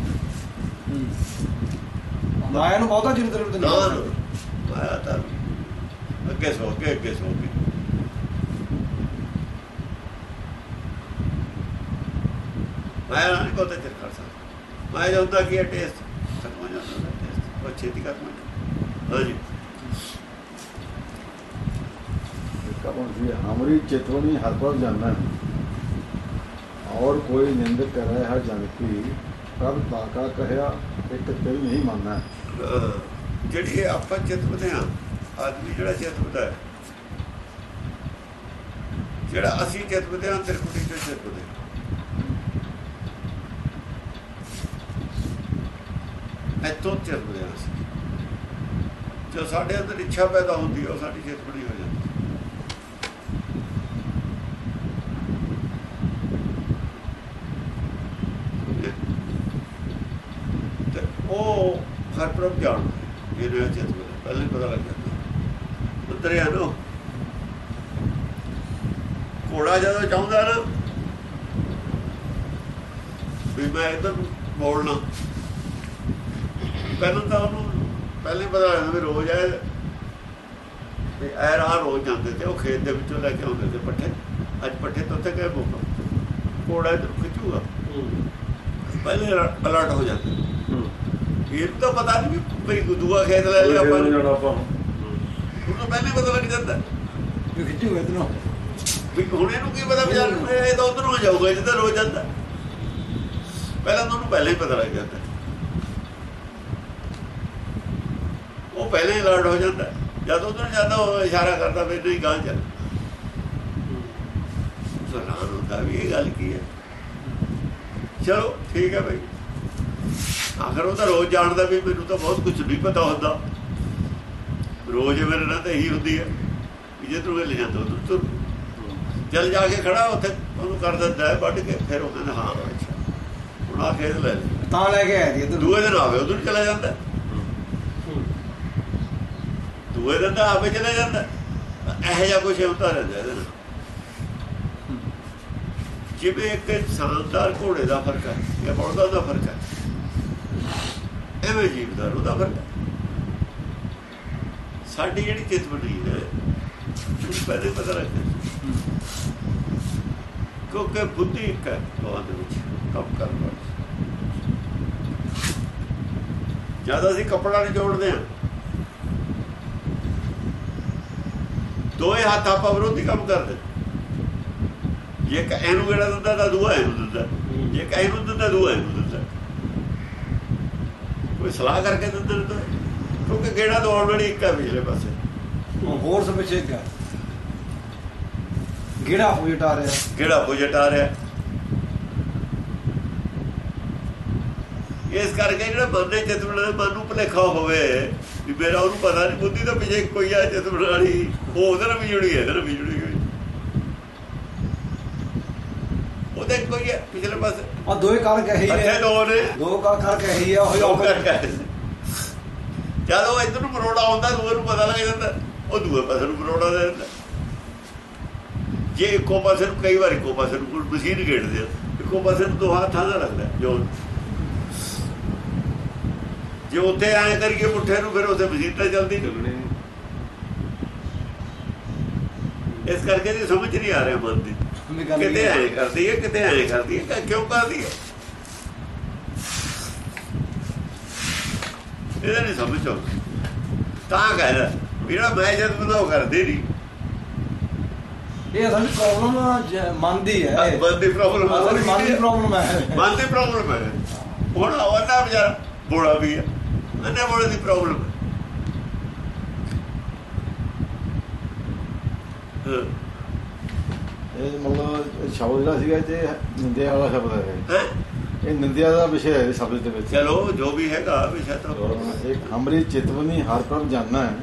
ਮਾਇਆ ਨੂੰ ਬਹੁਤਾ ਨਾ ਨਹੀਂ। ਮਾਇਆ ਤਾਂ ਅੱਗੇ ਸੋ ਕੇ ਅੱਗੇ ਸੋ ਕੇ। ਮਾਇਆ ਨਹੀਂ ਕੋਤੇ ਚਿਰ ਕਰ ਸਕਦਾ। ਮਾਇਆ ਜਾਂਦਾ ਕੀ ਹੈ ਟੇਸਟ ਖਤਮ ਹੋ ਜਾਂਦਾ ਟੇਸਟ ਉਹ ਛੇਤੀ ਖਤਮ ਹੋ ਜਾਂਦਾ। ਹਾਂਜੀ इसका कौन सी है हमारी चितवनी हर पर जानना और कोई निंदक कर रहा है हर जन की प्रभ ताका कहया एक तिल नहीं मानना है ਅਹ ਜਿਹੜੀ ਇਹ ਆਪਾਂ ਚਿਤਵਦੇ ਆ ਆਦਮੀ ਜਿਹੜਾ ਚਿਤਵਦਾ ਹੈ ਜਿਹੜਾ ਅਸੀਂ ਚਿਤਵਦੇ ਆ ਤ੍ਰਿਕੁਟੀ ਚ ਚਿਤਵਦੇ ਐਤੋਂ ਚਿਤਵਦੇ ਆ ਅਸੀਂ ਜੋ ਸਾਡੇ ਅੰਦਰ ਇੱਛਾ ਪੈਦਾ ਹੁੰਦੀ ਹੈ ਉਹ ਸਾਡੀ ਚਿਤਵਣੀ ਹੋ ਉਤਰਿਆ ਨੋ ਘੋੜਾ ਜਦੋਂ ਚਾਹੁੰਦਾ ਨਾ ਵੀ ਮੈਂ ਇਧਰ ਮੋੜਨਾ। ਪਹਿਲਾਂ ਤਾਂ ਉਹਨੂੰ ਪਹਿਲੇ ਪਤਾ ਲੱਗਦਾ ਵੀ ਰੋਜ਼ ਆਏ ਵੀ ਐ ਰਾਹ ਰੋਜ਼ ਜਾਂਦੇ ਤੇ ਉਹ ਖੇਤ ਦੇ ਵਿੱਚੋਂ ਲੈ ਕੇ ਆਉਂਦੇ ਤੇ ਪੱਠੇ। ਅੱਜ ਪੱਠੇ ਤੋਂ ਉੱਥੇ ਗਏ ਬੋਕਾ ਘੋੜਾ ਇਧਰ ਖਿੱਚੂਗਾ। ਪਹਿਲੇ ਅਲਰਟ ਹੋ ਜਾਂਦਾ। ਇਹ ਤਾਂ ਪਤਾ ਨਹੀਂ ਵੀ ਦੂਆ ਖੇਤ ਲੈ ਲਿਆ ਆਪਾਂ ਪਹਿਲੇ ਪਤਾ ਲੱਗ ਜਾਂਦਾ। ਵੀ ਖਿੱਚੂ ਇਤਨੋਂ ਵੀ ਹੁਣ ਇਹਨੂੰ ਕੀ ਪਤਾ ਵੀ ਯਾਰ ਇਹ ਤਾਂ ਉਧਰ ਜਾਊਗਾ ਜਿੱਦਾਂ ਰੋਜ਼ ਜਾਂਦਾ। ਪਹਿਲਾਂ ਤਾਂ ਉਹਨੂੰ ਪਹਿਲਾਂ ਹੀ ਪਤਾ ਲੱਗ ਜਾਂਦਾ। ਉਹ ਪਹਿਲਾਂ ਹੀ ਅਲਰਟ ਹੋ ਜਾਂਦਾ। ਜਦ ਉਧਰ ਜਾਂਦਾ ਉਹ ਇਸ਼ਾਰਾ ਕਰਦਾ ਵੀ ਨਹੀਂ ਗਾਂ ਚੱਲ। ਸਰਾਨ ਹੁੰਦਾ ਵੀ ਇਹ ਗੱਲ ਕੀ ਹੈ। ਚਲੋ ਠੀਕ ਹੈ ਭਾਈ ਆਖਰ ਉਹ ਤਾਂ ਰੋਜ਼ ਜਾਣਦਾ ਵੀ ਮੈਨੂੰ ਤਾਂ ਬਹੁਤ ਕੁਝ ਨਹੀਂ ਪਤਾ ਹੁੰਦਾ। ਰੋਜ਼ ਮੇਰੇ ਨਾਲ ਤਾਂ ਇਹੀ ਹੁੰਦੀ ਹੈ ਵੀ ਜੇ ਤੂੰ ਲੈ ਜਾਂਦਾ ਉਧਰ ਤੁਰ। ਜਲ ਜਾ ਕੇ ਖੜਾ ਉੱਥੇ ਉਹਨੂੰ ਕਰ ਦਿੰਦਾ ਹੈ ਵੱਢ ਕੇ ਫਿਰ ਉਹ ਕਹਿੰਦਾ ਹਾਂ ਅੱਛਾ। ਹੁਣ ਆ ਖੇਤ ਲੈ। ਤਾਂ ਲੈ ਕੇ ਆਇਆ ਜੀ ਦੂਏ ਦਿਨ ਆਵੇ ਉਧਰ ਚਲਾ ਜਾਂਦਾ। ਦੂਏ ਦਿਨ ਤਾਂ ਆਪੇ ਚਲਾ ਜਾਂਦਾ। ਇਹੋ ਜਿਹਾ ਕੁਝ ਹੁੰਦਾ ਰਹਿੰਦਾ ਇਹਦੇ ਨਾਲ। ਜਿਵੇਂ ਇੱਕ ਇਨਸਾਨਦਾਰ ਘੋੜੇ ਦਾ ਫ਼ਰਕ ਹੈ ਜਾਂ ਬਲਦਾਂ ਦਾ ਫ਼ਰਕ ਹੈ ਐਵੇਂ ਜੀਵਦਾਰ ਉਹਦਾ ਫ਼ਰਕ ਹੈ। ਸਾਡੀ ਜਿਹੜੀ ਚਿੱਤ ਬਣੀ ਹੈ ਉਹ ਪਹਿਲੇ ਪਤਾ ਲੱਗਦਾ ਕਿਉਂਕਿ ਬੁੱਧੀ ਇੱਕ ਹੈ ਦੋਹਾਂ ਵਿੱਚ ਕੰਮ ਕਰਨ ਵਾਲੀ। ਜਦ ਅਸੀਂ ਕੱਪੜਾ ਨਹੀਂ ਜੋੜਦੇ ਹਾਂ, ਦੋਏ ਹੱਥ ਆਪਾਂ ਵਿਰੋਧੀ ਕੰਮ ਕਰਦੇ। ਜੇ ਇੱਕ ਇਹਨੂੰ ਕਿਹੜਾ ਦਿੰਦਾ ਤਾਂ ਦੂਆ ਇਹਨੂੰ ਦਿੰਦਾ। ਜੇ ਇੱਕ ਇਹਨੂੰ ਦਿੰਦਾ ਦੂਆ ਇਹਨੂੰ ਦਿੰਦਾ। ਕੋਈ ਸਲਾਹ ਕਰਕੇ ਦਿੰਦੇ ਨੇ ਤਾਂ। ਕਿਉਂਕਿ ਕਿਹੜਾ ਤਾਂ ਆਲਰੇਡੀ ਇੱਕ ਹੈ ਪਿਛਲੇ ਪਾਸੇ। ਹੋਰ ਸਭ ਪਿੱਛੇ ਕਿਆ ਗੇੜਾ ਹੋ ਜਟਾ ਰਿਹਾ? ਕਿਹੜਾ ਬੁਝਟ ਆ ਰਿਹਾ? ਇਸ ਕਰਕੇ ਜਿਹੜਾ ਬੰਦੇ ਚਿੱਤ ਬਣਾਉਂਦੇ ਮਨ ਨੂੰ ਭੁਲੇਖਾ ਹੋਵੇ ਵੀ ਮੇਰਾ ਉਹਨੂੰ ਪਤਾ ਨਹੀਂ ਬੁੱਧੀ ਤਾਂ ਪਿਛੇ ਕੋਈ ਆ ਚਿੱਤ ਬਣਾਣੀ ਉਹ ਉਹਦੇ ਨਾਲ ਵੀ ਜੁੜੀ ਹੈ ਇਹਦੇ ਵੀ ਜੁੜੀ ਹੋਈ। ਉਹਦੇ ਕੋਈ ਪਿਛਲੇ ਪਾਸੇ। ਆ ਦੋਏ ਕਰ ਕਹੀ ਹੈ ਦੋ ਨੇ। ਦੋ ਕਰ ਕਰ ਕਹੀ ਹੈ ਉਹ ਦੋ ਕਰ ਕਹੇ ਜਦ ਉਹ ਇਧਰ ਨੂੰ ਮਰੋੜਾ ਆਉਂਦਾ ਦੂਏ ਨੂੰ ਪਤਾ ਲੱਗ ਜਾਂਦਾ ਉਹ ਦੂਏ ਪਾਸੇ ਨੂੰ ਮਰੋੜਾ ਦੇ ਦਿੰਦਾ ਜੇ ਇੱਕੋ ਪਾਸੇ ਨੂੰ ਕਈ ਵਾਰ ਇੱਕੋ ਪਾਸੇ ਨੂੰ ਮਸ਼ੀਨ ਗੇੜਦੇ ਆ ਇੱਕੋ ਪਾਸੇ ਨੂੰ ਦੋ ਹੱਥਾਂ ਦਾ ਲੱਗਦਾ ਜੋ ਜੇ ਉੱਥੇ ਐਂ ਕਰੀਏ ਪੁੱਠੇ ਨੂੰ ਫਿਰ ਉੱਥੇ ਮਸ਼ੀਨ ਤਾਂ ਨਹੀਂ। ਚੱਲਣੇ ਇਸ ਕਰਕੇ ਜੀ ਸਮਝ ਨਹੀਂ ਆ ਰਿਹਾ ਮਨ ਦੀ। ਕਿਤੇ ਐਂ। ਕਰਦੀ ਹੈ ਕਿਤੇ ਐਂ ਕਰਦੀ ਹੈ ਕਿਉਂ ਕਰਦੀ ਹੈ? ਇਹਦਾ ਨਹੀਂ ਸਮਝ। ਆਉਂਦੀ ਤਾਂ ਕਹਿੰਦਾ ਮੇਰਾ ਮੈਂ ਜਦ ਬਤਾਓ ਕਰਦੇ ਨਹੀਂ ਇਹ ਅਸਲ ਵਿੱਚ ਪ੍ਰੋਬਲਮ ਮਨ ਦੀ ਹੈ। ਮਨ ਦੀ ਪ੍ਰੋਬਲਮ ਵਿੱਚ ਮਨ ਦੀ ਪ੍ਰੋਬਲਮ ਹੈ। ਮਨ ਦੀ ਪ੍ਰੋਬਲਮ ਹੈ। ਹੁਣ ਉਹਨਾਂ ਵਿਚਾਰਾ ਬੋੜਾ ਵੀ ਹੈ। ਅੰਨੇ ਬੋੜੇ ਦੀ ਪ੍ਰੋਬਲਮ ਹੈ। ਹਾਂ। ਇਹ ਮਤਲਬ ਇਹ ਸ਼ਬਦ ਜਿਹੜਾ ਸੀਗਾ ਤੇ ਨਿੰਦਿਆ ਵਾਲਾ ਸ਼ਬਦ ਹੈ। ਹੈਂ? ਇਹ ਨਿੰਦਿਆ ਦਾ ਵਿਸ਼ਾ ਹੈ ਸ਼ਬਦ ਦੇ ਵਿੱਚ। ਚਲੋ ਜੋ ਵੀ ਹੈਗਾ ਵਿਸ਼ਾ ਤਾਂ ਇੱਕ ਹਮਰੀ ਚਿਤਵਨੀ ਹਰ ਪ੍ਰਭ ਜਾਨਣਾ ਹੈ।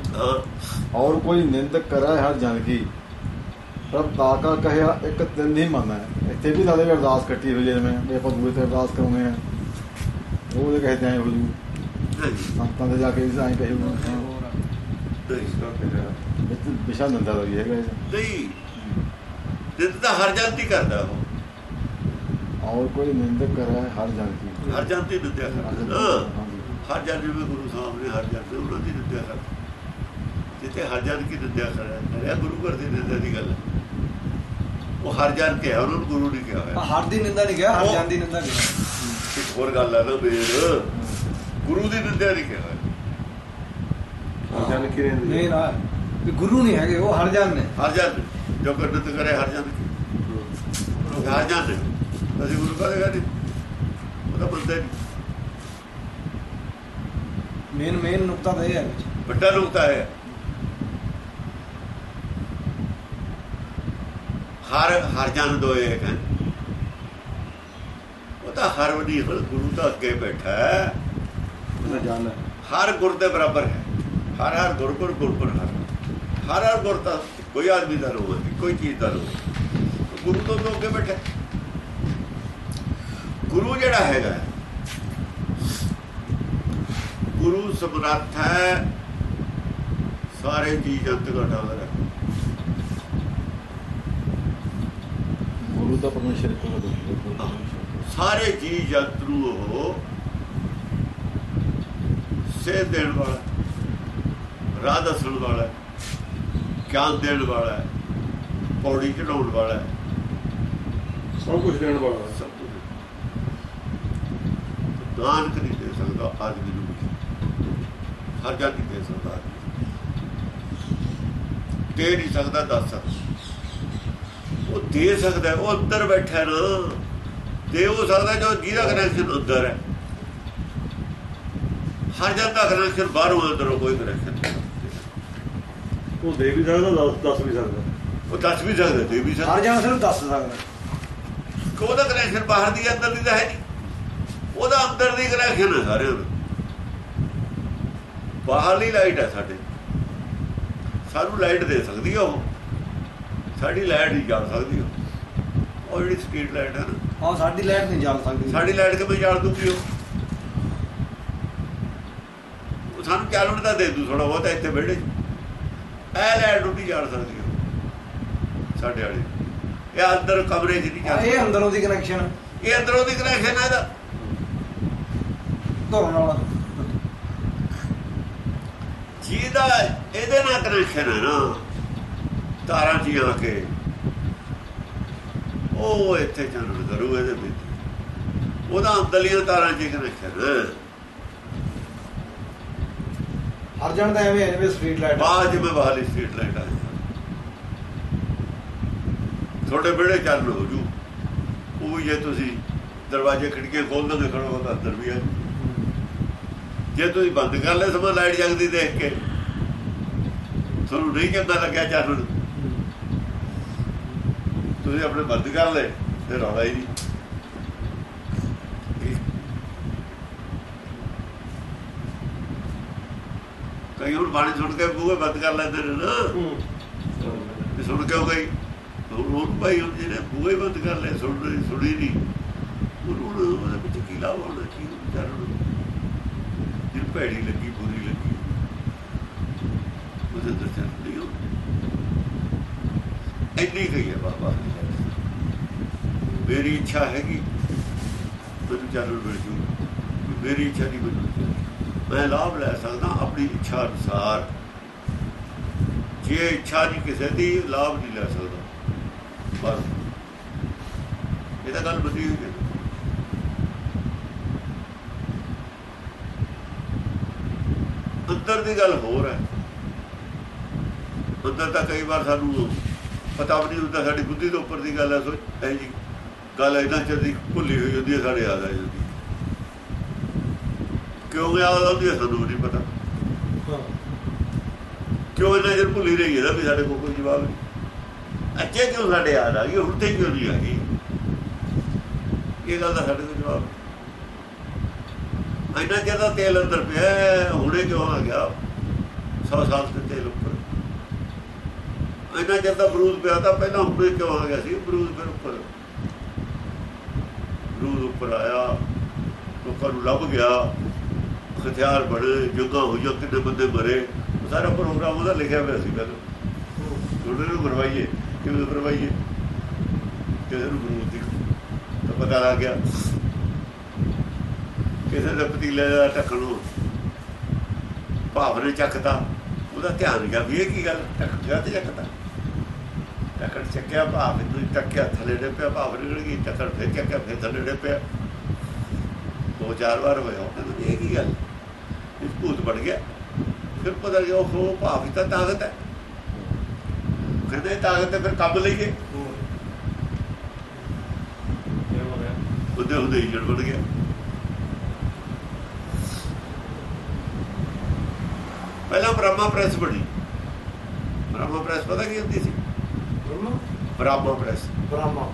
ਔਰ ਕੋਈ ਨਿੰਦਕ ਕਰਾ ਹਰ ਜਨ ਕੀ ਪ੍ਰਭ ਤਾਕਾ ਕਹਿਆ ਇੱਕ ਦਿਨ ਹੀ। ਮੰਨਾ ਇੱਥੇ ਵੀ ਦਾਦੇ ਅਰਦਾਸ ਕੱਟੀ ਹੋਈ ਜਿਵੇਂ ਵੀ ਆਪਾਂ ਗੁਰੂ ਤੇ ਅਰਦਾਸ ਕਰਉਂਦੇ ਆ ਉਹ ਜੇ ਕਹਿੰਦੇ ਆਏ ਹੋ ਜੂ। ਸੰਤਾਂ ਜਾ ਕੇ ਵੀ ਆਏ ਕਹੇ ਉਹ ਵਿਸ਼ਾ ਨੰਦਾ ਦਾ ਹੈਗਾ ਨਹੀਂ। ਜਿੱਦ ਤਾਂ ਹਰ ਜਨਤੀ ਕਰਦਾ ਉਹ। ਔਰ ਕੋਈ ਨਿੰਦਕ ਕਰਾ ਹੈ ਹਰ ਜਨ ਕੀ ਹਰ ਜਾਂਤੀ ਨਿੰਦਿਆ ਹਾਂ ਹਾਂਜੀ। ਹਰ ਜਾਂਤੀ ਵਿੱਚ ਗੁਰੂ ਸਾਹਿਬ ਨੇ ਹਰ ਜਾਂਤੀ ਉਹਨਾਂ ਦੀ ਨਿੰਦਿਆ ਕਰਦਾ ਜਿੱਥੇ ਹਰ ਜਨ ਕੀ ਨਿੰਦਿਆ ਕਰਿਆ ਗੁਰੂ ਘਰ ਦੀ ਨਿੰਦਿਆ ਦੀ ਗੱਲ ਹੈ ਉਹ ਹਰ ਜਨ ਕਿਹਾ ਉਹਨਾਂ ਨੂੰ ਗੁਰੂ ਨਹੀਂ ਕਿਹਾ ਹੋਇਆ ਹਰ ਦੀ ਨਿੰਦਾ ਨਹੀਂ ਗਿਆ ਹਰ ਜਾਨ ਦੀ ਨਿੰਦਾ ਇੱਕ ਹੋਰ ਗੱਲ ਹੈ ਨਾ ਵੀਰ ਗੁਰੂ ਦੀ ਨਿੰਦਿਆ ਨਹੀਂ ਕਿਹਾ ਹੋਇਆ ਜਨ ਕੀ ਰਹਿੰਦੀ ਨਹੀਂ ਨਾ ਵੀ ਗੁਰੂ ਨਹੀਂ ਹੈਗੇ ਉਹ ਹਰ ਜਾਨ ਨੇ ਹਰ ਜਨ ਜੋ ਕਰਨਤ ਕਰੇ ਹਰ ਜਨ ਕੀ ਉਹ ਹਰ ਜਨ ਨੇ ਅਸੀਂ ਗੁਰੂ ਕਹਦੇ ਗਾ ਨਹੀਂ ਉਹਦਾ ਬੰਦੇ ਨਹੀਂ ਮੇਨ ਮੇਨ ਨੁਕਤਾ ਤਾਂ ਇਹ ਹੈ ਵੱਡਾ ਨੁਕਤਾ ਹੈ ਹਰ ਹਰ ਜਨ ਦੋ ਇੱਕ ਹੈ ਉਹ ਤਾਂ ਹਰ ਵਡੀ ਗੁਰੂ ਤਾਂ ਅੱਗੇ ਬੈਠਾ ਹੈ ਉਹਦਾ ਜਾਨ ਹੈ ਹਰ ਗੁਰ ਦੇ ਬਰਾਬਰ ਹੈ ਹਰ ਹਰ ਗੁਰ ਗੁਰ ਗੁਰ ਗੁਰ ਹਰ ਹਰ ਹਰ ਗੁਰ ਤਾਂ ਕੋਈ ਆਦਮੀ ਦਾ ਰੋਹ ਕੋਈ ਚੀਜ਼ ਦਾ ਰੋਹ। ਗੁਰੂ ਤੋਂ ਅੱਗੇ ਬੈਠਾ। ਗੁਰੂ ਜਿਹੜਾ ਹੈਗਾ। ਗੁਰੂ ਸਮਰੱਥ ਹੈ। ਸਾਰੇ ਜੀ ਜੰਤ ਘਟਾਉਂਦਾ ਹੈ ਗੁਰੂ ਦਾ ਪਰਮੇਸ਼ਰ ਸਾਰੇ ਜੀ ਜੰਤ ਨੂੰ ਉਹ ਸੇਧ ਦੇਣ ਵਾਲਾ ਰਾਹ ਦੱਸਣ ਵਾਲਾ ਗਿਆਨ ਦੇਣ ਵਾਲਾ ਪੌੜੀ ਚੜਾਉਣ ਵਾਲਾ। ਸਭ ਕੁਝ ਦੇਣ ਵਾਲਾ। ਨਾਨਕ ਨਹੀਂ ਦੇ ਸਕਦਾ ਆਦਮੀ ਨੂੰ ਹਰ ਜਨ ਨਹੀਂ ਦੇ ਸਕਦਾ। ਦੇ ਨਹੀਂ ਸਕਦਾ ਦੱਸ ਸਕਦਾ। ਉਹ ਦੇ ਸਕਦਾ ਉਹ ਅੰਦਰ ਬੈਠਾ ਨਾ। ਦੇ ਹੋ ਸਕਦਾ ਜੋ ਜਿਹਦਾ ਕਨੈਕਸ਼ਨ ਅੰਦਰ ਹੈ। ਹਰ ਜਨ ਦਾ ਕਨੈਕਸ਼ਨ ਬਾਹਰੋਂ ਅੰਦਰੋਂ ਕੋਈ ਕਨੈਕਸ਼ਨ ਨਹੀਂ। ਉਹ ਦੇ ਵੀ ਸਕਦਾ ਦੱਸ ਦੱਸ ਵੀ ਸਕਦਾ। ਉਹ ਦੱਸ ਵੀ ਸਕਦਾ ਦੇ ਵੀ ਸਕਦਾ। ਹਰ ਜਾਨ ਸਿਰਫ ਦੱਸ ਸਕਦਾ। ਕਿ ਉਹਦਾ ਕਨੈਕਸ਼ਨ ਬਾਹਰ ਦੀ ਅੰਦਰ ਦੀ ਤਾਂ ਹੈ ਨਹੀਂ। ਉਹਦਾ ਅੰਦਰ ਦੀ ਕਨੈਕਸ਼ਨ ਹੈ ਸਾਰਿਆਂ ਦਾ ਬਾਹਰਲੀ ਲਾਈਟ ਹੈ ਸਾਡੇ। ਸਾਨੂੰ ਲਾਈਟ ਦੇ ਸਕਦੀ ਹੈ ਉਹ। ਸਾਡੀ ਲਾਈਟ ਨਹੀਂ ਜਲ ਸਕਦੀ ਉਹ। ਉਹ ਜਿਹੜੀ ਸਟਰੀਟ ਲਾਈਟ ਹੈ ਨਾ। ਹਾਂ ਸਾਡੀ ਲਾਈਟ ਨਹੀਂ ਜਲ ਸਕਦੀ। ਸਾਡੀ ਲਾਈਟ ਕਿਵੇਂ ਜਲ ਦੂਗੀ ਉਹ? ਸਾਨੂੰ ਚਾਲਣ ਦਾ ਦੇ ਦੂ ਥੋੜਾ ਬਹੁਤਾ ਇੱਥੇ 'ਚ ਇਹ ਲਾਈਟ ਨਹੀਂ ਜਲ ਸਕਦੀ ਉਹ ਸਾਡੇ ਵਾਲੀ। ਇਹ ਅੰਦਰ ਕਮਰੇ 'ਚ ਨਹੀਂ ਹਾਂ, ਜਲ ਇਹ ਅੰਦਰੋਂ ਦੀ ਕਨੈਕਸ਼ਨ ਇਹ ਅੰਦਰੋਂ ਦੀ ਕਨੈਕਸ਼ਨ ਹੈ ਇਹਦਾ। ਧੋਣ ਵਾਲਾ ਜਿਹਦਾ ਇਹਦੇ ਨਾਲ ਕਨੈਕਸ਼ਨ ਹੈ ਨਾ ਤਾਰਾਂ ਜੀ ਆ ਕੇ ਉਹ ਇੱਥੇ ਚਾਨਣ ਕਰੂ ਇਹਦੇ ਵਿੱਚ। ਉਹਦਾ ਅੰਦਰਲੀਆਂ ਤਾਰਾਂ ਜੀ ਕਨੈਕਸ਼ਨ ਹਰ ਜਾਨ ਦਾ ਐਵੇਂ ਜਿਵੇਂ ਸਟਰੀਟ ਲਾਈਟ ਬਾਅਦ ਜਿਵੇਂ ਬਾਹਰਲੀ ਸਟਰੀਟ ਲਾਈਟ ਆ। ਥੋੜੇ ਬੜੇ ਚੱਲ ਹੋ ਜੂ। ਉਹ ਜੇ ਤੁਸੀਂ ਦਰਵਾਜ਼ੇ ਖਿੜਕੀਆਂ ਖੋਲ ਦੋਗੇ ਖੜੋ ਤਾਂ ਅੰਦਰ ਵੀ ਆ। ਜੇ ਤੁਸੀਂ ਬੰਦ ਕਰ ਲੈ ਸਮਾਂ ਲਾਈਟ ਜਗਦੀ ਦੇਖ ਕੇ ਤੁਹਾਨੂੰ ਨਹੀਂ ਚੰਗਾ ਲੱਗਿਆ ਚਾਨਣ ਤੁਸੀਂ ਆਪਣੇ ਬੰਦ ਕਰ ਲੈ ਤੇ ਰੌਲਾ ਹੀ ਨਹੀਂ। ਕਈ ਹੁਣ ਬਾਣੀ ਸੁਣ ਕੇ ਬੂਹੇ ਬੰਦ ਕਰ ਲੈਂਦੇ ਨੇ। ਨਾ ਤੇ ਸੁਣ ਕੇ ਹੋ ਗਈ ਹੁਣ ਭਾਈ ਹੁਣ ਜਿਹਨੇ ਬੂਹੇ ਬੰਦ ਕਰ ਲਏ ਸੁਣ ਸੁਣੀ ਨਹੀਂ। ਉਹਨੂੰ ਉਹਦੇ ਵਿੱਚ ਕੀ ਲਾਭ ਹੋਣਾ ਕੀ ਵਿਚਾਰ ਭੈੜੀ ਲੱਗੀ, ਬੁਰੀ ਲੱਗੀ। ਉਹਦੇ ਦਰਸ਼ਨ ਨਹੀਂ ਹੋ। ਗਈ ਹੈ ਬਾਬਾ ਮੇਰੀ ਇੱਛਾ ਹੈਗੀ, ਮੈਨੂੰ ਚਾਲੂ ਮਿਲ ਜੂ। ਮੇਰੀ ਇੱਛਾ ਨਹੀਂ ਮੈਨੂੰ ਮੈਂ ਲਾਭ ਲੈ ਸਕਦਾ, ਆਪਣੀ ਇੱਛਾ ਅਨੁਸਾਰ। ਜੇ ਇੱਛਾ ਨਹੀਂ ਕਿਸੇ ਦੀ, ਲਾਭ ਨਹੀਂ ਲੈ ਸਕਦਾ। ਬਸ। ਇਹ ਤਾਂ ਗੱਲ ਬਦੀ ਹੋਈ ਹੈ। ਅੰਦਰ ਦੀ ਗੱਲ ਹੋਰ ਹੈ। ਅੰਦਰ ਤਾਂ ਕਈ ਵਾਰ ਸਾਨੂੰ ਪਤਾ ਵੀ ਨਹੀਂ ਹੁੰਦਾ ਸਾਡੀ ਬੁੱਧੀ ਦੇ ਉੱਪਰ ਦੀ ਗੱਲ ਹੈ। ਸੋਚ ਹੈ ਜੀ ਗੱਲ ਇਦਾਂ ਚਲਦੀ ਭੁੱਲੀ ਹੋਈ ਹੁੰਦੀ ਹੈ ਸਾਡੇ ਯਾਦ ਆ ਜਾਂਦੀ ਕਿਉਂ ਆਉਂਦੀ ਹੈ ਸਾਨੂੰ ਨਹੀਂ ਪਤਾ। ਕਿਉਂ ਇਹਨਾਂ ਜਰ ਭੁੱਲੀ ਰਹੀ ਹੈ ਵੀ ਸਾਡੇ ਕੋਲ ਕੋਈ ਜਵਾਬ ਨਹੀਂ? ਅੱਜੇ ਕਿਉਂ ਸਾਡੇ ਯਾਦ ਆ ਗਈ ਹੁਣ ਤੇ ਕਿਉਂ ਨਹੀਂ ਆ ਗਈ ਇਹ ਗੱਲ ਦਾ ਸਾਡੇ ਕੋਲ ਜਵਾਬ ਇੰਨਾ ਚਿਰ ਦਾ ਤੇਲ ਅੰਦਰ ਪਿਆ ਹੁਣੇ ਕਿਉਂ ਆ ਗਿਆ? 100 ਸਾਲ ਤੇ ਤੇਲ ਉੱਪਰ। ਇੰਨਾ ਚਿਰ ਦਾ ਬਰੂਦ ਪਿਆ ਤਾਂ ਪਹਿਲਾਂ ਹੁਣੇ ਕਿਉਂ ਆ ਗਿਆ ਸੀ? ਬਰੂਦ ਫਿਰ ਉੱਪਰ। ਬਰੂਦ ਉੱਪਰ ਆਇਆ, ਲੋਕਾਂ ਨੂੰ ਲੱਭ ਗਿਆ। ਹਥਿਆਰ ਬੜੇ ਜੁਗਾ ਹੋਈਆਂ, ਕਿੰਨੇ ਬੰਦੇ ਮਰੇ। ਸਾਰਾ ਪ੍ਰੋਗਰਾਮ ਉਹਦਾ ਲਿਖਿਆ ਹੋਇਆ ਸੀ ਪਹਿਲਾਂ। ਥੋੜੇ ਨੂੰ ਮਰਵਾਈਏ ਕਿਵੇਂ ਮਰਵਾਈਏ ਕਿਸੇ ਨੂੰ ਬਰੂਦ ਦੀ ਤਾਂ ਪਤਾ ਲੱਗ ਗਿਆ। ਕਿਸੇ ਦੇ ਪਤੀਲੇ ਦਾ ਢੱਕਣ ਨੂੰ ਭਾਵ ਨੇ ਚੱਕਦਾ ਉਹਦਾ ਧਿਆਨ ਗਿਆ ਵੀ ਇਹ ਕੀ ਗੱਲ ਟੱਕ ਗਿਆ ਤੇ ਚੱਕਦਾ। ਟੱਕਰ ਚੱਕਿਆ ਭਾਵ ਨੂੰ ਟੱਕਿਆ ਥੱਲੇ ਦੇ ਪਿਆ ਭਾਵ ਨਿਕਲ ਗਈ ਟੱਕਰ ਫਿਰ ਚੱਕਿਆ ਫਿਰ ਥੱਲੇ ਦੇ ਪਿਆ। ਦੋ ਚਾਰ ਵਾਰ ਹੋਇਆ ਉਹ ਇਹ ਕੀ ਗੱਲ? ਇਹ ਭੂਤ ਬਣ ਗਿਆ। ਫਿਰ ਪਤਾ ਲੱਗਿਆ ਉਹ ਹੋ ਭਾਵ ਹੀ ਤਾਂ ਤਾਕਤ ਹੈ। ਕਹਿੰਦੇ ਤਾਕਤ ਹੈ ਫਿਰ ਕੰਮ ਲਈਏ ਉਹਦੇ ਹੁੰਦੇ ਜੜ ਬਣ ਗਿਆ। ਪਹਿਲਾਂ ਬ੍ਰਹਮਾ ਪ੍ਰੈਸ ਬਣੀ। ਬ੍ਰਹਮਾ ਪ੍ਰੈਸ ਪਤਾ ਕੀ ਹੁੰਦੀ ਸੀ? ਬ੍ਰਹਮਾ? Bramah press. ਬ੍ਰਹਮਾ।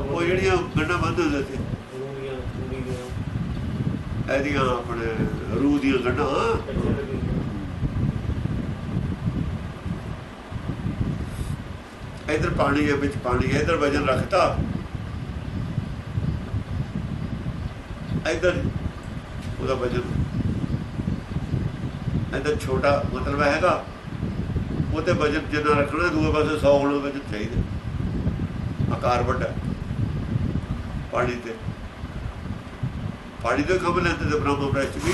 ਉਹ ਜਿਹੜੀਆਂ ਗੰਢਾਂ ਬੰਦ ਹੁੰਦੇ ਸੀ। ਇਹਦੀਆਂ ਆਪਣੇ ਰੂਹ ਦੀਆਂ ਗੰਢਾਂ। ਇਧਰ ਪਾਣੀ ਹੈ ਵਿੱਚ ਪਾਣੀ ਇਧਰ ਵਜਨ ਰੱਖਤਾ। ਇਧਰ ਉਹਦਾ ਵਜਨ। ਇਧਰ ਛੋਟਾ ਮਤਲਬ ਹੈਗਾ। ਉਹਤੇ ਵਜਨ ਜਿੰਨਾ ਰੱਖਣਾ ਦੂਏ ਪਾਸੇ 100 ਗੁਣਾ ਵਜਨ ਚਾਹੀਦਾ। ਆਕਾਰ ਵੱਡਾ। ਪਾਣੀ ਤੇ। ਪਾਣੀ ਦੇ ਖਬਰ ਲੈਂਦੇ ਤੇ ਬ੍ਰਹਮ ਬ੍ਰੈਸਟ ਵੀ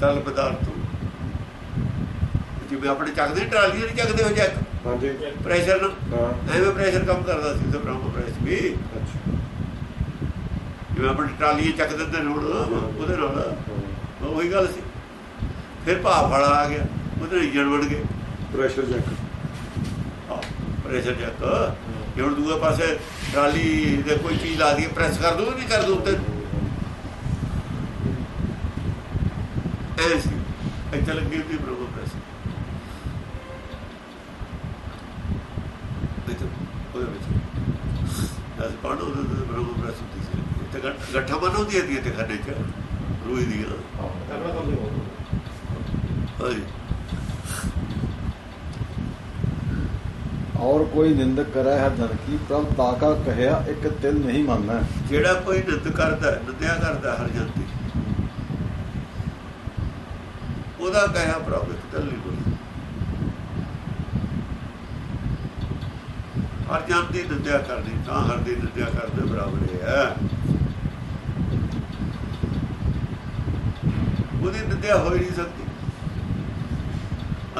ਤਰਲ ਪਦਾਰਥ ਤੋਂ। ਜਿਵੇਂ ਆਪਣੇ ਚੱਕਦੇ ਟਰਾਲੀਆਂ ਨਹੀਂ ਚੱਕਦੇ ਹੋ ਜੈਕ। ਹਾਂਜੀ। ਪ੍ਰੈਸ਼ਰ ਨਾਲ ਹਾਂ। ਐਵੇਂ ਪ੍ਰੈਸ਼ਰ ਕੰਮ ਕਰਦਾ ਸੀ ਤੇ ਬ੍ਰਹਮ ਪ੍ਰੈਸ ਵੀ। ਜਿਵੇਂ ਆਪਣੀ ਟਰਾਲੀ ਚੱਕ ਦਿੰਦੇ ਨੇ ਹੁਣ ਉਹਦੇ ਨਾਲ। ਉਹੀ ਗੱਲ ਫਿਰ ਭਾਫ ਵਾਲਾ ਆ ਗਿਆ ਉਹਦੇ ਇੰਜਣ ਬਣ ਗਏ। ਪ੍ਰੈਸ਼ਰ ਚੈੱਕ ਪ੍ਰੈਸ਼ਰ ਚੱਕ ਜੇ ਹੁਣ ਦੂਏ ਪਾਸੇ ਟਰਾਲੀ ਦੇ ਕੋਈ ਚੀਜ਼ ਲਾ ਦੀ ਪ੍ਰੈਸ ਕਰ ਦੂ ਨਹੀਂ ਕਰ ਦੂ ਉੱਤੇ? ਐ ਸੀ। ਇੱਥੇ ਲੱਗੀ ਵੀ ਬ੍ਰਹਮ ਪ੍ਰੈਸ ਇੱਥੇ ਉਹਦੇ ਵਿੱਚ। part of the Bramah press ਹੁੰਦੀ ਸੀ। ਤੇ ਗੱਠ- ਗੱਠਾਂ ਬਣਾਉਂਦੀ ਹੁੰਦੀ ਤੇ ਖੱਡੇ ਚ। ਹੋਣਾ ਹਾਂਜੀ। ਔਰ ਕੋਈ ਨਿੰਦਕ ਕਰੈ ਹੈ ਜਨ ਕੀ ਪ੍ਰਭ ਤਾਕਾ ਕਹਿਆ ਇੱਕ ਤਿਲ ਨਹੀਂ ਮੰਨਣਾ ਜਿਹੜਾ ਕੋਈ ਨਿੰਦ ਕਰਦਾ ਹੈ, ਨਿੰਦਿਆ ਕਰਦਾ ਹਰ ਜੰਤੀ ਉਹਦਾ ਕਹਿਆ ਪ੍ਰਭੂ ਇੱਕ ਗੱਲ ਨਹੀਂ ਕੋਈ ਹਰ ਜੰਤੀ ਨਿੰਦਿਆ ਕਰਨੀ ਤਾਂ ਹਰ ਦੀ ਨਿੰਦਿਆ ਕਰਦੇ ਬਰਾਬਰ ਹੀ ਹੈ। ਉਹਦੀ ਨਿੰਦਿਆ ਹੋ ਹੀ ਨਹੀਂ ਸਕਦੀ।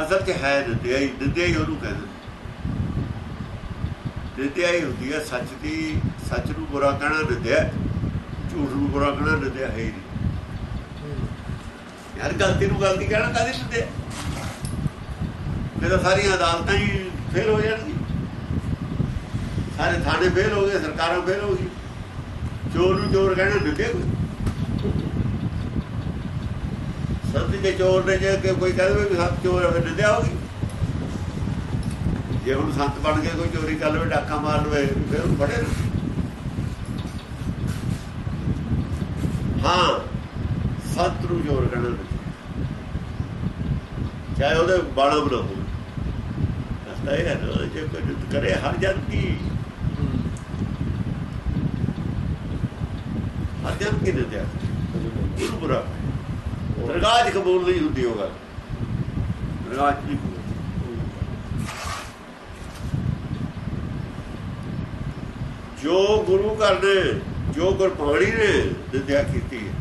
ਅਸਲ 'ਚ ਹੈ ਨਿੰਦਿਆ ਹੀ ਨਿੰਦਿਆ ਹੀ ਉਹਨੂੰ ਕਹਿੰਦੇ ਨਿੰਦਿਆ ਹੀ ਹੁੰਦੀ ਹੈ ਸੱਚ ਦੀ, ਸੱਚ ਨੂੰ ਬੁਰਾ ਕਹਿਣਾ ਨਿੰਦਿਆ ਝੂਠ ਨੂੰ ਬੁਰਾ ਕਹਿਣਾ ਨਿੰਦਿਆ ਹੈ ਹੀ ਯਾਰ ਗਲਤੀ ਨੂੰ ਗਲਤੀ ਕਹਿਣਾ ਕਾਹਦੀ ਨਿੰਦਿਆ ਫਿਰ ਤਾਂ ਸਾਰੀਆਂ ਅਦਾਲਤਾਂ ਹੀ ਫੇਲ ਹੋ ਜਾਣਗੀਆਂ। ਸਾਰੇ ਥਾਣੇ ਫੇਲ ਹੋ ਗਏ, ਸਰਕਾਰਾਂ ਫੇਲ ਹੋ ਗਈ ਚੋਰ ਨੂੰ ਚੋਰ ਕਹਿਣਾ ਨਿੰਦਿਆ ਕੋਈ ਸੰਤ ਜੇ ਚੋਰ ਨੇ ਜੇ ਕਿ ਕੋਈ ਕਹਿ ਦੇਵੇ ਵੀ ਸੰਤ ਚੋਰ ਹੈ ਫਿਰ ਨਿੰਦਿਆ ਹੋਗੀ ਜੇ ਹੁਣ ਸੰਤ ਬਣ ਕੇ ਕੋਈ ਚੋਰੀ ਕਰ ਲਵੇ, ਡਾਕਾ ਮਾਰ ਲਵੇ, ਫਿਰ ਉਹ ਫੜੇ ਹਾਂ, ਸੰਤ ਨੂੰ ਚੋਰ ਕਹਿਣਾ ਚਾਹੇ ਉਹਦੇ ਬਾਣਾ ਬਣਾ ਹੋਵੇ ਰਸਤਾ ਇਹ ਹੈ ਜੇ ਕੋਈ ਕਰੇ, ਹਰ ਜਨ ਕੀ? ਹਰ ਜਨ ਕੀ ਨਿੰਦਿਆ ਉਹਨੂੰ ਬੁਰਾ। ਦਰਗਾਹ 'ਚ ਕਬੂਲ ਨਹੀਂ ਹੁੰਦੀ ਉਹ ਗੱਲ। ਦਰਗਾਹ 'ਚ ਨਹੀਂ ਕਬੂਲ। ਜੋ ਗੁਰੂ ਘਰ ਨੇ ਜੋ ਗੁਰਬਾਣੀ ਨੇ ਨਿੰਦਿਆ ਕੀਤੀ ਹੈ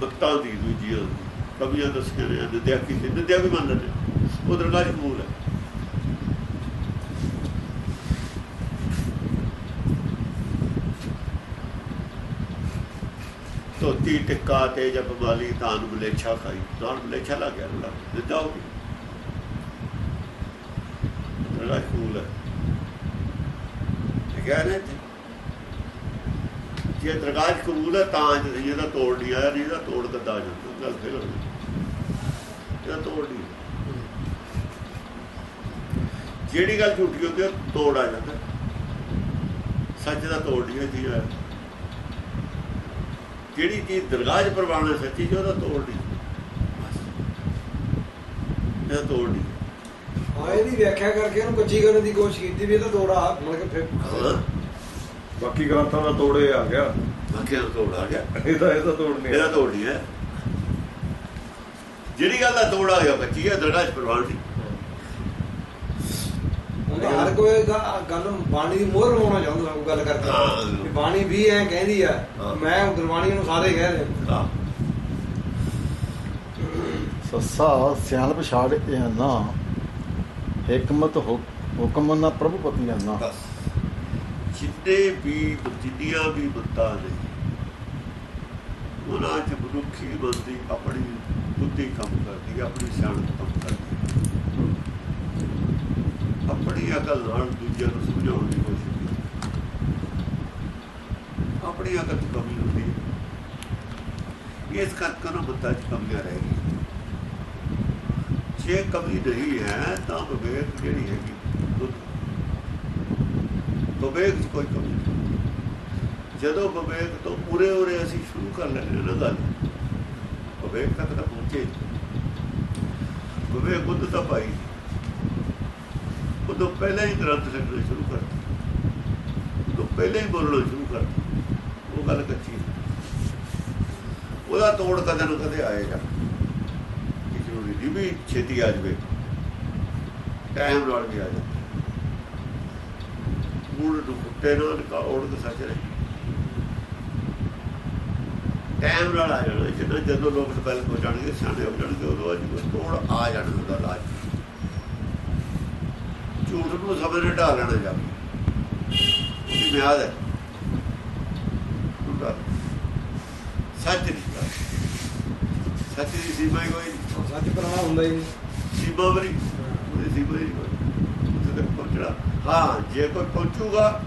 ਬਖਤਾਂ ਦੀ ਦੂਜੀਆਂ ਦੀ, ਕਵੀਆਂ ਦੱਸੀਆਂ ਨੇ ਨਿੰਦਿਆ ਕੀਤੀ ਨਿੰਦਿਆ ਵੀ ਮੰਨਦੇ ਉਹ ਦਰਗਾਹ 'ਚ ਕਬੂਲ ਹੈ। ਧੋਤੀ ਟਿੱਕਾ ਤੇ ਜਬ ਮਾਲੀ ਤਾਨ ਬਲੇਛਾ ਖਾਈ। ਤਾਨ ਬਲੇਛਾ ਲੱਗ ਗਿਆ ਅੱਲਾ ਦਿੱਤਾ ਹੋ ਗਈ ਦਰਗਾਹ 'ਚ ਹੈ। ਠੀਕ ਹੈ ਨਾ ਜੇ ਦਰਗਾਹ ਕਬੂਲ ਹੈ ਤਾਂ ਜੇ ਇਹਦਾ ਤੋੜ ਨਹੀਂ ਆਇਆ ਨਹੀਂ ਇਹਦਾ ਤੋੜ ਕੱਦਾ ਆ ਜਾਂਦਾ। ਗੱਲ ਫੇਰ ਹੋ ਗਈ ਇਹਦਾ ਤੋੜ ਨਹੀਂ ਜਿਹੜੀ ਗੱਲ ਝੂਠੀ ਹੁੰਦੀ ਹੈ, ਉਹ ਤੋੜ ਆ ਜਾਂਦਾ। ਸੱਚ ਦਾ ਤੋੜ ਨਹੀਂ ਹੁੰਦੀ ਹੈ ਜਿਹੜੀ ਚੀਜ਼ ਦਰਗਾਹ 'ਚ ਪ੍ਰਵਾਨ ਸੱਚੀ ਜੀ ਉਹਦਾ ਤੋੜ ਨਹੀਂ। ਬਸ। ਇਹਦਾ ਤੋੜ ਨਹੀਂ। ਹਾਂ ਇਹਦੀ ਵਿਆਖਿਆ ਕਰਕੇ ਇਹਨੂੰ ਕੱਚੀ ਕਰਨ ਦੀ ਕੋਸ਼ਿਸ਼ ਕੀਤੀ ਵੀ ਇਹਦਾ ਤੋੜਾ ਮਤਲਬ ਕਿ ਫਿਰ ਬਾਕੀ ਗ੍ਰੰਥਾਂ ਦਾ ਤੋੜੇ ਆ ਗਿਆ। ਬਾਕੀ ਦਾ ਤੋੜ ਆ ਗਿਆ। ਇਹਦਾ ਇਹਦਾ ਤੋੜ ਨਹੀਂ ਇਹਦਾ ਤੋੜ ਨਹੀਂ ਹੈ। ਜਿਹੜੀ ਗੱਲ ਦਾ ਤੋੜ ਆ ਗਿਆ ਬੱਚੀ ਹੈ ਦਰਗਾਹ 'ਚ ਪ੍ਰਵਾਨ ਨਹੀਂ ਹਰ ਕੋਈ ਗੱਲ ਬਾਣੀ ਦੀ ਮੋਹਰ ਲਵਾਉਣਾ ਚਾਹੁੰਦਾ ਉਹ ਗੱਲ ਕਰਕੇ ਬਾਣੀ ਵੀ ਐ ਕਹਿੰਦੀ ਆ। ਮੈਂ ਗੁਰਬਾਣੀ ਨੂੰ ਸਾਰੇ ਕਹਿ ਰਹੇ। ਹਾਂ। ਸੱਸਾ ਸਿਆਣਪ ਛਾੜ ਇਹ ਨਾ। ਹਕਮਤ ਹੁਕਮ ਨਾ ਪ੍ਰਭੂ ਪਤੀ ਨਾ। ਜਿੰਨੇ ਵੀ ਜਿੰਨੀਆਂ ਵੀ ਬੰਦਾ ਨੇ ਉਹਨਾਂ ਚ ਮਨੁੱਖੀ ਬੰਦੀ ਆਪਣੀ ਬੁੱਧੀ ਕੰਮ ਕਰਦੀ ਹੈ, ਆਪਣੀ ਸਿਆਣਪ ਕੰਮ ਕਰਦੀ। ਆਪਣੀ ਅਕਲ ਨਾਲ ਦੂਜਿਆਂ ਨੂੰ ਸਮਝਾਉਣ ਦੀ ਕੋਸ਼ਿਸ਼ ਕਰਦੀ ਆਪਣੀ ਅਕਲ ਚ ਕਮੀ ਹੁੰਦੀ ਹੈ। ਇਸ ਕਰਕੇ ਨਾ ਬੰਦਾ ਚ ਕਮੀਆਂ ਰਹਿ ਗਈ ਜੇ ਕਮੀ ਨਹੀਂ ਹੈ, ਤਾਂ ਵਿਵੇਕ ਜਿਹੜੀ ਹੈਗੀ ਵਿਵੇਕ 'ਚ ਕੋਈ ਕਮੀ ਨਹੀਂ। ਜਦੋਂ ਵਿਵੇਕ ਤੋਂ ਉਰੇ ਉਰੇ ਅਸੀਂ ਸ਼ੁਰੂ ਕਰ ਲੈਂਦੇ ਹਾਂ ਨਾ ਗੱਲ, ਵਿਵੇਕ ਤੱਕ ਤਾਂ ਪਹੁੰਚੇ। ਵਿਵੇਕ ਬੁੱਧ ਤਾਂ ਪਾਈ। ਉਦੋਂ ਪਹਿਲਾਂ ਹੀ ਗ੍ਰੰਥ ਲਿਖਣਾ ਸ਼ੁਰੂ ਕਰ ਦਿੱਤੇ। ਉਦੋਂ ਪਹਿਲਾਂ ਹੀ ਬੋਲਣਾ ਸ਼ੁਰੂ ਕਰ ਉਹ ਗੱਲ ਕੱਚੀ ਹੈ। ਉਹਦਾ ਤੋੜ ਕਦੇ ਨਾ ਕਦੇ ਆਏਗਾ। ਇਹ ਜ਼ਰੂਰੀ ਨਹੀਂ ਵੀ ਛੇਤੀ ਆ ਜਾਵੇ। ਟਾਈਮ ਨਾਲ ਵੀ ਆ ਜਾਵੇ। ਮੂਲ ਨੂੰ ਕੁੱਤੇ ਨਾਲ ਕਾ ਔੜ ਕੇ ਸੱਚ ਰਹੇ। ਟਾਈਮ ਨਾਲ ਆ ਜਾਣਾ। ਜਦੋਂ ਜਦੋਂ ਲੋਕ ਡਿਵੈਲਪ ਹੋ ਜਾਣਗੇ, ਸਿਆਣੇ ਹੋ ਜਾਣਗੇ, ਉਦੋਂ ਅੱਜ ਕੋਈ ਤੋੜ ਆ ਜਾਣਾ ਉਹਦਾ ਲਾਜ ਝੂਠ ਨੂੰ ਸਮਝ ਨੇ ਢਾਲ ਲੈਣਾ ਜਾ ਉਹਦੀ ਮਿਆਦ ਹੈ। ਸੱਚ ਨਹੀਂ। ਸੱਚ ਦੀ ਸੀਮਾ ਹੀ ਕੋਈ। ਸੱਚ ਪੁਰਾਣਾ ਹੁੰਦਾ ਹੀ ਨਹੀਂ। ਸੀਮਾ ਬਰੀ ਉਹਦੀ ਸੀਮਾ ਹੀ ਕੋਈ। ਤੱਕ ਪਹੁੰਚਣਾ। ਹਾਂ ਜੇ ਕੋਈ ਪਹੁੰਚੂਗਾ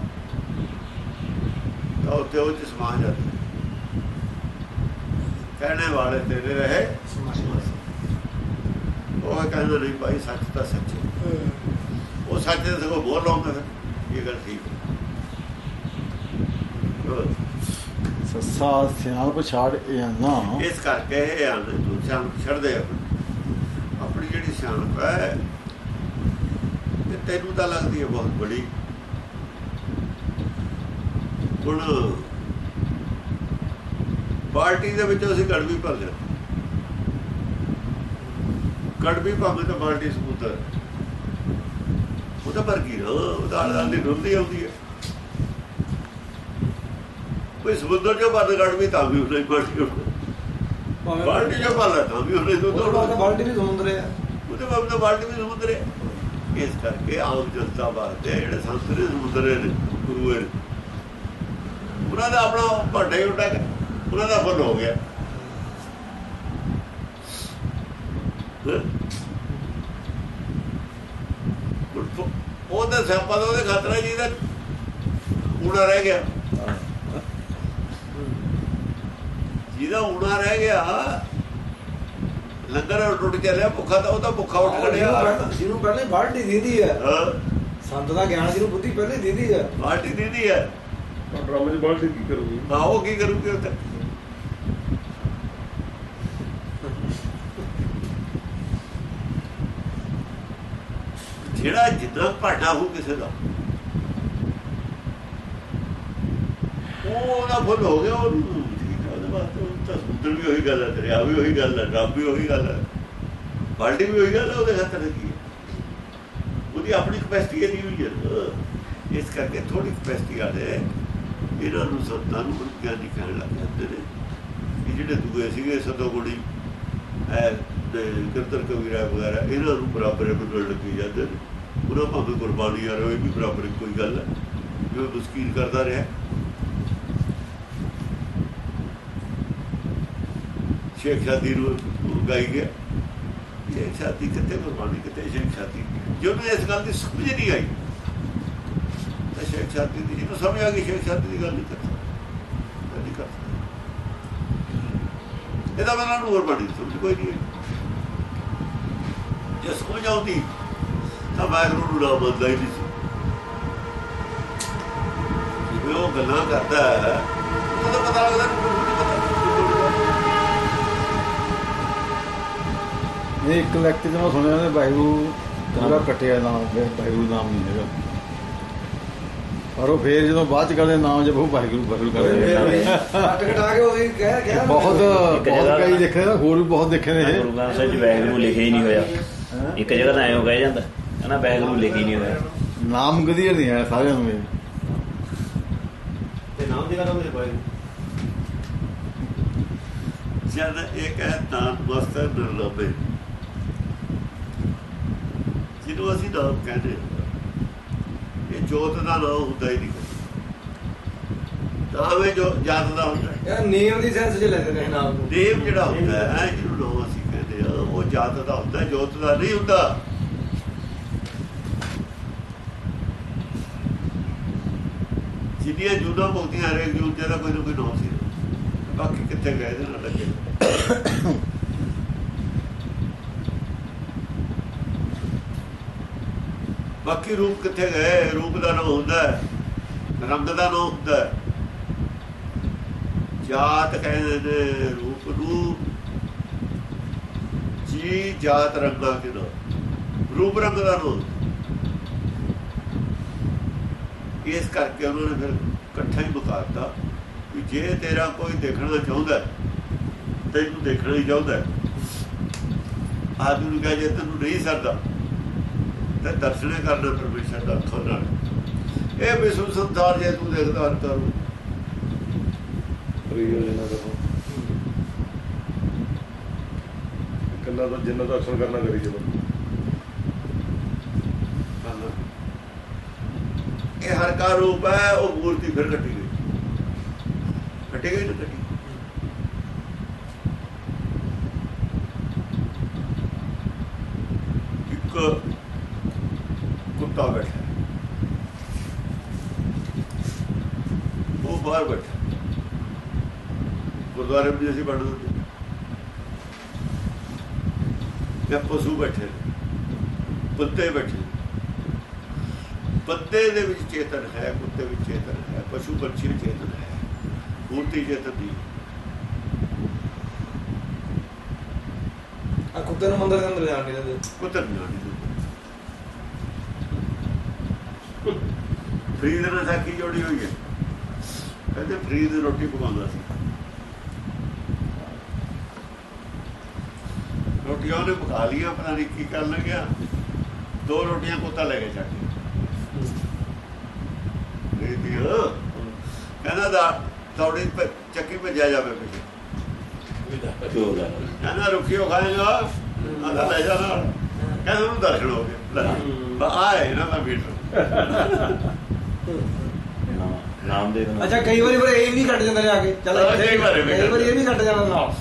ਤਾਂ ਉੱਥੇ ਉਹ ਸਮਾ ਜਾਂਦਾ ਕਹਿਣੇ ਵਾਲੇ ਤੇਰੇ ਰਹੇ। ਉਹ ਕਹਿੰਦਾ ਨਹੀਂ ਭਾਈ ਸੱਚ ਤਾਂ ਸੱਚ ਹੈ। ਉਹ ਸੱਚ ਦੇ ਸਗੋਂ ਬੋਲ ਲਾਉਂਦਾ ਫਿਰ ਇਹ ਗੱਲ ਠੀਕ ਹੈ। ਸੱਸਾ ਸਿਆਣਪ ਛਾੜ ਇਹ ਨਾ। ਇਸ ਕਰਕੇ ਇਹ ਆਂ ਤੂੰ ਸਿਆਣਪ ਛੱਡਦੇ ਆਪਣੀ ਜਿਹੜੀ ਸਿਆਣਪ ਹੈ ਤੇ ਤੈਨੂੰ ਤਾਂ ਲੱਗਦੀ ਹੈ ਬਹੁਤ ਬੜੀ। ਹੁਣ ਪਾਰਟੀ ਦੇ ਵਿੱਚ ਅਸੀਂ ਗੜਵੀ ਭਰ ਲਿਆ। ਗੜਵੀ ਭਾਵੇਂ ਤਾਂ ਬਾਲਟੀ ਸਮੁੰਦਰ ਉਹ ਤਾਂ ਗਈ ਨਾ ਉਹ ਤਾਂ ਆਲੇ ਦੀ ਡੁੱਲਦੀ ਆਉਂਦੀ ਹੈ ਕੋਈ ਸਮੁੰਦਰ ਚੋਂ ਭਰ ਗੜਵੀ ਤਾਂ ਵੀ ਉਹਨੇ ਬਾਲਟੀ ਬਾਲਟੀ ਚੋਂ ਭਰ ਲੈ ਤਾਂ ਵੀ ਉਹਨੇ ਤਾਂ ਹੋਣਾ ਬਾਲਟੀ ਵੀ ਸਮੁੰਦਰ ਹੈ ਉਹਦੇ ਬਾਬੇ ਦਾ ਬਾਲਟੀ ਵੀ ਸਮੁੰਦਰ ਹੈ ਇਸ ਕਰਕੇ ਆਮ ਜਨਤਾ ਵਾਸਤੇ ਜਿਹੜੇ ਨੇ ਸਮੁੰਦਰੇ ਨੇ ਗੁਰੂ ਨੇ ਉਹਨਾਂ ਦਾ ਆਪਣਾ ਭਾਂਡਾ ਹੀ ਉੱਡਾ ਗਿਆ ਉਹਨਾਂ ਦਾ ਫੁੱਲ ਹੋ ਗਿਆ ਹੈਂ? ਹੁਣ ਫੁ- ਉਹਦਾ ਸਿਆਪਾ ਤਾਂ ਉਹਦੇ ਖਾਤਰਾ ਜੀ ਦਾ ਊਣਾ ਰਹਿ ਗਿਆ। ਜਿਹਦਾ ਊਣਾ ਰਹਿ ਗਿਆ ਲੰਗਰ ਟੁੱਟ ਚੱਲਿਆ ਭੁੱਖਾ ਤਾਂ ਉਹ ਤਾਂ ਭੁੱਖਾ ਉੱਠ ਖੜਿਆ। ਜਿਹਨੂੰ ਪਹਿਲਾਂ ਬਾਲਟੀ ਦੀਦੀ ਹੈ। ਹਾਂ। ਸੰਤ ਦਾ ਗਿਆਨ ਜਿਹਨੂੰ ਬੁੱਧੀ ਪਹਿਲਾਂ ਦੀਦੀ ਹੈ। ਬਾਲਟੀ ਦੀਦੀ ਹੈ। ਪਰ ਡਰਮ 'ਚ ਬਾਲਟੀ ਕੀ ਕਰੂਗੀ? ਹਾਂ ਉਹ ਕੀ ਕਰੂਗੇ ਜਿਹੜਾ ਜਿੱਦਾਂ ਭਾਟਾ ਹੋ ਕਿਸੇ ਦਾ। ਉਹ ਉਹਦਾ ਫੁੱਲ ਹੋ ਗਿਆ ਉਹ ਠੀਕ ਹੈ ਉਹਦੇ ਵਾਸਤੇ ਉਹ ਤਾਂ ਸੁੰਦਰ ਵੀ ਉਹੀ ਗੱਲ ਹੈ ਦਰਿਆ ਵੀ ਉਹੀ ਗੱਲ ਹੈ ਰੱਬ ਵੀ ਉਹੀ ਗੱਲ ਹੈ ਬਾਲਟੀ ਵੀ ਉਹੀ ਗੱਲ ਹੈ ਉਹਦੇ ਖਾਤਰ ਕੀ ਹੈ ਉਹਦੀ ਆਪਣੀ ਕਪੈਸਿਟੀ ਨਹੀਂ ਹੋਈ ਹੈ ਇਸ ਕਰਕੇ ਥੋੜੀ ਕਪੈਸਿਟੀ ਵਾਲੇ ਇਹਨਾਂ ਨੂੰ ਸੰਤਾਂ ਨੂੰ ਗਿਆਨੀ ਕਹਿਣ ਲੱਗ ਜਾਂਦੇ ਨੇ ਜਿਹੜੇ ਦੂਏ ਸੀਗੇ ਸਦੋ ਗੁਣੀ ਐ ਤੇ ਕਿਰਤਨ ਕਬੀਰਾ ਵਗੈਰਾ, ਇਹਨਾਂ ਨੂੰ ਬਰਾਬਰ ਬਦਲ ਲੱਗੀ ਜਾਂਦੇ ਨੇ ਉਹਨਾਂ ਭਾਵੇਂ ਗੁਰਬਾਣੀ ਆ ਰਹੇ ਵੀ ਬਰਾਬਰ ਕੋਈ ਗੱਲ ਹੈ ਜੋ ਮੁਸਕੀਨ ਕਰਦਾ ਰਿਹਾ। ਸ਼ੇਖ ਸ਼ਾਦੀ ਨੂੰ ਗਾਈ ਗਿਆ। ਸ਼ੇਖ ਸ਼ਾਦੀ ਕਿਤੇ ਗੁਰਬਾਣੀ ਕਿਤੇ ਸ਼ੇਖ ਸ਼ਾਦੀ? ਜਿਹਨੂੰ ਇਸ ਗੱਲ ਦੀ ਸਮਝ ਨਹੀਂ ਆਈ, ਤਾਂ ਸ਼ੇਖ ਸ਼ਾਦੀ ਦੀ, ਜਿਹਨੂੰ ਸਮਝ ਆ ਗਈ, ਸ਼ੇਖ ਸ਼ਾਦੀ ਦੀ ਗੱਲ ਨਹੀਂ ਕਰਦਾ ਗੱਲ ਨਹੀਂ ਕਰਦਾ ਇਹਦਾ ਮਤਲਬ ਨੂੰ ਗੁਰਬਾਣੀ ਦੀ ਸਮਝ ਕੋਈ ਨਹੀਂ ਹੈ ਜੇ ਸਮਝ ਆਉਂਦੀ ਤਾਂ ਵਾਹਿਗੁਰੂ ਨੂੰ ਨਾ ਮੰਨਦਾ ਹੀ ਨਹੀਂ ਸੀ ਜਿਵੇਂ ਉਹ ਗੱਲਾਂ ਕਰਦਾ ਤਾਂ ਪਤਾ ਲੱਗਦਾ ਇਹ ਇੱਕ ਲੈਕਚਰ ਸੁਣਿਆ ਨੇ ਵਾਹਿਗੁਰੂ ਪੂਰਾ ਕੱਟਿਆ ਨਾਮ ਫਿਰ ਵਾਹਿਗੁਰੂ ਨਾਮ ਨਹੀਂ ਹੈਗਾ। ਪਰ ਉਹ ਫੇਰ ਜਦੋਂ ਬਾਅਦ ਚ ਕਰਦੇ ਨਾਮ ਜਪੋ ਵਾਹਿਗੁਰੂ ਵਾਹਿਗੁਰੂ ਕਰਦੇ ਕੱਟ ਕਟਾ ਕੇ ਉਹੀ ਕਹਿ ਕਹਿ ਬਹੁਤ ਇੱਕ ਬਹੁਤ ਜਗ੍ਹਾ- ਕਈ ਦੇਖੇ ਹੋਰ ਵੀ ਬਹੁਤ ਦੇਖੇ ਨੇ ਇਹ। ਗੁਰੂ ਗ੍ਰੰਥ ਸਾਹਿਬ 'ਚ ਵੈਗਰੂ ਲਿਖਿਆ ਹੀ ਨਹੀਂ ਹੋਇਆ। ਇੱਕ ਜਗ੍ਹਾ ਤਾਂ ਐਂ ਕਹਿ ਜਾਂਦਾ ਕਹਿੰਦਾ ਵੈਗਰੂ ਲਿਖਿਆ ਹੀ ਨਹੀਂ ਹੋਇਆ ਨਾਮ ਕਦੀ ਨਹੀਂ ਹੈ ਸਾਰਿਆਂ ਨੂੰ ਇਹ। ਤੇ ਨਾਮ ਦੀ ਗੱਲ ਉਹਦੇ ਪਾਏ ਜਦ ਇਹ ਕਹਿ ਤਾਂ ਮਸਤਰ ਨਿਰਲਭੇ ਜਿਹਨੂੰ ਅਸੀਂ ਨਾਮ ਕਹਿੰਦੇ ਹਾਂ। ਇਹ ਜੋਤ ਦਾ ਨਾਮ ਹੁੰਦਾ ਹੀ ਨਹੀਂ ਨਾਮ ਇਹ ਜੋ ਜਦ ਦਾ ਹੁੰਦਾ ਹੈ। ਇਹ ਨੇਮ ਦੀ ਸੈਂਸ ਚ ਲੈਂਦੇ ਨੇ ਨਾਮ ਨੂੰ ਦੇਵ ਜਿਹੜਾ ਹੁੰਦਾ ਹੈ ਜਿਹਨੂੰ ਉਹ ਜਾਤ ਦਾ ਹੁੰਦਾ, ਜੋਤ ਦਾ ਨਹੀਂ ਹੁੰਦਾ। ਜਿੰਨੀਆਂ ਜੁਦਾ ਮੁਕਤੀਆਂ ਹਰੇਕ ਜੂਨ ਜਿਹੜਾ ਕੋਈ ਨਾ ਕੋਈ ਨਾਮ ਸੀ। ਬਾਕੀ ਕਿੱਥੇ ਗਏ ਇਹਦੇ ਨਾਲ ਲੱਗੇ। ਬਾਕੀ ਰੂਪ ਕਿੱਥੇ ਗਏ? ਰੂਪ ਦਾ ਨਾਮ ਹੁੰਦਾ ਰੰਗ ਦਾ ਨਾਮ ਹੁੰਦਾ ਜਾਤ ਕਹਿੰਦੇ ਨੇ ਰੂਪ ਨੂੰ ਜੀ ਜਾਤ ਰੰਗਾ ਕੇ ਰੂਪ ਰੰਗ ਦਾ ਨਾਮ ਇਸ ਕਰਕੇ ਉਹਨਾਂ ਨੇ ਫਿਰ ਇਕੱਠਾ ਹੀ ਮੁਕਾਤਾ ਕਿ ਜੇ ਤੇਰਾ ਕੋਈ ਦੇਖਣਾ ਚਾਹੁੰਦਾ ਤੈਨੂੰ ਦੇਖਣਾ ਹੀ ਚਾਹੁੰਦਾ ਆਦਮੀ ਨੂੰ ਕਹੇ ਜੇ ਤੈਨੂੰ ਨਹੀਂ ਸਰਦਾ, ਤੇ ਦਰਸ਼ਨੇ ਕਰਨਾ ਪਰਮੇਸ਼ਰ ਦਾ ਅੱਖਾਂ ਨਾਲ। ਇਹ ਵਿਸ਼ਵ ਸੰਸਾਰ ਜੇ ਤੂੰ ਦੇਖਦਾ ਹਰ ਕਰੂ ਫਰੀ ਹੋ ਜਾਣਾ ਦੇਖੋ ਜਿੰਨਾ ਦਾ ਅਕਸ਼ਰ ਕਰਨਾ ਕਰੀ ਚਲੋ ਇਹ ਹਰ ਕਾ ਰੂਪ ਹੈ, ਉਹ ਮੂਰਤੀ ਫਿਰ ਕੱਟੀ ਗਈ। ਕੱਟੀ ਗਈ ਨਾ ਕੱਟੀ। ਇੱਕ ਕੁੱਤਾ ਬੈਠਾ। ਉਹ ਬਾਹਰ ਬੈਠਾ। ਗੁਰਦੁਆਰੇ ਵਿੱਚ ਅਸੀਂ ਪੜ੍ਹਦੇ ਹੁੰਦੇ ਜਾਂ ਪਸ਼ੂ ਬੈਠੇ ਕੁੱਤੇ ਬੈਠੇ ਬੰਦੇ ਦੇ ਵਿੱਚ ਚੇਤਨ ਹੈ ਕੁੱਤੇ ਵਿੱਚ ਚੇਤਨ ਹੈ ਪਸ਼ੂ ਪੰਛੀ ਵਿੱਚ ਚੇਤਨ ਹੈ ਮੂਰਤੀ ਚੇਤਨ ਦੀ। ਆ ਕੁੱਤੇ ਨੂੰ ਮੰਦਰ ਦੇ ਅੰਦਰ ਜਾਣ ਨਹੀਂ ਦਿੰਦੇ ਕੁੱਤੇ ਨੂੰ ਜਾਣੀ ਫਰੀਦ ਨਾਲ ਸਾਕੀ ਜੋੜੀ ਹੋਈ ਹੈ। ਕਹਿੰਦੇ ਫਰੀਦ ਰੋਟੀ ਪਕਾਉਂਦਾ ਸੀ। ਰੋਟੀਆਂ ਉਹਨੇ ਪਕਾ ਲਈਆਂ ਪਤਾ ਨਹੀਂ ਕੀ ਕਰਨ ਲੱਗਿਆ ਦੋ ਰੋਟੀਆਂ ਕੁੱਤਾ ਲੈ ਕੇ ਚੱਕ ਲੈ ਦਿਆ ਕਹਿੰਦਾ ਦਾ ਤੌੜੀ ਚੱਕੀ ਭੇਜਿਆ ਜਾਵੇ ਪਿੱਛੇ। ਕਹਿੰਦਾ ਰੁਕਿਓ ਖਾਏਗਾ ਆਦਾ ਲੈ ਜਾ ਨਾਲ। ਕਹਿੰਦਾ ਉਹਨੂੰ ਦਰਸ਼ਨ ਹੋ ਗਿਆ। ਲੈ ਬਾ ਆਏ ਇਹਨਾਂ ਦਾ ਮੀਟਰ ਨਾਮ ਦੇ ਦੇਣਾ ਅੱਛਾ ਕਈ ਵਾਰੀ ਫਿਰ ਇਹ ਵੀ ਕੱਟ ਜਾਂਦੇ ਆ ਕੇ। ਚੱਲ ਕਈ ਵਾਰੀ ਵੀ ਕਈ ਵਾਰੀ ਇਹ ਵੀ ਕੱਟ ਕੱਟ ਜਾਂਦਾ। ਨਾਲ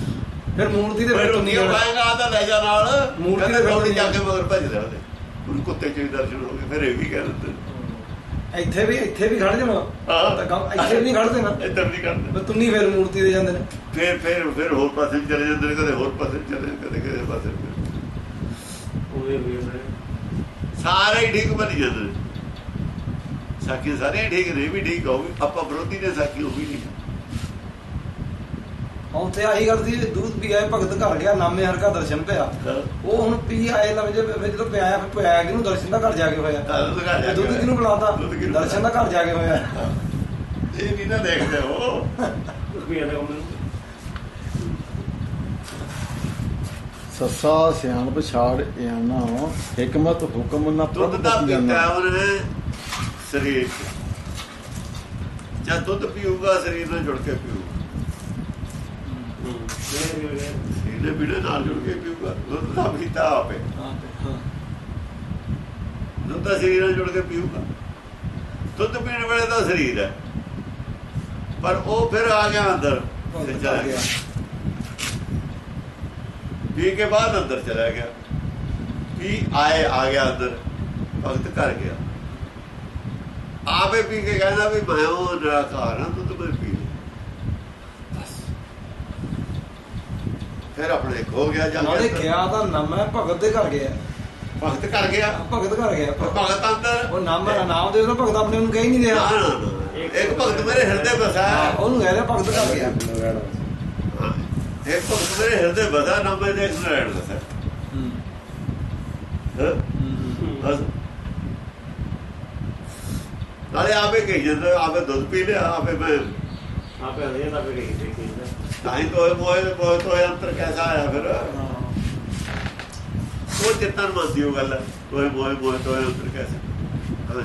ਫਿਰ ਮੂਰਤੀ ਦੇ ਫਿਰ ਵਿੱਚ ਨਹੀਂ ਖਾਏਗਾ ਆਦਾ ਲੈ ਜਾ ਨਾਲ। ਮੂਰਤੀ ਕਹਿੰਦਾ ਦੇ ਵਿੱਚ ਜਾ ਕੇ ਮਗਰ ਭੱਜਦਾ ਉਹਦੇ। ਉਹਨੂੰ ਕੁੱਤੇ ਚ ਵੀ ਦਰਸ਼ਨ ਹੋ ਗਏ ਫਿਰ ਇਹ ਵੀ ਕਹਿ ਦਿੰਦੇ। ਇੱਥੇ ਵੀ ਇੱਥੇ ਵੀ ਖੜ ਜਾਣਾ ਹਾਂ। ਤਾਂ ਕੰਮ ਇੱਥੇ ਵੀ ਨਹੀਂ ਖੜਦੇ ਨਾ ਇੱਧਰ ਨਹੀਂ ਕਰਦੇ ਬਸ ਤੁੰਨੀ ਫਿਰ ਮੂਰਤੀ ਦੇ ਜਾਂਦੇ ਨੇ। ਫਿਰ ਫਿਰ ਫਿਰ ਹੋਰ ਪਾਸੇ ਚਲੇ ਜਾਂਦੇ ਨੇ ਕਦੇ ਹੋਰ ਪਾਸੇ ਚਲੇ ਕਦੇ ਕਦੇ ਪਾਸੇ ਨੂੰ। ਸਾਰੇ ਹੀ ਠੀਕ ਬਣ ਜਾਂਦੇ ਸਾਕੀ ਸਾਰੇ ਠੀਕ ਨੇ ਵੀ ਠੀਕ ਹੋਊਗੀ ਆਪਾਂ ਵਿਰੋਧੀ ਨੇ ਸਾਕੀ ਉਹ ਵੀ ਨਹੀਂ ਹੁਣ ਤੇ ਆਹੀ ਗੱਲ ਸੀ ਦੂਧ ਪੀ ਆਏ ਭਗਤ ਘਰ ਗਿਆ ਨਾਮੇ ਹਰ ਕਾ ਦਰਸ਼ਨ ਪਿਆ। ਉਹ ਹੁਣ ਪੀ ਆਏ ਲਵੇ ਜੇ ਜਦੋਂ ਪਿਆਇਆ ਫਿਰ ਪਿਆਇਆ ਕਿਹਨੂੰ? ਦਰਸ਼ਨ ਦਾ ਘਰ ਜਾ ਕੇ ਹੋਇਆ। ਦੁੱਧ ਕਿਹਨੂੰ ਬੁਲਾਤਾ? ਦਰਸ਼ਨ ਦਾ ਘਰ ਜਾ ਕੇ ਹੋਇਆ। ਇਹ ਨਹੀਂ ਨਾ ਦੇਖਦੇ ਹੋ ਸੱਸਾ ਸਿਆਣਪ ਛਾੜ ਇਆਨਾ ਹਕਮਤ ਹੁਕਮ ਨਾ ਦੁੱਧ ਪ੍ਰਭ ਉਹਨੇ ਸਰੀਰ 'ਚ। ਜਦ ਦੁੱਧ ਪੀਊਗਾ ਸਰੀਰ ਨਾਲ ਜੁੜ ਕੇ ਪੀਊਗਾ। ਸਰੀਰ ਦੇ ਬਿਨਾਂ ਨਾਲ ਜੁੜ ਕੇ ਪੀਊਗਾ। ਦੁੱਧ ਦਾ ਪੀਤਾ ਆਪੇ। ਦੁੱਧ ਦਾ ਸਰੀਰ ਨਾਲ ਜੁੜ ਕੇ ਪੀਊਗਾ। ਦੁੱਧ ਪੀਣ ਵੇਲੇ ਤਾਂ ਸਰੀਰ ਹੈ। ਪਰ ਉਹ ਫਿਰ ਆ ਗਿਆ ਅੰਦਰ ਚਲਾ ਗਿਆ। ਪੀ ਕੇ ਬਾਅਦ ਅੰਦਰ ਚਲਾ ਗਿਆ। ਪੀ ਆਏ ਆ ਗਿਆ ਅੰਦਰ। ਭਗਤ ਕਰ ਗਿਆ। ਆਪੇ ਪੀ ਕੇ ਕਹਿੰਦਾ ਵੀ ਮੈਂ ਉਹ ਨਿਰਾਕਾਰ ਹਾਂ ਤੂੰ ਤਾਂ ਮੈਂ ਪੀ ਲੈ। ਬਸ ਫਿਰ ਆਪਣੇ ਖੋ ਗਿਆ ਜਾ ਨਾਲੇ ਗਿਆ ਤਾਂ ਨਾਮ ਹੈ ਭਗਤ ਦੇ ਘਰ ਗਿਆ। ਭਗਤ ਕਰ ਗਿਆ? ਭਗਤ ਘਰ ਗਿਆ ਭਗਤ। ਅੰਦਰ? ਉਹ ਨਾਮ ਹੈ ਨਾਮ ਦੇ ਉਹਦਾ ਭਗਤ ਆਪਣੇ ਨੂੰ ਕਹਿ ਨਹੀਂ ਰਿਹਾ। ਇੱਕ ਭਗਤ ਮੇਰੇ ਹਿਰਦੇ ਬਸਾ ਉਹਨੂੰ ਕਹਿ ਰਿਹਾ ਭਗਤ ਘਰ ਗਿਆ। ਹਾਂ। ਇੱਕ ਭਗਤ ਮੇਰੇ ਹਿਰਦੇ ਬਸਾ ਨਾ ਮੈਂ ਦੇਖ ਨਰਾਇਣ ਦਾ ਹੈ। ਹਾਂ? ਬਸ। ਨਾਲੇ ਆਪੇ ਕਹੀ ਜਾਂਦਾ ਆਪੇ ਦੁੱਧ ਪੀ ਲਿਆ ਆਪੇ ਮੈਂ ਤਾਂ ਹੀ ਤੋਏ ਮੋਏ ਤੋਏ ਅੰਤਰ ਕੈਸਾ ਆਇਆ ਫਿਰ? ਉਹ ਚਿੱਤਨ ਮੰਦੀ ਉਹ ਗੱਲ। ਤੋਏ ਮੋਏ ਮੋਏ ਤੋਏ ਅੰਤਰ ਕੈਸਾ?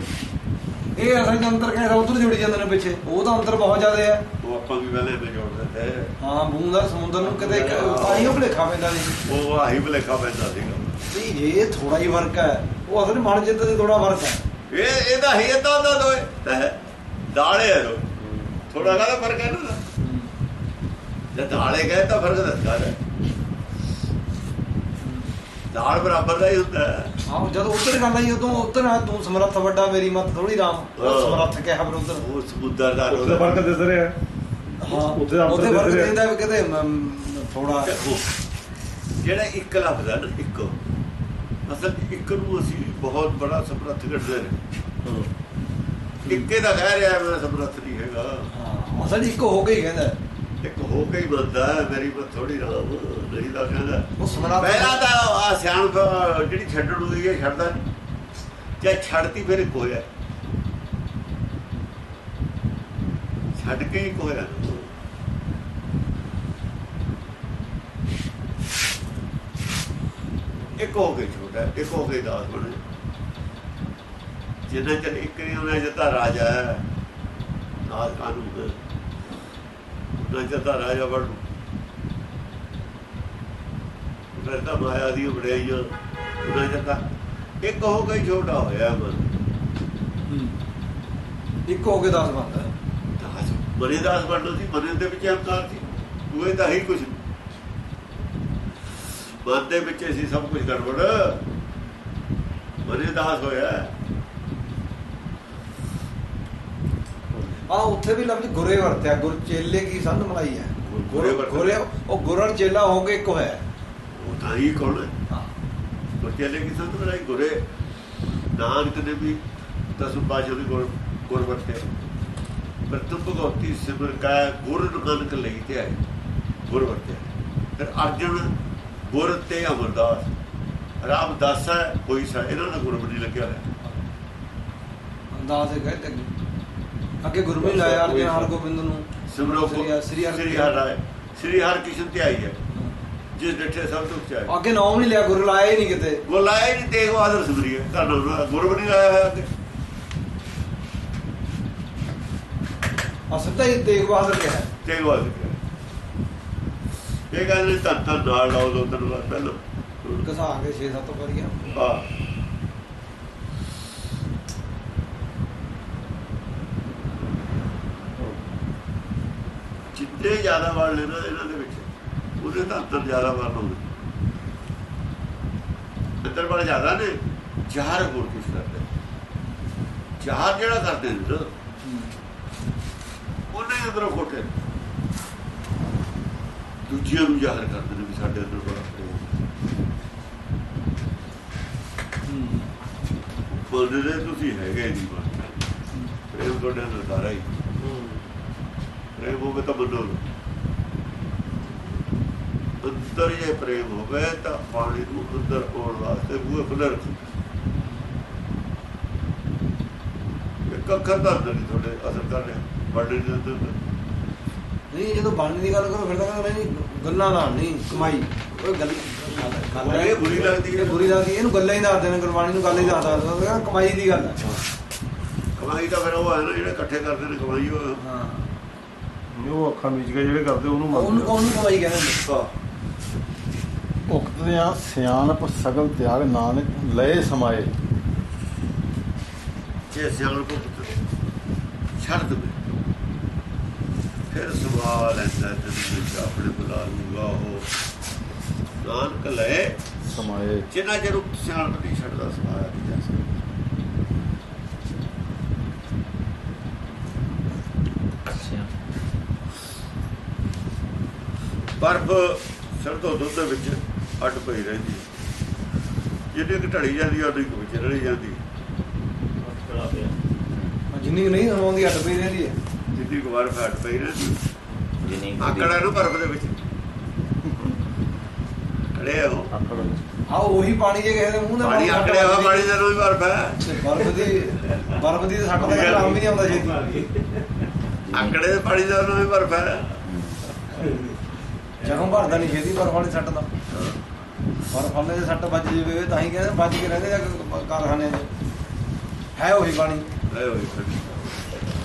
ਇਹ ਅਸਲ ਚ ਅੰਤਰ ਕਹਿੰਦਾ ਉਧਰ ਜੁੜੀ ਜਾਂਦੇ ਨੇ ਪਿੱਛੇ। ਉਹ ਤਾਂ ਅੰਤਰ ਬਹੁਤ ਜ਼ਿਆਦਾ ਹੈ। ਉਹ ਆਪਾਂ ਵੀ ਪਹਿਲੇ ਮੈਂ ਜੋੜ ਦਿੰਦੇ ਹਾਂ ਬੂੰਦਾ ਸਮੁੰਦਰ ਨੂੰ ਕਿਤੇ ਇੱਕ- ਤਾਂ ਹੀ ਉਹ ਭਲੇਖਾ ਪੈਂਦਾ ਸੀ। ਉਹ ਆਹੀ ਭਲੇਖਾ ਪੈਂਦਾ ਸੀਗਾ ਨਹੀਂ ਇਹ ਥੋੜਾ ਹੀ ਫ਼ਰਕ ਹੈ। ਉਹ ਅਸਲ ਮਨ ਜਿੱਤ ਦੇ ਥੋੜਾ ਫ਼ਰਕ ਹੈ। ਇਹ ਇਹਦਾ ਹੀ ਇਦਾਂ ਦਾ ਦੋਏ ਦਾਲੇ ਹੈ। ਦੋ ਥੋੜਾ ਕਾਹਦਾ ਫ਼ਰਕ ਹੈ ਨਾ? ਜੇ ਦਾਲੇ ਗਏ ਤਾਂ ਫ਼ਰਕ ਦੱਸਦਾ ਹੈ। ਦਾਲ ਬਰਾਬਰ ਦਾ ਹੀ ਹੁੰਦਾ ਹੈ। ਆਹ ਜਦੋਂ ਉੱਤਰ ਗੱਲ ਆਈ ਉਦੋਂ ਉੱਤਰ ਆ ਤੂੰ ਸਮਰੱਥ ਵੱਡਾ ਮੇਰੀ ਮਤ ਥੋੜੀ ਰਾਮ। ਸਮਰੱਥ ਕਿਹਾ ਉੱਤਰ ਉਹ ਸਮੁੰਦਰ ਦਾ ਉਹਦਾ ਫ਼ਰਕ ਦਿਸ ਰਿਹਾ ਹਾਂ। ਉੱਥੇ ਦਿਸ ਫ਼ਰਕ ਰਿਹਾ। ਦਿੰਦਾ ਵੀ ਕਿਤੇ ਥੋੜਾ ਜਿਹੜਾ ਇੱਕ ਲਫ਼ਜ਼ ਹੈ ਨਾ ਇੱਕ ਅਸਲ ਇੱਕ ਨੂੰ ਅਸੀਂ ਬਹੁਤ ਬੜਾ ਸਮਰੱਥ ਕਰਦੇ ਨੇ ਇੱਕੇ ਦਾ ਕਹਿ ਰਿਹਾ ਮੈਂ ਸਮਰੱਥ ਨਹੀਂ ਹੈਗਾ। ਹਾਂ ਅਸਲ ਇੱਕ ਹੋ ਕੇ ਹੀ ਕਹਿੰਦਾ ਇੱਕ ਹੋ ਕੇ ਹੀ ਬੰਦਾ ਹੈ ਮੇਰੀ ਬਸ ਥੋੜੀ ਰਾਮ ਨਹੀਂ ਦਾ ਕਹਿੰਦਾ ਉਹ ਸਮਰੱਥ ਪਹਿਲਾਂ ਤਾਂ ਆ ਸਿਆਣਪ ਜਿਹੜੀ ਛੱਡਣ ਹੁੰਦੀ ਹੈ ਛੱਡਦਾ ਜੇ ਛੱਡਤੀ ਫਿਰ ਇੱਕ ਹੋਇਆ ਛੱਡ ਕੇ ਇੱਕ ਹੋਇਆ ਇੱਕ ਹੋ ਕੇ ਛੋਟਾ ਇੱਕ ਹੋ ਕੇ ਦਾਸ ਬਣੇ। ਜਿੰਨਾ ਚਿਰ ਇੱਕ ਨਹੀਂ ਉਹਨਾਂ ਜਿੱਤਾ ਰਾਜਾ ਹੈ ਦਾਸ ਕਾਨੂੰਨ ਹੈ ਉਹਨਾਂ ਜਿੱਤਾ ਰਾਜਾ ਬਣ। ਫਿਰ ਤਾਂ ਮਾਇਆ ਦੀ ਵਡਿਆਈਆਂ ਉਹਨਾਂ ਜਿੱਤਾ ਇੱਕ ਹੋ ਹੀ ਛੋਟਾ ਹੋਇਆ ਮਨ। ਇੱਕ ਹੋ ਕੇ 10 ਬਣਦਾ ਦਾਸ। ਬੜੇ ਦਾਸ ਬਣਨਾ ਸੀ ਮਨ ਦੇ ਵਿੱਚ ਹੰਕਾਰ ਸੀ। ਉਹ ਤਾਂ ਹੀ ਕੁਝ ਮਨ ਦੇ ਵਿੱਚ ਸੀ ਸਭ ਕੁਝ ਗੜਬੜ। ਮਨੇ ਦਾਸ ਹੋਇਆ। ਆ ਉੱਥੇ ਵੀ ਲਫ਼ਜ਼ ਗੁਰੇ ਵਰਤਿਆ ਗੁਰ ਚੇਲੇ ਕੀ ਸੰਨ ਮਲਾਈ ਹੈ? ਗੁਰੇ ਵਰਤਿਆ। ਗੁਰੇ ਉਹ ਗੁਰਰ ਚੇਲਾ ਹੋ ਕੇ ਇੱਕ ਹੋਇਆ ਉਹ ਤਾਂ ਹੀ ਕੌਣ ਹੈ? ਹਾਂ। ਬੱਚੇ ਨੇ ਕਿਸੇ ਤੋਂ ਲੜਾਈ ਗੁਰੇ। ਨਾਨਕ ਨੇ ਵੀ ਦਸ ਪਾਸ਼ਾ ਦੀ ਗੁਰ ਗੁਰ ਵਰਤੇ ਪ੍ਰਤਮ ਭਗਵਤੀ ਸਿਮਰ ਕਾ ਗੁਰ ਨਾਨਕ ਲਈ ਤੇ ਆਏ। ਗੁਰ ਵਰਤੇ ਫਿਰ ਅਰਜਨ ਗੁਰ ਤੇ ਅਮਰਦਾਸ। ਰਾਮਦਾਸ ਹੈ ਕੋਈ ਸਾ ਇਹਨਾਂ ਦਾ ਗੁਰ ਨਹੀਂ ਲੱਗਿਆ ਹੋਇਆ। ਅੰਦਾਜ਼ ਹੈ ਕਹਿੰਦੇ ਅੱਗੇ ਗੁਰੂ ਵੀ ਲਾਇਆ ਅਰਜਨ ਹਰ ਗੋਬਿੰਦ ਨੂੰ। ਸਿਮਰੋ ਸ੍ਰੀ- ਹਰਿ- ਸ੍ਰੀ ਹਰਿ ਰਾਏ ਸ੍ਰੀ ਹਰਿ ਕ੍ਰਿਸ਼ਨ ਤੇ ਆਈ ਹੈ। ਜਿਸ ਡਿਠੇ ਸਭ ਤੋਂ ਚਾਹੇ ਅੱਗੇ ਨਾਮ ਨਹੀਂ ਲਿਆ ਗੁਰੂ ਲਾਇਆ ਹੀ ਨਹੀਂ ਕਿਤੇ। ਉਹ ਲਾਇਆ ਹੀ ਨਹੀਂ ਤੇਗ ਬਹਾਦਰ ਸਿਮਰੀ ਹੈ। ਤੁਹਾਨੂੰ ਗੁਰ ਵੀ ਨਹੀਂ ਲਾਇਆ ਹੋਇਆ ਅੱਗੇ। ਅਸਲ ਤਾਂ ਇਹ ਤੇਗ ਬਹਾਦਰ ਕਿਹਾ। ਤੇਗ ਬਹਾਦਰ ਕਿਹਾ। ਇਹ ਕਹਿੰਦੇ ਤਾਂ ਤਾਂ ਨਾਲ ਲਾਓ ਦੋ ਤਿੰਨ ਪਹਿਲਾਂ। ਘਸਾ ਕੇ 6-7 ਵਾਰੀਆਂ ਹਾਂ। ਜਿੱਤੇ ਜ਼ਿਆਦਾ ਵਾਰ ਲੈਣਾ ਇਹਨਾਂ ਦੇ ਵਿੱਚ? ਉਹਦੇ ਤਾਂ ਅੰਦਰ ਜ਼ਿਆਦਾ ਵਾਰ ਲਾਉਂਦੇ। ਅੰਦਰ ਵਾਰ ਜ਼ਿਆਦਾ ਨੇ? ਚਾਰ ਹੋਰ ਕੁਝ ਕਰਦੇ। ਚਾਰ ਜਿਹੜਾ ਕਰਦੇ ਨੇ ਉਹਨੇ ਅੰਦਰੋਂ ਖੋਟੇ ਦੂਜਿਆਂ ਨੂੰ ਜ਼ਾਹਰ ਕਰਦੇ ਨੇ ਵੀ ਸਾਡੇ ਅੰਦਰ ਬੜਾ ਬੋਲਦੇ ਤੁਸੀਂ ਹੈਗੇ ਨਹੀਂ ਬਸ ਪ੍ਰੇਮ ਤੁਹਾਡੇ ਅੰਦਰ ਸਾਰਾ ਹੀ। ਪ੍ਰੇਮ ਹੋਵੇ ਤਾਂ ਮੰਨੋ। ਅੰਦਰ ਜੇ ਪ੍ਰੇਮ ਹੋਵੇ ਤਾਂ ਪਾਣੀ ਨੂੰ ਅੰਦਰ ਆਉਣ ਵਾਸਤੇ ਬੂਹੇ ਖੁੱਲੇ ਰੱਖੋ। ਇੱਕ ਅੱਖਰ ਦਾ ਅੰਦਰ ਨਹੀਂ ਤੁਹਾਡੇ ਅਸਰ ਕਰ ਰਿਹਾ। ਬੜੇ ਦੇ ਅੰਦਰ ਨਹੀਂ ਜਦੋਂ ਬਣਨ ਦੀ ਗੱਲ ਕਰੋ ਫਿਰ ਤਾਂ ਕਹਿੰਦੇ ਨਹੀਂ ਗੱਲਾਂ ਨਾਲ ਨਹੀਂ ਕਮਾਈ। ਉਹ ਗੱਲ ਗੱਲ ਇਹ ਬੁਰੀ ਲੱਗਦੀ ਹੈ। ਇਹ ਬੁਰੀ ਲੱਗਦੀ। ਇਹਨੂੰ ਗੱਲਾਂ ਹੀ ਦੱਸਦੇ ਨੇ ਗੁਰਬਾਣੀ ਨੂੰ ਗੱਲ ਹੀ ਦੱਸਦਾ ਕਮਾਈ ਦੀ ਗੱਲ ਕਮਾਈ ਤਾਂ ਫਿਰ ਉਹ ਹੈ ਨਾ ਜਿਹੜੇ ਇਕੱਠੇ ਕਰਦੇ ਨੇ ਕਮਾਈ ਉਹ ਹਾਂ। ਉਹ ਅੱਖਾਂ ਮੀਚ ਕੇ ਜਿਹੜੇ ਕਰਦੇ ਉਹਨੂੰ ਉਹਨੂੰ ਮੰਨਦੇ ਉਹਨੂੰ ਕਮਾਈ ਕਹਿੰਦੇ ਨੇ ਉਕਤ ਦਿਆਂ ਸਿਆਣਪ ਸਗਲ ਤਿਆਗ ਨਾਨਕ ਲਏ ਸਮਾਏ। ਜੇ ਸਿਆਣ ਕੋ ਛੱਡ ਦੇ ਫਿਰ ਸਵਾਲ ਐਂਦਾ ਤੇ ਵਿੱਚ ਆਪਣੇ ਬੁਲਾ ਲੂਗਾ ਉਹ। ਨਾਨਕ ਲੈ ਸਮਾਏ। ਜਿੰਨਾ ਚਿਰ ਉਹ ਸਿਆਣ ਨਹੀਂ ਛੱਡਦਾ ਸਵਾਲ ਨਹੀਂ ਜਾ ਸਕਦਾ। ਬਰਫ਼ ਸਿਰ ਤੋਂ ਦੁੱਧ ਦੇ ਵਿੱਚ ਅੱਡ ਪਈ ਰਹਿੰਦੀ ਹੈ। ਜਿੰਨੀ ਕੁ ਢੜੀ ਜਾਂਦੀ ਉਹਦੀ ਵਿੱਚ ਰਲੀ ਜਾਂਦੀ ਜਿੰਨੀ ਕੁ ਨਹੀਂ ਹਵਾਉਂਦੀ ਅੱਡ ਪਈ ਰਹਿੰਦੀ ਹੈ। ਜਿੰਨੀ ਕੁ ਬਰਫ਼ ਅੱਡ ਪਈ ਰਹਿੰਦੀ ਹੈ। ਜਿੰਨੀ ਆਕੜਾ ਨੂੰ ਬਰਫ਼ ਦੇ ਵਿੱਚ। ਖੜੇ ਹੋ ਆਕੜ ਹਾਂ ਉਹੀ ਪਾਣੀ ਜੇ ਕਿਸੇ ਦੇ ਮੂੰਹ ਦੇ ਪਾਣੀ ਨਾਲ ਆਕੜਿਆ ਹੋਇਆ ਪਾਣੀ ਦਾ ਵੀ ਬਰਫ਼ ਹੈ। ਤੇ ਬਰਫ਼ ਦੀ ਬਰਫ਼ ਦੀ ਤਾਂ ਸੱਟ ਦਾ ਨਾਮ ਵੀ ਨਹੀਂ ਆਉਂਦਾ ਆਕੜੇ ਪਾਣੀ ਦਾ ਨੂੰ ਵੀ ਬਰਫ਼ ਹੈ। ਜ਼ਖਮ ਭਰਦਾ ਨਹੀਂ ਛੇਤੀ ਬਰਫ਼ ਵਾਲੀ ਸੱਟ ਦਾ ਬਰਫ਼ ਵਾਲੇ ਦੇ ਸੱਟ ਵੱਜ ਜਾਵੇ, ਤਾਂ ਹੀ ਕਹਿੰਦੇ, ਵੱਜ ਕੇ ਰਹਿੰਦੇ ਆ ਕਾਰਖਾਨੇ 'ਚ ਹੈ ਉਹੀ ਪਾਣੀ ਲੈ ਹੋਈ